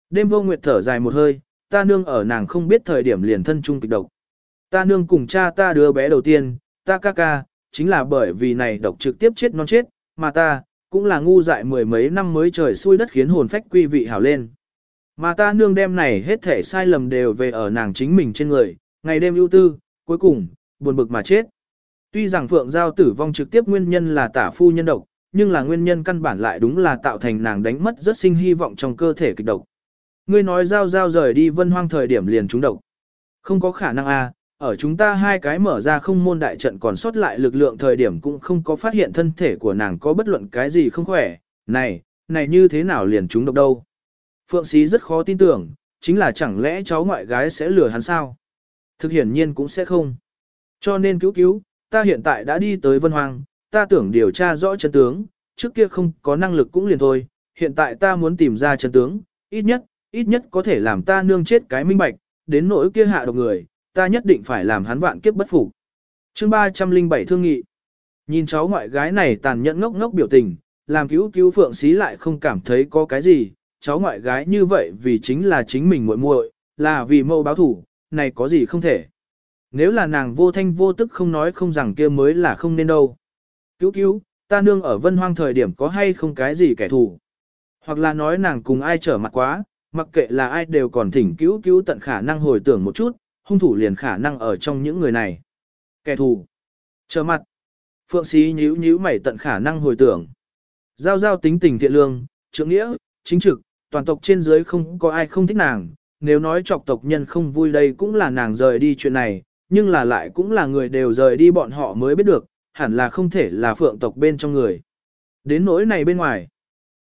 Đêm vô nguyệt thở dài một hơi, ta nương ở nàng không biết thời điểm liền thân trung kịch độc. Ta nương cùng cha ta đứa bé đầu tiên, ta ca ca, chính là bởi vì này độc trực tiếp chết non chết, mà ta, cũng là ngu dại mười mấy năm mới trời xui đất khiến hồn phách quy vị hảo lên. Mà ta nương đêm này hết thể sai lầm đều về ở nàng chính mình trên người, ngày đêm ưu tư, cuối cùng, buồn bực mà chết. Tuy rằng Phượng Giao tử vong trực tiếp nguyên nhân là tả phu nhân độc, nhưng là nguyên nhân căn bản lại đúng là tạo thành nàng đánh mất rất sinh hy vọng trong cơ thể kịch độc. Ngươi nói Giao Giao rời đi vân hoang thời điểm liền trúng độc. Không có khả năng a à, ở chúng ta hai cái mở ra không môn đại trận còn sót lại lực lượng thời điểm cũng không có phát hiện thân thể của nàng có bất luận cái gì không khỏe. Này, này như thế nào liền trúng độc đâu? Phượng Sĩ rất khó tin tưởng, chính là chẳng lẽ cháu ngoại gái sẽ lừa hắn sao? Thực hiển nhiên cũng sẽ không. Cho nên cứu cứu, ta hiện tại đã đi tới Vân hoang, ta tưởng điều tra rõ chân tướng, trước kia không có năng lực cũng liền thôi, hiện tại ta muốn tìm ra chân tướng, ít nhất, ít nhất có thể làm ta nương chết cái minh bạch, đến nỗi kia hạ độc người, ta nhất định phải làm hắn vạn kiếp bất phục. Chương 307 thương nghị. Nhìn cháu ngoại gái này tàn nhẫn ngốc ngốc biểu tình, làm cứu cứu Phượng Xí lại không cảm thấy có cái gì, cháu ngoại gái như vậy vì chính là chính mình muội muội, là vì mâu báo thủ, này có gì không thể. Nếu là nàng vô thanh vô tức không nói không rằng kia mới là không nên đâu. Cứu cứu, ta nương ở vân hoang thời điểm có hay không cái gì kẻ thù. Hoặc là nói nàng cùng ai trở mặt quá, mặc kệ là ai đều còn thỉnh cứu cứu tận khả năng hồi tưởng một chút, hung thủ liền khả năng ở trong những người này. Kẻ thù. Trở mặt. Phượng sĩ nhíu nhíu mày tận khả năng hồi tưởng. Giao giao tính tình thiện lương, trưởng nghĩa, chính trực, toàn tộc trên dưới không có ai không thích nàng. Nếu nói chọc tộc nhân không vui đây cũng là nàng rời đi chuyện này, nhưng là lại cũng là người đều rời đi bọn họ mới biết được, hẳn là không thể là phượng tộc bên trong người. Đến nỗi này bên ngoài,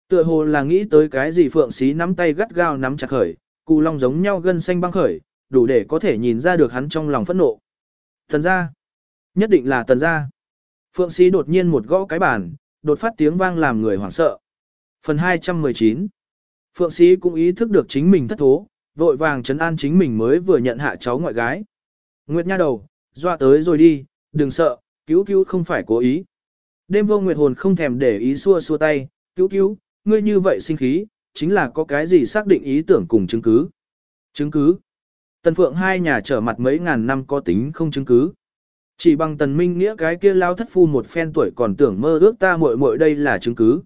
tựa hồ là nghĩ tới cái gì phượng xí nắm tay gắt gao nắm chặt khởi, cù long giống nhau gân xanh băng khởi, đủ để có thể nhìn ra được hắn trong lòng phẫn nộ. Tần gia, nhất định là tần gia. Phượng xí đột nhiên một gõ cái bàn, đột phát tiếng vang làm người hoảng sợ. Phần 219 Phượng sĩ cũng ý thức được chính mình thất thố, vội vàng trấn an chính mình mới vừa nhận hạ cháu ngoại gái. Nguyệt nha đầu, doa tới rồi đi, đừng sợ, cứu cứu không phải cố ý. Đêm vô Nguyệt hồn không thèm để ý xua xua tay, cứu cứu, ngươi như vậy sinh khí, chính là có cái gì xác định ý tưởng cùng chứng cứ. Chứng cứ. Tần Phượng hai nhà trở mặt mấy ngàn năm có tính không chứng cứ. Chỉ bằng tần minh nghĩa cái kia lao thất phu một phen tuổi còn tưởng mơ ước ta muội muội đây là chứng cứ.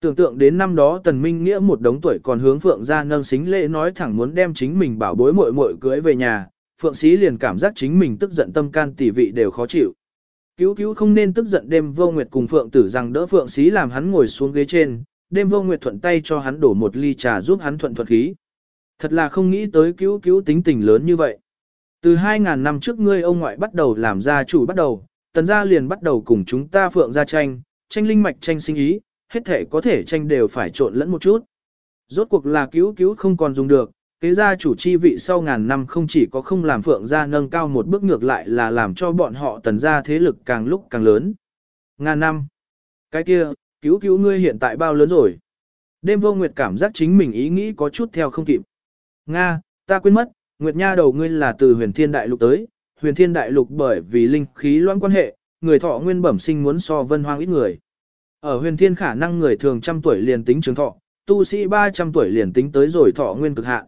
Tưởng tượng đến năm đó tần minh nghĩa một đống tuổi còn hướng Phượng ra nâng xính lễ nói thẳng muốn đem chính mình bảo bối muội muội cưới về nhà, Phượng Sĩ liền cảm giác chính mình tức giận tâm can tỷ vị đều khó chịu. Cứu cứu không nên tức giận đêm vô nguyệt cùng Phượng tử rằng đỡ Phượng Sĩ làm hắn ngồi xuống ghế trên, đêm vô nguyệt thuận tay cho hắn đổ một ly trà giúp hắn thuận thuận khí. Thật là không nghĩ tới cứu cứu tính tình lớn như vậy. Từ 2.000 năm trước ngươi ông ngoại bắt đầu làm gia chủ bắt đầu, tần gia liền bắt đầu cùng chúng ta Phượng gia tranh, tranh linh mạch tranh sinh ý, hết thể có thể tranh đều phải trộn lẫn một chút. Rốt cuộc là cứu cứu không còn dùng được, kế gia chủ chi vị sau ngàn năm không chỉ có không làm phượng gia nâng cao một bước ngược lại là làm cho bọn họ tần gia thế lực càng lúc càng lớn. Ngàn năm. Cái kia, cứu cứu ngươi hiện tại bao lớn rồi? Đêm vô nguyệt cảm giác chính mình ý nghĩ có chút theo không kịp. Nga, ta quên mất, nguyệt nha đầu ngươi là từ huyền thiên đại lục tới, huyền thiên đại lục bởi vì linh khí loãng quan hệ, người thọ nguyên bẩm sinh muốn so vân hoang ít người. Ở huyền thiên khả năng người thường trăm tuổi liền tính trường thọ, tu sĩ 300 tuổi liền tính tới rồi thọ nguyên cực hạn.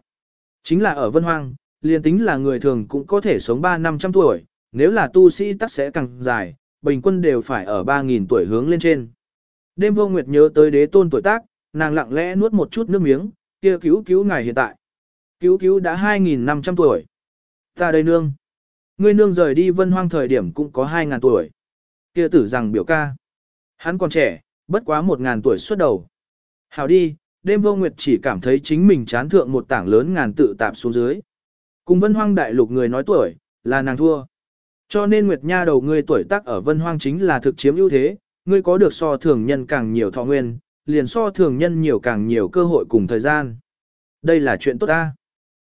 Chính là ở vân hoang, liền tính là người thường cũng có thể sống 3 năm trăm tuổi, nếu là tu sĩ tắc sẽ càng dài, bình quân đều phải ở 3.000 tuổi hướng lên trên. Đêm vô nguyệt nhớ tới đế tôn tuổi tác, nàng lặng lẽ nuốt một chút nước miếng, kia cứu cứu ngài hiện tại. Cứu cứu đã 2.500 tuổi. Ta đây nương. Ngươi nương rời đi vân hoang thời điểm cũng có 2.000 tuổi. Kia tử rằng biểu ca. Hắn còn trẻ, bất quá 1.000 tuổi xuất đầu. Hảo đi, đêm vô nguyệt chỉ cảm thấy chính mình chán thượng một tảng lớn ngàn tự tạp xuống dưới. Cùng vân hoang đại lục người nói tuổi, là nàng thua. Cho nên Nguyệt Nha đầu ngươi tuổi tác ở vân hoang chính là thực chiếm ưu thế, ngươi có được so thường nhân càng nhiều thọ nguyên, liền so thường nhân nhiều càng nhiều cơ hội cùng thời gian. Đây là chuyện tốt ta.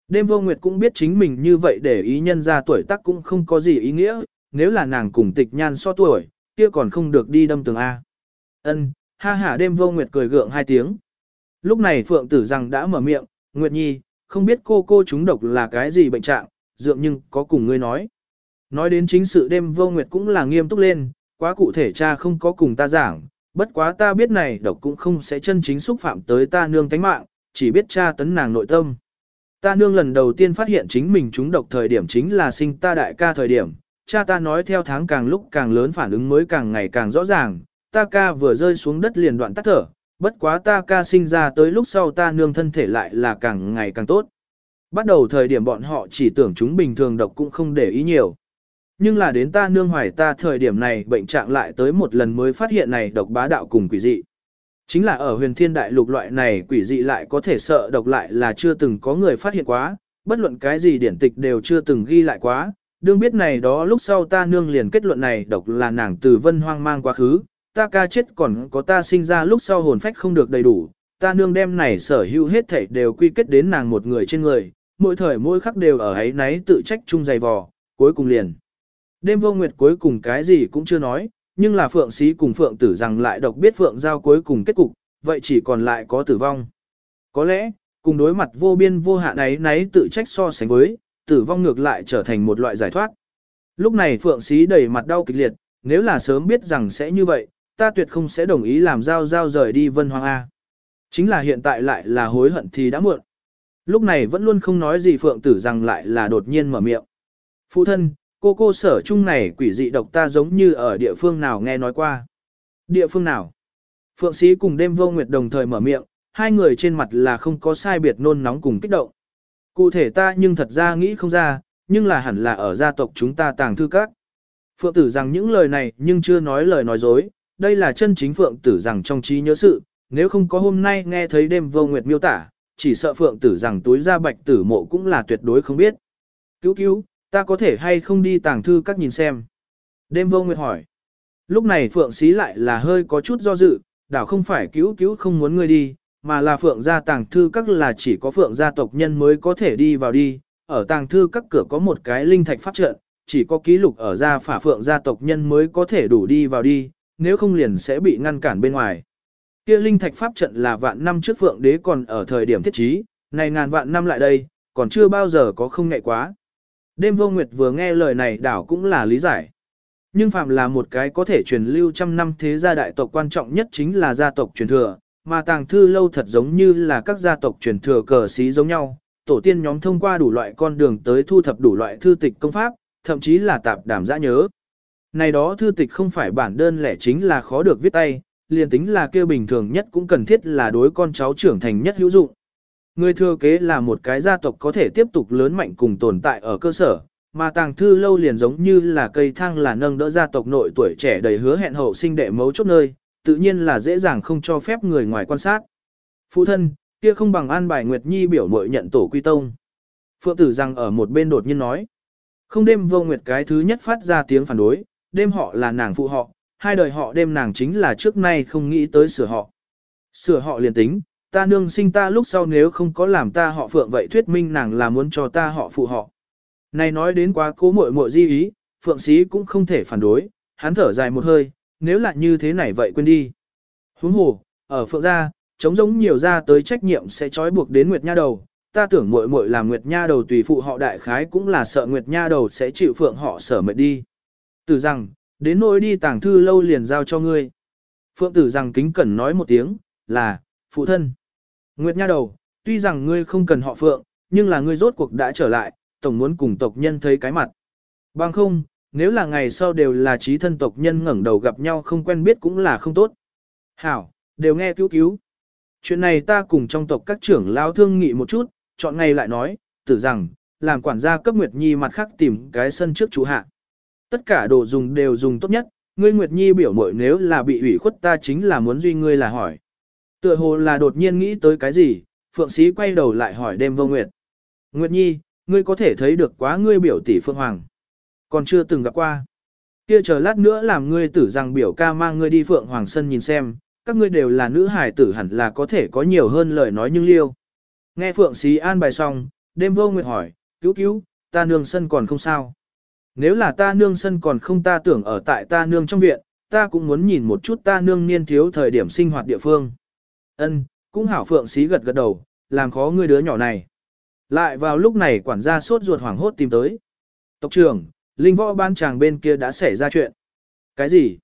Đêm vô nguyệt cũng biết chính mình như vậy để ý nhân ra tuổi tác cũng không có gì ý nghĩa, nếu là nàng cùng tịch nhan so tuổi, kia còn không được đi đâm tường A. Ân, ha ha đêm vô nguyệt cười gượng hai tiếng. Lúc này Phượng tử rằng đã mở miệng, Nguyệt Nhi, không biết cô cô chúng độc là cái gì bệnh trạng, dượng nhưng có cùng ngươi nói. Nói đến chính sự đêm vô nguyệt cũng là nghiêm túc lên, quá cụ thể cha không có cùng ta giảng, bất quá ta biết này độc cũng không sẽ chân chính xúc phạm tới ta nương tánh mạng, chỉ biết cha tấn nàng nội tâm. Ta nương lần đầu tiên phát hiện chính mình trúng độc thời điểm chính là sinh ta đại ca thời điểm, cha ta nói theo tháng càng lúc càng lớn phản ứng mới càng ngày càng rõ ràng, ta ca vừa rơi xuống đất liền đoạn tắt thở, bất quá ta ca sinh ra tới lúc sau ta nương thân thể lại là càng ngày càng tốt. Bắt đầu thời điểm bọn họ chỉ tưởng chúng bình thường độc cũng không để ý nhiều. Nhưng là đến ta nương hoài ta thời điểm này bệnh trạng lại tới một lần mới phát hiện này độc bá đạo cùng quỷ dị. Chính là ở huyền thiên đại lục loại này quỷ dị lại có thể sợ độc lại là chưa từng có người phát hiện quá, bất luận cái gì điển tịch đều chưa từng ghi lại quá. Đương biết này đó lúc sau ta nương liền kết luận này độc là nàng từ vân hoang mang quá khứ, ta ca chết còn có ta sinh ra lúc sau hồn phách không được đầy đủ, ta nương đem này sở hữu hết thảy đều quy kết đến nàng một người trên người, mỗi thời mỗi khắc đều ở ấy náy tự trách chung dày vò, cuối cùng liền. Đêm vô nguyệt cuối cùng cái gì cũng chưa nói, nhưng là Phượng Sĩ cùng Phượng Tử rằng lại độc biết Phượng Giao cuối cùng kết cục, vậy chỉ còn lại có tử vong. Có lẽ, cùng đối mặt vô biên vô hạn ấy nấy tự trách so sánh với, tử vong ngược lại trở thành một loại giải thoát. Lúc này Phượng Sĩ đầy mặt đau kịch liệt, nếu là sớm biết rằng sẽ như vậy, ta tuyệt không sẽ đồng ý làm giao giao rời đi Vân hoang A. Chính là hiện tại lại là hối hận thì đã muộn. Lúc này vẫn luôn không nói gì Phượng Tử rằng lại là đột nhiên mở miệng. Phụ thân, Cô cô sở chung này quỷ dị độc ta giống như ở địa phương nào nghe nói qua. Địa phương nào? Phượng Sĩ cùng đêm vô nguyệt đồng thời mở miệng, hai người trên mặt là không có sai biệt nôn nóng cùng kích động. Cụ thể ta nhưng thật ra nghĩ không ra, nhưng là hẳn là ở gia tộc chúng ta tàng thư các. Phượng tử rằng những lời này nhưng chưa nói lời nói dối, đây là chân chính Phượng tử rằng trong trí nhớ sự, nếu không có hôm nay nghe thấy đêm vô nguyệt miêu tả, chỉ sợ Phượng tử rằng túi ra bạch tử mộ cũng là tuyệt đối không biết. Cứu cứu, Ta có thể hay không đi tàng thư các nhìn xem. Đêm vô nguyệt hỏi. Lúc này Phượng Xí lại là hơi có chút do dự, đảo không phải cứu cứu không muốn ngươi đi, mà là Phượng gia tàng thư các là chỉ có Phượng gia tộc nhân mới có thể đi vào đi. Ở tàng thư các cửa có một cái linh thạch pháp trận, chỉ có ký lục ở gia phả Phượng gia tộc nhân mới có thể đủ đi vào đi, nếu không liền sẽ bị ngăn cản bên ngoài. Kia linh thạch pháp trận là vạn năm trước Phượng đế còn ở thời điểm thiết trí, này ngàn vạn năm lại đây, còn chưa bao giờ có không ngại quá. Đêm vô nguyệt vừa nghe lời này đảo cũng là lý giải. Nhưng phạm là một cái có thể truyền lưu trăm năm thế gia đại tộc quan trọng nhất chính là gia tộc truyền thừa, mà tàng thư lâu thật giống như là các gia tộc truyền thừa cờ xí giống nhau, tổ tiên nhóm thông qua đủ loại con đường tới thu thập đủ loại thư tịch công pháp, thậm chí là tạp đảm giã nhớ. Này đó thư tịch không phải bản đơn lẻ chính là khó được viết tay, liền tính là kêu bình thường nhất cũng cần thiết là đối con cháu trưởng thành nhất hữu dụng. Người thừa kế là một cái gia tộc có thể tiếp tục lớn mạnh cùng tồn tại ở cơ sở, mà tàng thư lâu liền giống như là cây thang là nâng đỡ gia tộc nội tuổi trẻ đầy hứa hẹn hậu sinh đệ mấu chốt nơi, tự nhiên là dễ dàng không cho phép người ngoài quan sát. Phụ thân, kia không bằng an bài Nguyệt Nhi biểu mội nhận tổ quy tông. Phượng tử rằng ở một bên đột nhiên nói. Không đêm vô Nguyệt cái thứ nhất phát ra tiếng phản đối, đêm họ là nàng phụ họ, hai đời họ đêm nàng chính là trước nay không nghĩ tới sửa họ. Sửa họ liền tính, ta nương sinh ta lúc sau nếu không có làm ta họ phượng vậy thuyết minh nàng là muốn cho ta họ phụ họ. Này nói đến quá cố muội muội di ý, phượng sĩ cũng không thể phản đối, hắn thở dài một hơi, nếu là như thế này vậy quên đi. Huống hồ, ở phượng gia, chống giống nhiều ra tới trách nhiệm sẽ trói buộc đến Nguyệt Nha đầu. Ta tưởng muội muội làm Nguyệt Nha đầu tùy phụ họ đại khái cũng là sợ Nguyệt Nha đầu sẽ chịu phượng họ sở mệt đi. Tử rằng, đến nỗi đi tàng thư lâu liền giao cho ngươi. Phượng tử rằng kính cẩn nói một tiếng, là, phụ thân. Nguyệt Nha đầu, tuy rằng ngươi không cần họ Phượng, nhưng là ngươi rốt cuộc đã trở lại, tổng muốn cùng tộc nhân thấy cái mặt. Bằng không, nếu là ngày sau đều là trí thân tộc nhân ngẩng đầu gặp nhau không quen biết cũng là không tốt. Hảo, đều nghe cứu cứu. Chuyện này ta cùng trong tộc các trưởng lao thương nghị một chút, chọn ngày lại nói, tử rằng, làm quản gia cấp Nguyệt Nhi mặt khác tìm cái sân trước chú hạ. Tất cả đồ dùng đều dùng tốt nhất, ngươi Nguyệt Nhi biểu mội nếu là bị ủy khuất ta chính là muốn duy ngươi là hỏi. Tựa hồ là đột nhiên nghĩ tới cái gì, Phượng Sĩ quay đầu lại hỏi đêm vô Nguyệt. Nguyệt Nhi, ngươi có thể thấy được quá ngươi biểu tỷ Phượng Hoàng. Còn chưa từng gặp qua. Kia chờ lát nữa làm ngươi tử rằng biểu ca mang ngươi đi Phượng Hoàng Sân nhìn xem, các ngươi đều là nữ hài tử hẳn là có thể có nhiều hơn lời nói nhưng liêu. Nghe Phượng Sĩ an bài xong, đêm vô nguyệt hỏi, cứu cứu, ta nương sân còn không sao. Nếu là ta nương sân còn không ta tưởng ở tại ta nương trong viện, ta cũng muốn nhìn một chút ta nương niên thiếu thời điểm sinh hoạt địa phương. Ân, cũng hảo Phượng Sĩ gật gật đầu, làm khó ngươi đứa nhỏ này. Lại vào lúc này quản gia sốt ruột hoảng hốt tìm tới. Tộc trưởng, linh võ ban chàng bên kia đã xảy ra chuyện. Cái gì?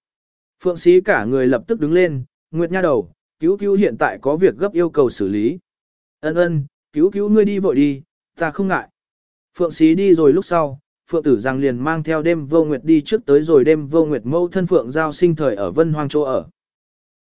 Phượng sĩ cả người lập tức đứng lên, Nguyệt Nha đầu, cứu cứu hiện tại có việc gấp yêu cầu xử lý. Ân ân, cứu cứu ngươi đi vội đi, ta không ngại. Phượng sĩ đi rồi lúc sau, Phượng tử giang liền mang theo đêm vô nguyệt đi trước tới rồi đêm vô nguyệt mâu thân Phượng giao sinh thời ở Vân Hoang chỗ ở.